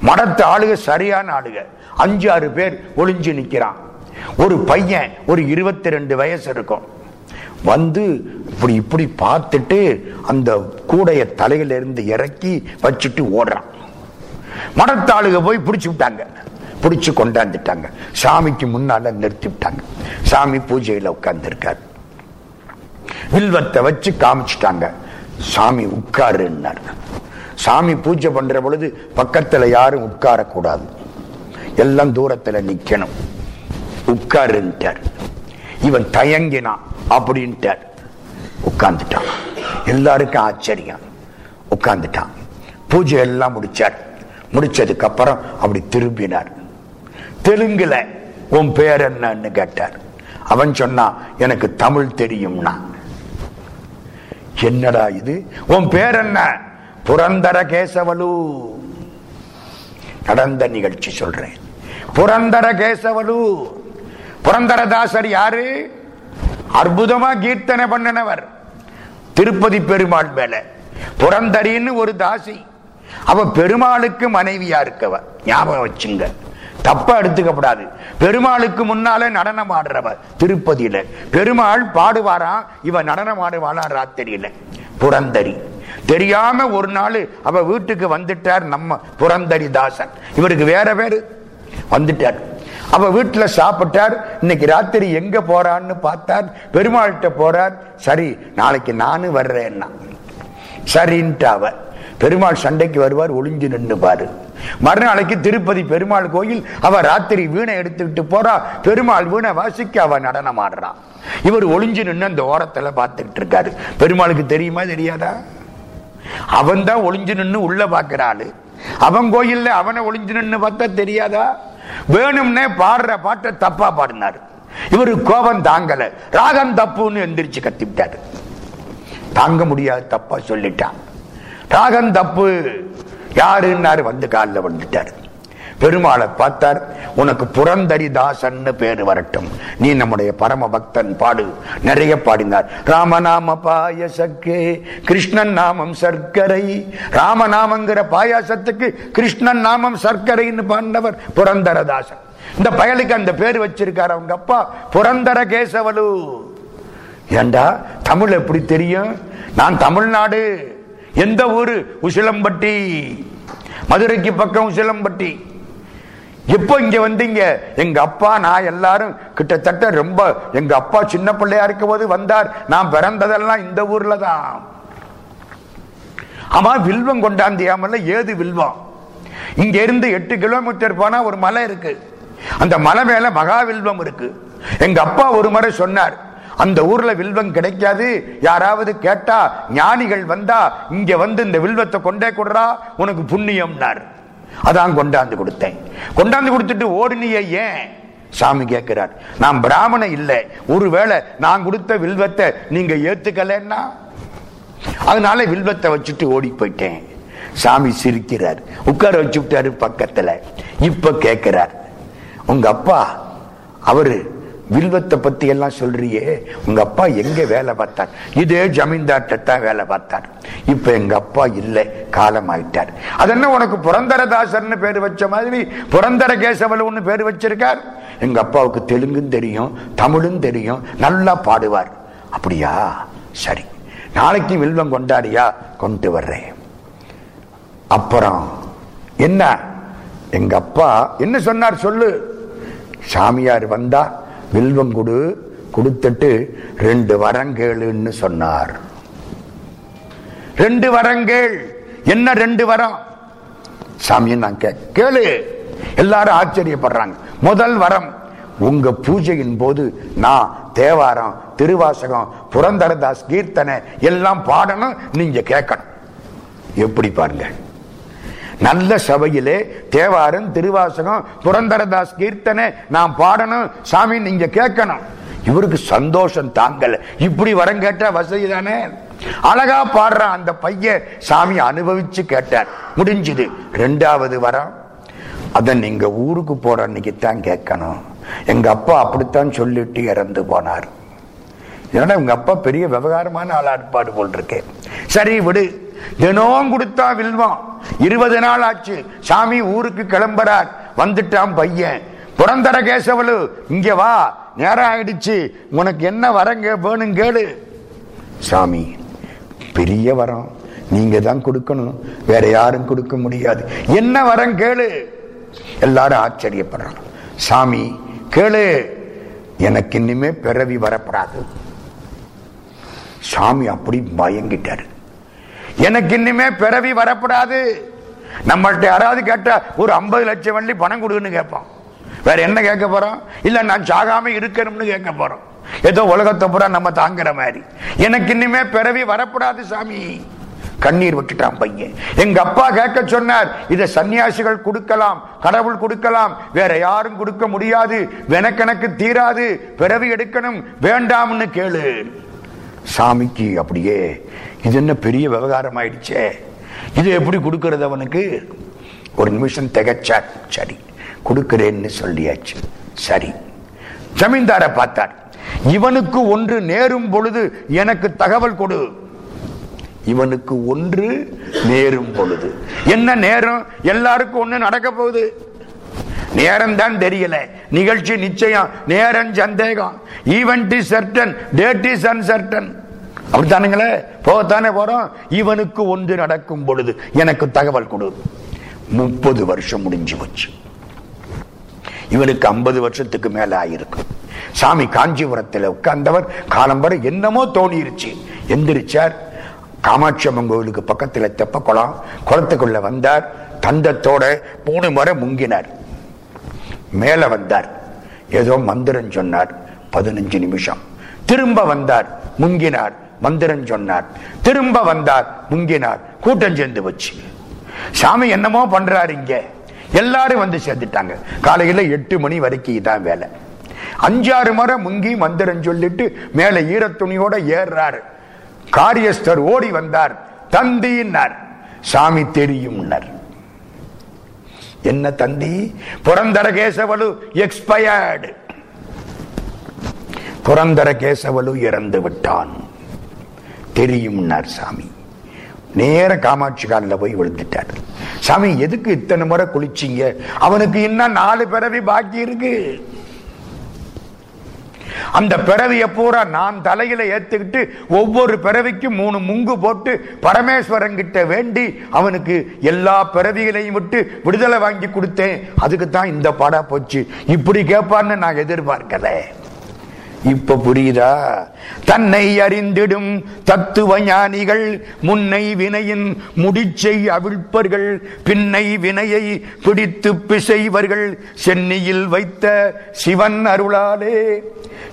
மடத்து ஆளுக சரியான ஆளுக. அஞ்சு ஆறு பேர் ஒளிஞ்சு நிக்கிறான். ஒரு பையன் ஒரு இருபத்தி ரெண்டு வயசு இருக்கும். வந்து இப்படி இப்படி பார்த்துட்டு அந்த கூடைய தலையில இருந்து இறக்கி வச்சுட்டு ஓடுறான். மடத்தாளுக போய் பிடிச்சு விட்டாங்க. பிடிச்சு கொண்டாந்துட்டாங்க. சாமிக்கு முன்னால நிறுத்தி விட்டாங்க. சாமி பூஜையில உட்கார்ந்து வில்வத்தை வச்சு காமிச்சிட்டாங்க. சாமி உட்காருன்னார். சாமி பூஜை பண்ற பொழுது பக்கத்துல யாரும் உட்காரக்கூடாது. எல்லாம் தூரத்துல நிக்கணும். உட்காருன்ட்டார். இவன் தயங்கினான். அப்படின்ட்டார். உட்கார்ந்துட்டான். எல்லாருக்கும் ஆச்சரியம். உட்கார்ந்துட்டான். பூஜை எல்லாம் முடிச்சார். முடிச்சதுக்கு அப்புறம் அப்படி திரும்பினார். தெலுங்குல உன் பேர் என்னன்னு கேட்டார். அவன் சொன்னா எனக்கு தமிழ் தெரியும்னா. என்னடா இது? உன் பேர் என்ன புரந்தர கேசவலு. நடந்த நிகழ்ச்சி சொல்றேன். புரந்தர கேசவலு. புரந்தரதாசர் யாரு? அற்புதமா கீர்த்தனை பண்ணினவர். திருப்பதி பெருமாள் மேல. புரந்தரின்னு ஒரு தாசி. அவ பெருமாளுக்கு மனைவியா இருக்கவ. ஞாபகம் வச்சுங்க. தப்பா எடுத்துக்கப்படாது பெருமாளுக்கு முன்னாலே நடனம் ஆடுறவ திருப்பதியில. பெருமாள் பாடுவாராம் இவ நடனம் ஆடுவாளா? ராத்திரியில. புரந்தரி தெரியாம ஒரு நாள் அவ வீட்டுக்கு வந்துட்டார் நம்ம புரந்தரி தாசன். இவருக்கு வேற பேரு. வந்துட்டார். அவ வீட்டுல சாப்பிட்டார். இன்னைக்கு ராத்திரி எங்க போறான்னு பார்த்தார். பெருமாள்கிட்ட போறார். சரி நாளைக்கு நானும் வர்றேன்னா. சரின்ட்டு அவ. பெருமாள் சண்டைக்கு வருவார் ஒளிஞ்சு நின்று பாரு மறுநாளைக்கு திருப்பதி பெருமாள் கோயில் அவ ராத்திரி வீணை எடுத்துக்கிட்டு போறா பெருமாள் வீணை வாசிக்க அவ நடனம் ஆடுறான் இவர் ஒளிஞ்சு நின்று அந்த ஓரத்துல பார்த்துக்கிட்டு இருக்காரு. பெருமாளுக்கு தெரியுமா தெரியாதா? அவன் தான் ஒளிஞ்சு நின்று உள்ள பாக்குறாளு அவன் கோயில்ல அவனை ஒளிஞ்சு நின்று பார்த்தா தெரியாதா? வேணும்னே பாடுற பாட்டை தப்பா பாடினாரு. இவரு கோபம் தாங்கல. ராகம் தப்புன்னு எந்திரிச்சு கத்திவிட்டாரு. தாங்க முடியாது தப்பா சொல்லிட்டான் ராகம் தப்பு. யாருன்னாரு வந்து காலில் வந்துட்டார் பெருமாளை பார்த்தார் உனக்கு புரந்தரி தாசன்னு பேரு வரட்டும். நீ நம்முடைய பரம பக்தன் பாடு. நிறைய பாடினார். ராமநாம பாயசக்கே கிருஷ்ணன் நாமம் சர்க்கரை. ராமநாமங்கிற பாயாசத்துக்கு கிருஷ்ணன் நாமம் சர்க்கரைன்னு பாண்டவர் புரந்தரதாசன் இந்த பயலுக்கு அந்த பேர் வச்சிருக்கார் அவங்க அப்பா புரந்தர கேசவலு. ஏண்டா தமிழ் எப்படி தெரியும்? நான் தமிழ்நாடு. எந்த ஊரு? உசிலம்பட்டி. மதுரைக்கு பக்கம் உசிலம்பட்டி. எப்போ இங்க வந்தீங்க? எங்க அப்பா நான் எல்லாரும் கிட்டத்தட்ட ரொம்ப எங்க அப்பா சின்ன பிள்ளையா இருக்கும் போது வந்தார். நான் பிறந்ததெல்லாம் இந்த ஊர்ல தான். ஆமா வில்வம் கொண்டாந்தியாமல்ல ஏது வில்வம்? இங்க இருந்து எட்டு கிலோமீட்டர் போனா ஒரு மலை இருக்கு. அந்த மலை மேல மகாவில்வம் இருக்கு. எங்க அப்பா ஒரு முறை சொன்னார் அந்த ஊர்ல வில்வம் கிடைக்காது. யாராவது கேட்டா ஞானிகள் வந்தா இங்க வந்து இந்த வில்வத்தை கொண்டே கொடுறா உனக்கு புண்ணியம்னார். அதான் கொண்டாந்து கொடுத்தேன். கொண்டாந்து கொடுத்துட்டு ஓடுனிய ஏன்? சாமி கேட்கிறார் நான் பிராமண இல்லை. ஒருவேளை நான் கொடுத்த வில்வத்தை நீங்க ஏத்துக்கலன்னா? அதனால வில்வத்தை வச்சுட்டு ஓடி போயிட்டேன். சாமி சிரிக்கிறார் உட்கார வச்சு விட்டாரு பக்கத்துல. இப்ப கேட்கிறார் உங்க அப்பா அவரு வில்வத்தை பத்தி எல்லாம் சொல்றியே. உங்க அப்பா எங்க வேலை பார்த்தார்? இதே ஜமீன்தார்தான் வேலை பார்த்தார். இப்ப எங்க அப்பா இல்லை. காலம் ஆயிட்டார் அதென்ன உனக்கு புரந்தரதாசர்னு பேர் வச்ச மாதிரி? புரந்தர கேசவலுன்னு பேர் வச்சிருக்கார்? எங்க அப்பாவுக்கு தெலுங்கும் தெரியும் தமிழும் தெரியும் நல்லா பாடுவார். அப்படியா? சரி. நாளைக்கு வில்வம் கொண்டாடியா? கொண்டு வர்றேன். அப்புறம் என்ன? எங்க அப்பா என்ன சொன்னார் சொல்லு? சாமியார் வந்தா வில்வம் கொடு கொடுத்துட்டு ரெண்டு வரங்கேளுன்னு சொன்னார். ரெண்டு வரங்கேள். என்ன ரெண்டு வரம்? சாமி நான் கே கேளு. எல்லாரும் ஆச்சரியப்படுறாங்க. முதல் வரம் உங்க பூஜையின் போது நான் தேவாரம் திருவாசகம் புரந்தரதாஸ் கீர்த்தனை எல்லாம் பாடணும் நீங்க கேட்கணும். எப்படி பாருங்க. நல்ல சபையிலே தேவாரன் திருவாசகம் புரந்தரதாஸ் கீர்த்தனை நாம் பாடணும். சாமி நீங்க கேட்கணும். இவருக்கு சந்தோஷம் தாங்கல. இப்படி வரம் கேட்டா வசதி தானே அழகா பாடுறான் அந்த பையன். சாமி அனுபவிச்சு கேட்டார். முடிஞ்சுது. ரெண்டாவது வரம். அதை நீங்க ஊருக்கு போற அன்னைக்கு தான் கேட்கணும். எங்க அப்பா அப்படித்தான் சொல்லிட்டு இறந்து போனார். ஏன்னா உங்க அப்பா பெரிய விவகாரமான ஆளா இருப்பாடு போல் இருக்கேன் சரி விடு. தினம் கொடுத்தா வில்வான். இருபது நாள் ஆச்சு. சாமி ஊருக்கு கிளம்புறார். வந்துட்டான் பையன். புரந்தர கேசவலு இங்க வா. நேரம் ஆயிடுச்சு. உனக்கு என்ன வரங்க வேணும் கேளு. சாமி பெரிய வரம். நீங்க தான் கொடுக்கணும். வேற யாரும் கொடுக்க முடியாது. என்ன வரம் கேளு. எல்லாரும் ஆச்சரியப்படுறாங்க. சாமி கேளு. எனக்கு இனிமே பிறவி வரப்படாது. சாமி அப்படி பயங்கிட்டாரு எனக்கு இன்னுமே பிறவி வரப்படாது. நம்மள்ட்ட யாராவது கேட்டா ஒரு ஐம்பது லட்சம் வள்ளி பணம் கொடுக்குன்னு கேட்போம் வேற என்ன கேட்க போறோம்? இல்ல நான் சாகாம இருக்கணும்னு கேட்க போறோம். ஏதோ உலகத்தை பூரா நம்ம தாங்குற மாதிரி. எனக்கு இன்னுமே பிறவி வரப்படாது சாமி. கண்ணீர் விட்டுட்டான் பையன். எங்க அப்பா கேட்க சொன்னார் இதை சன்னியாசிகள் கொடுக்கலாம் கடவுள் கொடுக்கலாம். வேற யாரும் கொடுக்க முடியாது. வெனக்கணக்கு தீராது. பிறவி எடுக்கணும். வேண்டாம்னு கேளு. சாமிக்கு அப்படியே இது என்ன பெரிய விவகாரம் ஆயிடுச்சே இது எப்படி கொடுக்கறது அவனுக்கு? ஒரு நிமிஷம் திகச்சா சரி கொடுக்கிறேன்னு சொல்லியாச்சு. சரி ஜமீன்தாரை பார்த்தார். இவனுக்கு ஒன்று நேரும் பொழுது எனக்கு தகவல் கொடு. இவனுக்கு ஒன்று நேரும் பொழுது. என்ன நேரம்? எல்லாருக்கும் ஒண்ணு நடக்க போகுது. நேரம் தான் தெரியல. நிகழ்ச்சி நிச்சயம். நேரம் சந்தேகம். Event is certain date is uncertain அப்படித்தானுங்களே? போகத்தானே போறோம்? இவனுக்கு ஒன்று நடக்கும் பொழுது எனக்கு தகவல் கொடு. முப்பது வருஷம் முடிஞ்சு போச்சு. இவனுக்கு ஐம்பது வருஷத்துக்கு மேல ஆயிருக்கு. சாமி காஞ்சிபுரத்தில் உட்கார்ந்தவர் காலம்பர என்னமோ தோணிருச்சு. எந்திரிச்சார். காமாட்சி அம்மன் கோவிலுக்கு பக்கத்துல தெப்ப குளம் குளத்துக்குள்ள வந்தார். தந்தத்தோட மூணு முறை முங்கினார். மேல வந்தார். ஏதோ மந்திரம் சொன்னார். பதினஞ்சு நிமிஷம். திரும்ப வந்தார். முங்கினார். மந்திரம் சொன்னார். திரும்ப வந்தார் முங்கினார். கூட்டம் சேர்ந்து வச்சு சாமி என்னமோ பண்றாரு இங்க. எல்லாரும் வந்து சேர்ந்துட்டாங்க. காலையில எட்டு மணி வரைக்கும் இதான் வேலை. அஞ்சாறு முறை முங்கி மந்திரம் சொல்லிட்டு மேல ஈரத்துணியோட ஏறுறாரு. காரியஸ்தர் ஓடி வந்தார். தந்தின்னார். சாமி தெரியும்னார் என்ன தந்தி? புரந்தர கேசவலு எக்ஸ்பயர்டு புரந்தர கேசவலு இறந்து விட்டான். தெரியும்னார் சாமி. நேர காமாட்சி காலில் போய் விழுந்துட்டார். சாமி எதுக்கு இத்தனை முறை குளிச்சிங்க? அவனுக்கு இன்னும் நாலு பிறவி பாக்கி இருக்கு. அந்த பிறவியை பூரா நான் தலையில ஏத்துக்கிட்டு ஒவ்வொரு பிறவிக்கும் மூணு முங்கு போட்டு பரமேஸ்வரன் கிட்ட வேண்டி அவனுக்கு எல்லா பிறவிகளையும் விட்டு விடுதலை வாங்கி கொடுத்தேன். அதுக்கு தான் இந்த பாடா போச்சு. இப்படி கேட்பான்னு நான் எதிர்பார்க்கல. இப்ப புரியுதா? தன்னை அறிந்திடும் தத்துவ ஞானிகள் முன்னை வினையின் முடிச்சை அவிழ்ப்பர்கள் பின்னை வினையை பிடித்து பிசைவர்கள் சென்னியில் வைத்த சிவன் அருளாலே.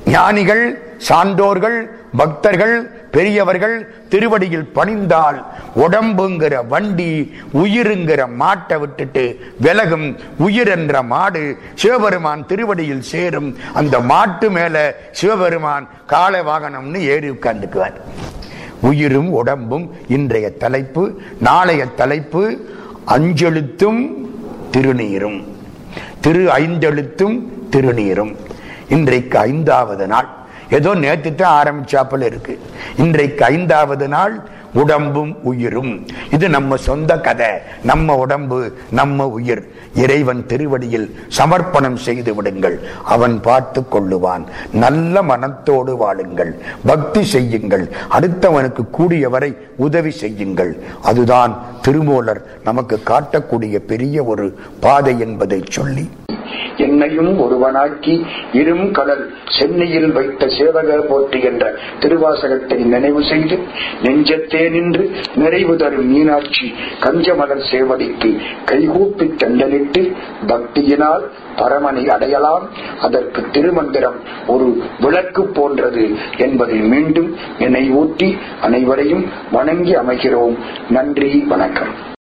ஞானிகள் சான்றோர்கள் பக்தர்கள் பெரியவர்கள் திருவடியில் பணிந்தால் உடம்புங்கிற வண்டி உயிருங்கிற மாட்டை விட்டுட்டு விலகும் உயிர் என்ற மாடு சிவபெருமான் திருவடியில் சேரும். அந்த மாட்டு மேல சிவபெருமான் கால வாகனம்னு ஏறி உட்கார்ந்துக்குவார். உயிரும் உடம்பும் இன்றைய தலைப்பு நாளைய தலைப்பு அஞ்செழுத்தும் திருநீரும். திரு ஐந்தெழுத்தும் திருநீரும். இன்றைக்கு ஐந்தாவது நாள். ஏதோ நேற்று தான் ஆரம்பிச்சாப்பில் இருக்கு. இன்றைக்கு ஐந்தாவது நாள் உடம்பும் உயிரும். இது நம்ம சொந்த கதை. நம்ம உடம்பு நம்ம உயிர். இறைவன் திருவடியில் சமர்ப்பணம் செய்து விடுங்கள். அவன் பார்த்து கொள்ளுவான். நல்ல மனத்தோடு வாழுங்கள். பக்தி செய்யுங்கள். அடுத்தவனுக்கு கூடியவரை உதவி செய்யுங்கள். அதுதான் திருமூலர் நமக்கு காட்டக்கூடிய பெரிய ஒரு பாதை என்பதை சொல்லி என்னையும் ஒருவனாக்கி இரும் கடல் சென்னையில் வைத்த சேவக போற்றி என்ற திருவாசகத்தை நினைவு செய்து நெஞ்சத்தே நின்று நிறைவு தரும் மீனாட்சி கஞ்சமலர் சேவடிக்கு கைகூப்பி தண்டலிட்டு பக்தியினால் பரமனை அடையலாம். அதற்கு திருமந்திரம் ஒரு விளக்கு போன்றது என்பதை மீண்டும் நினைவூட்டி அனைவரையும் வணங்கி அமைகிறோம். நன்றி வணக்கம்.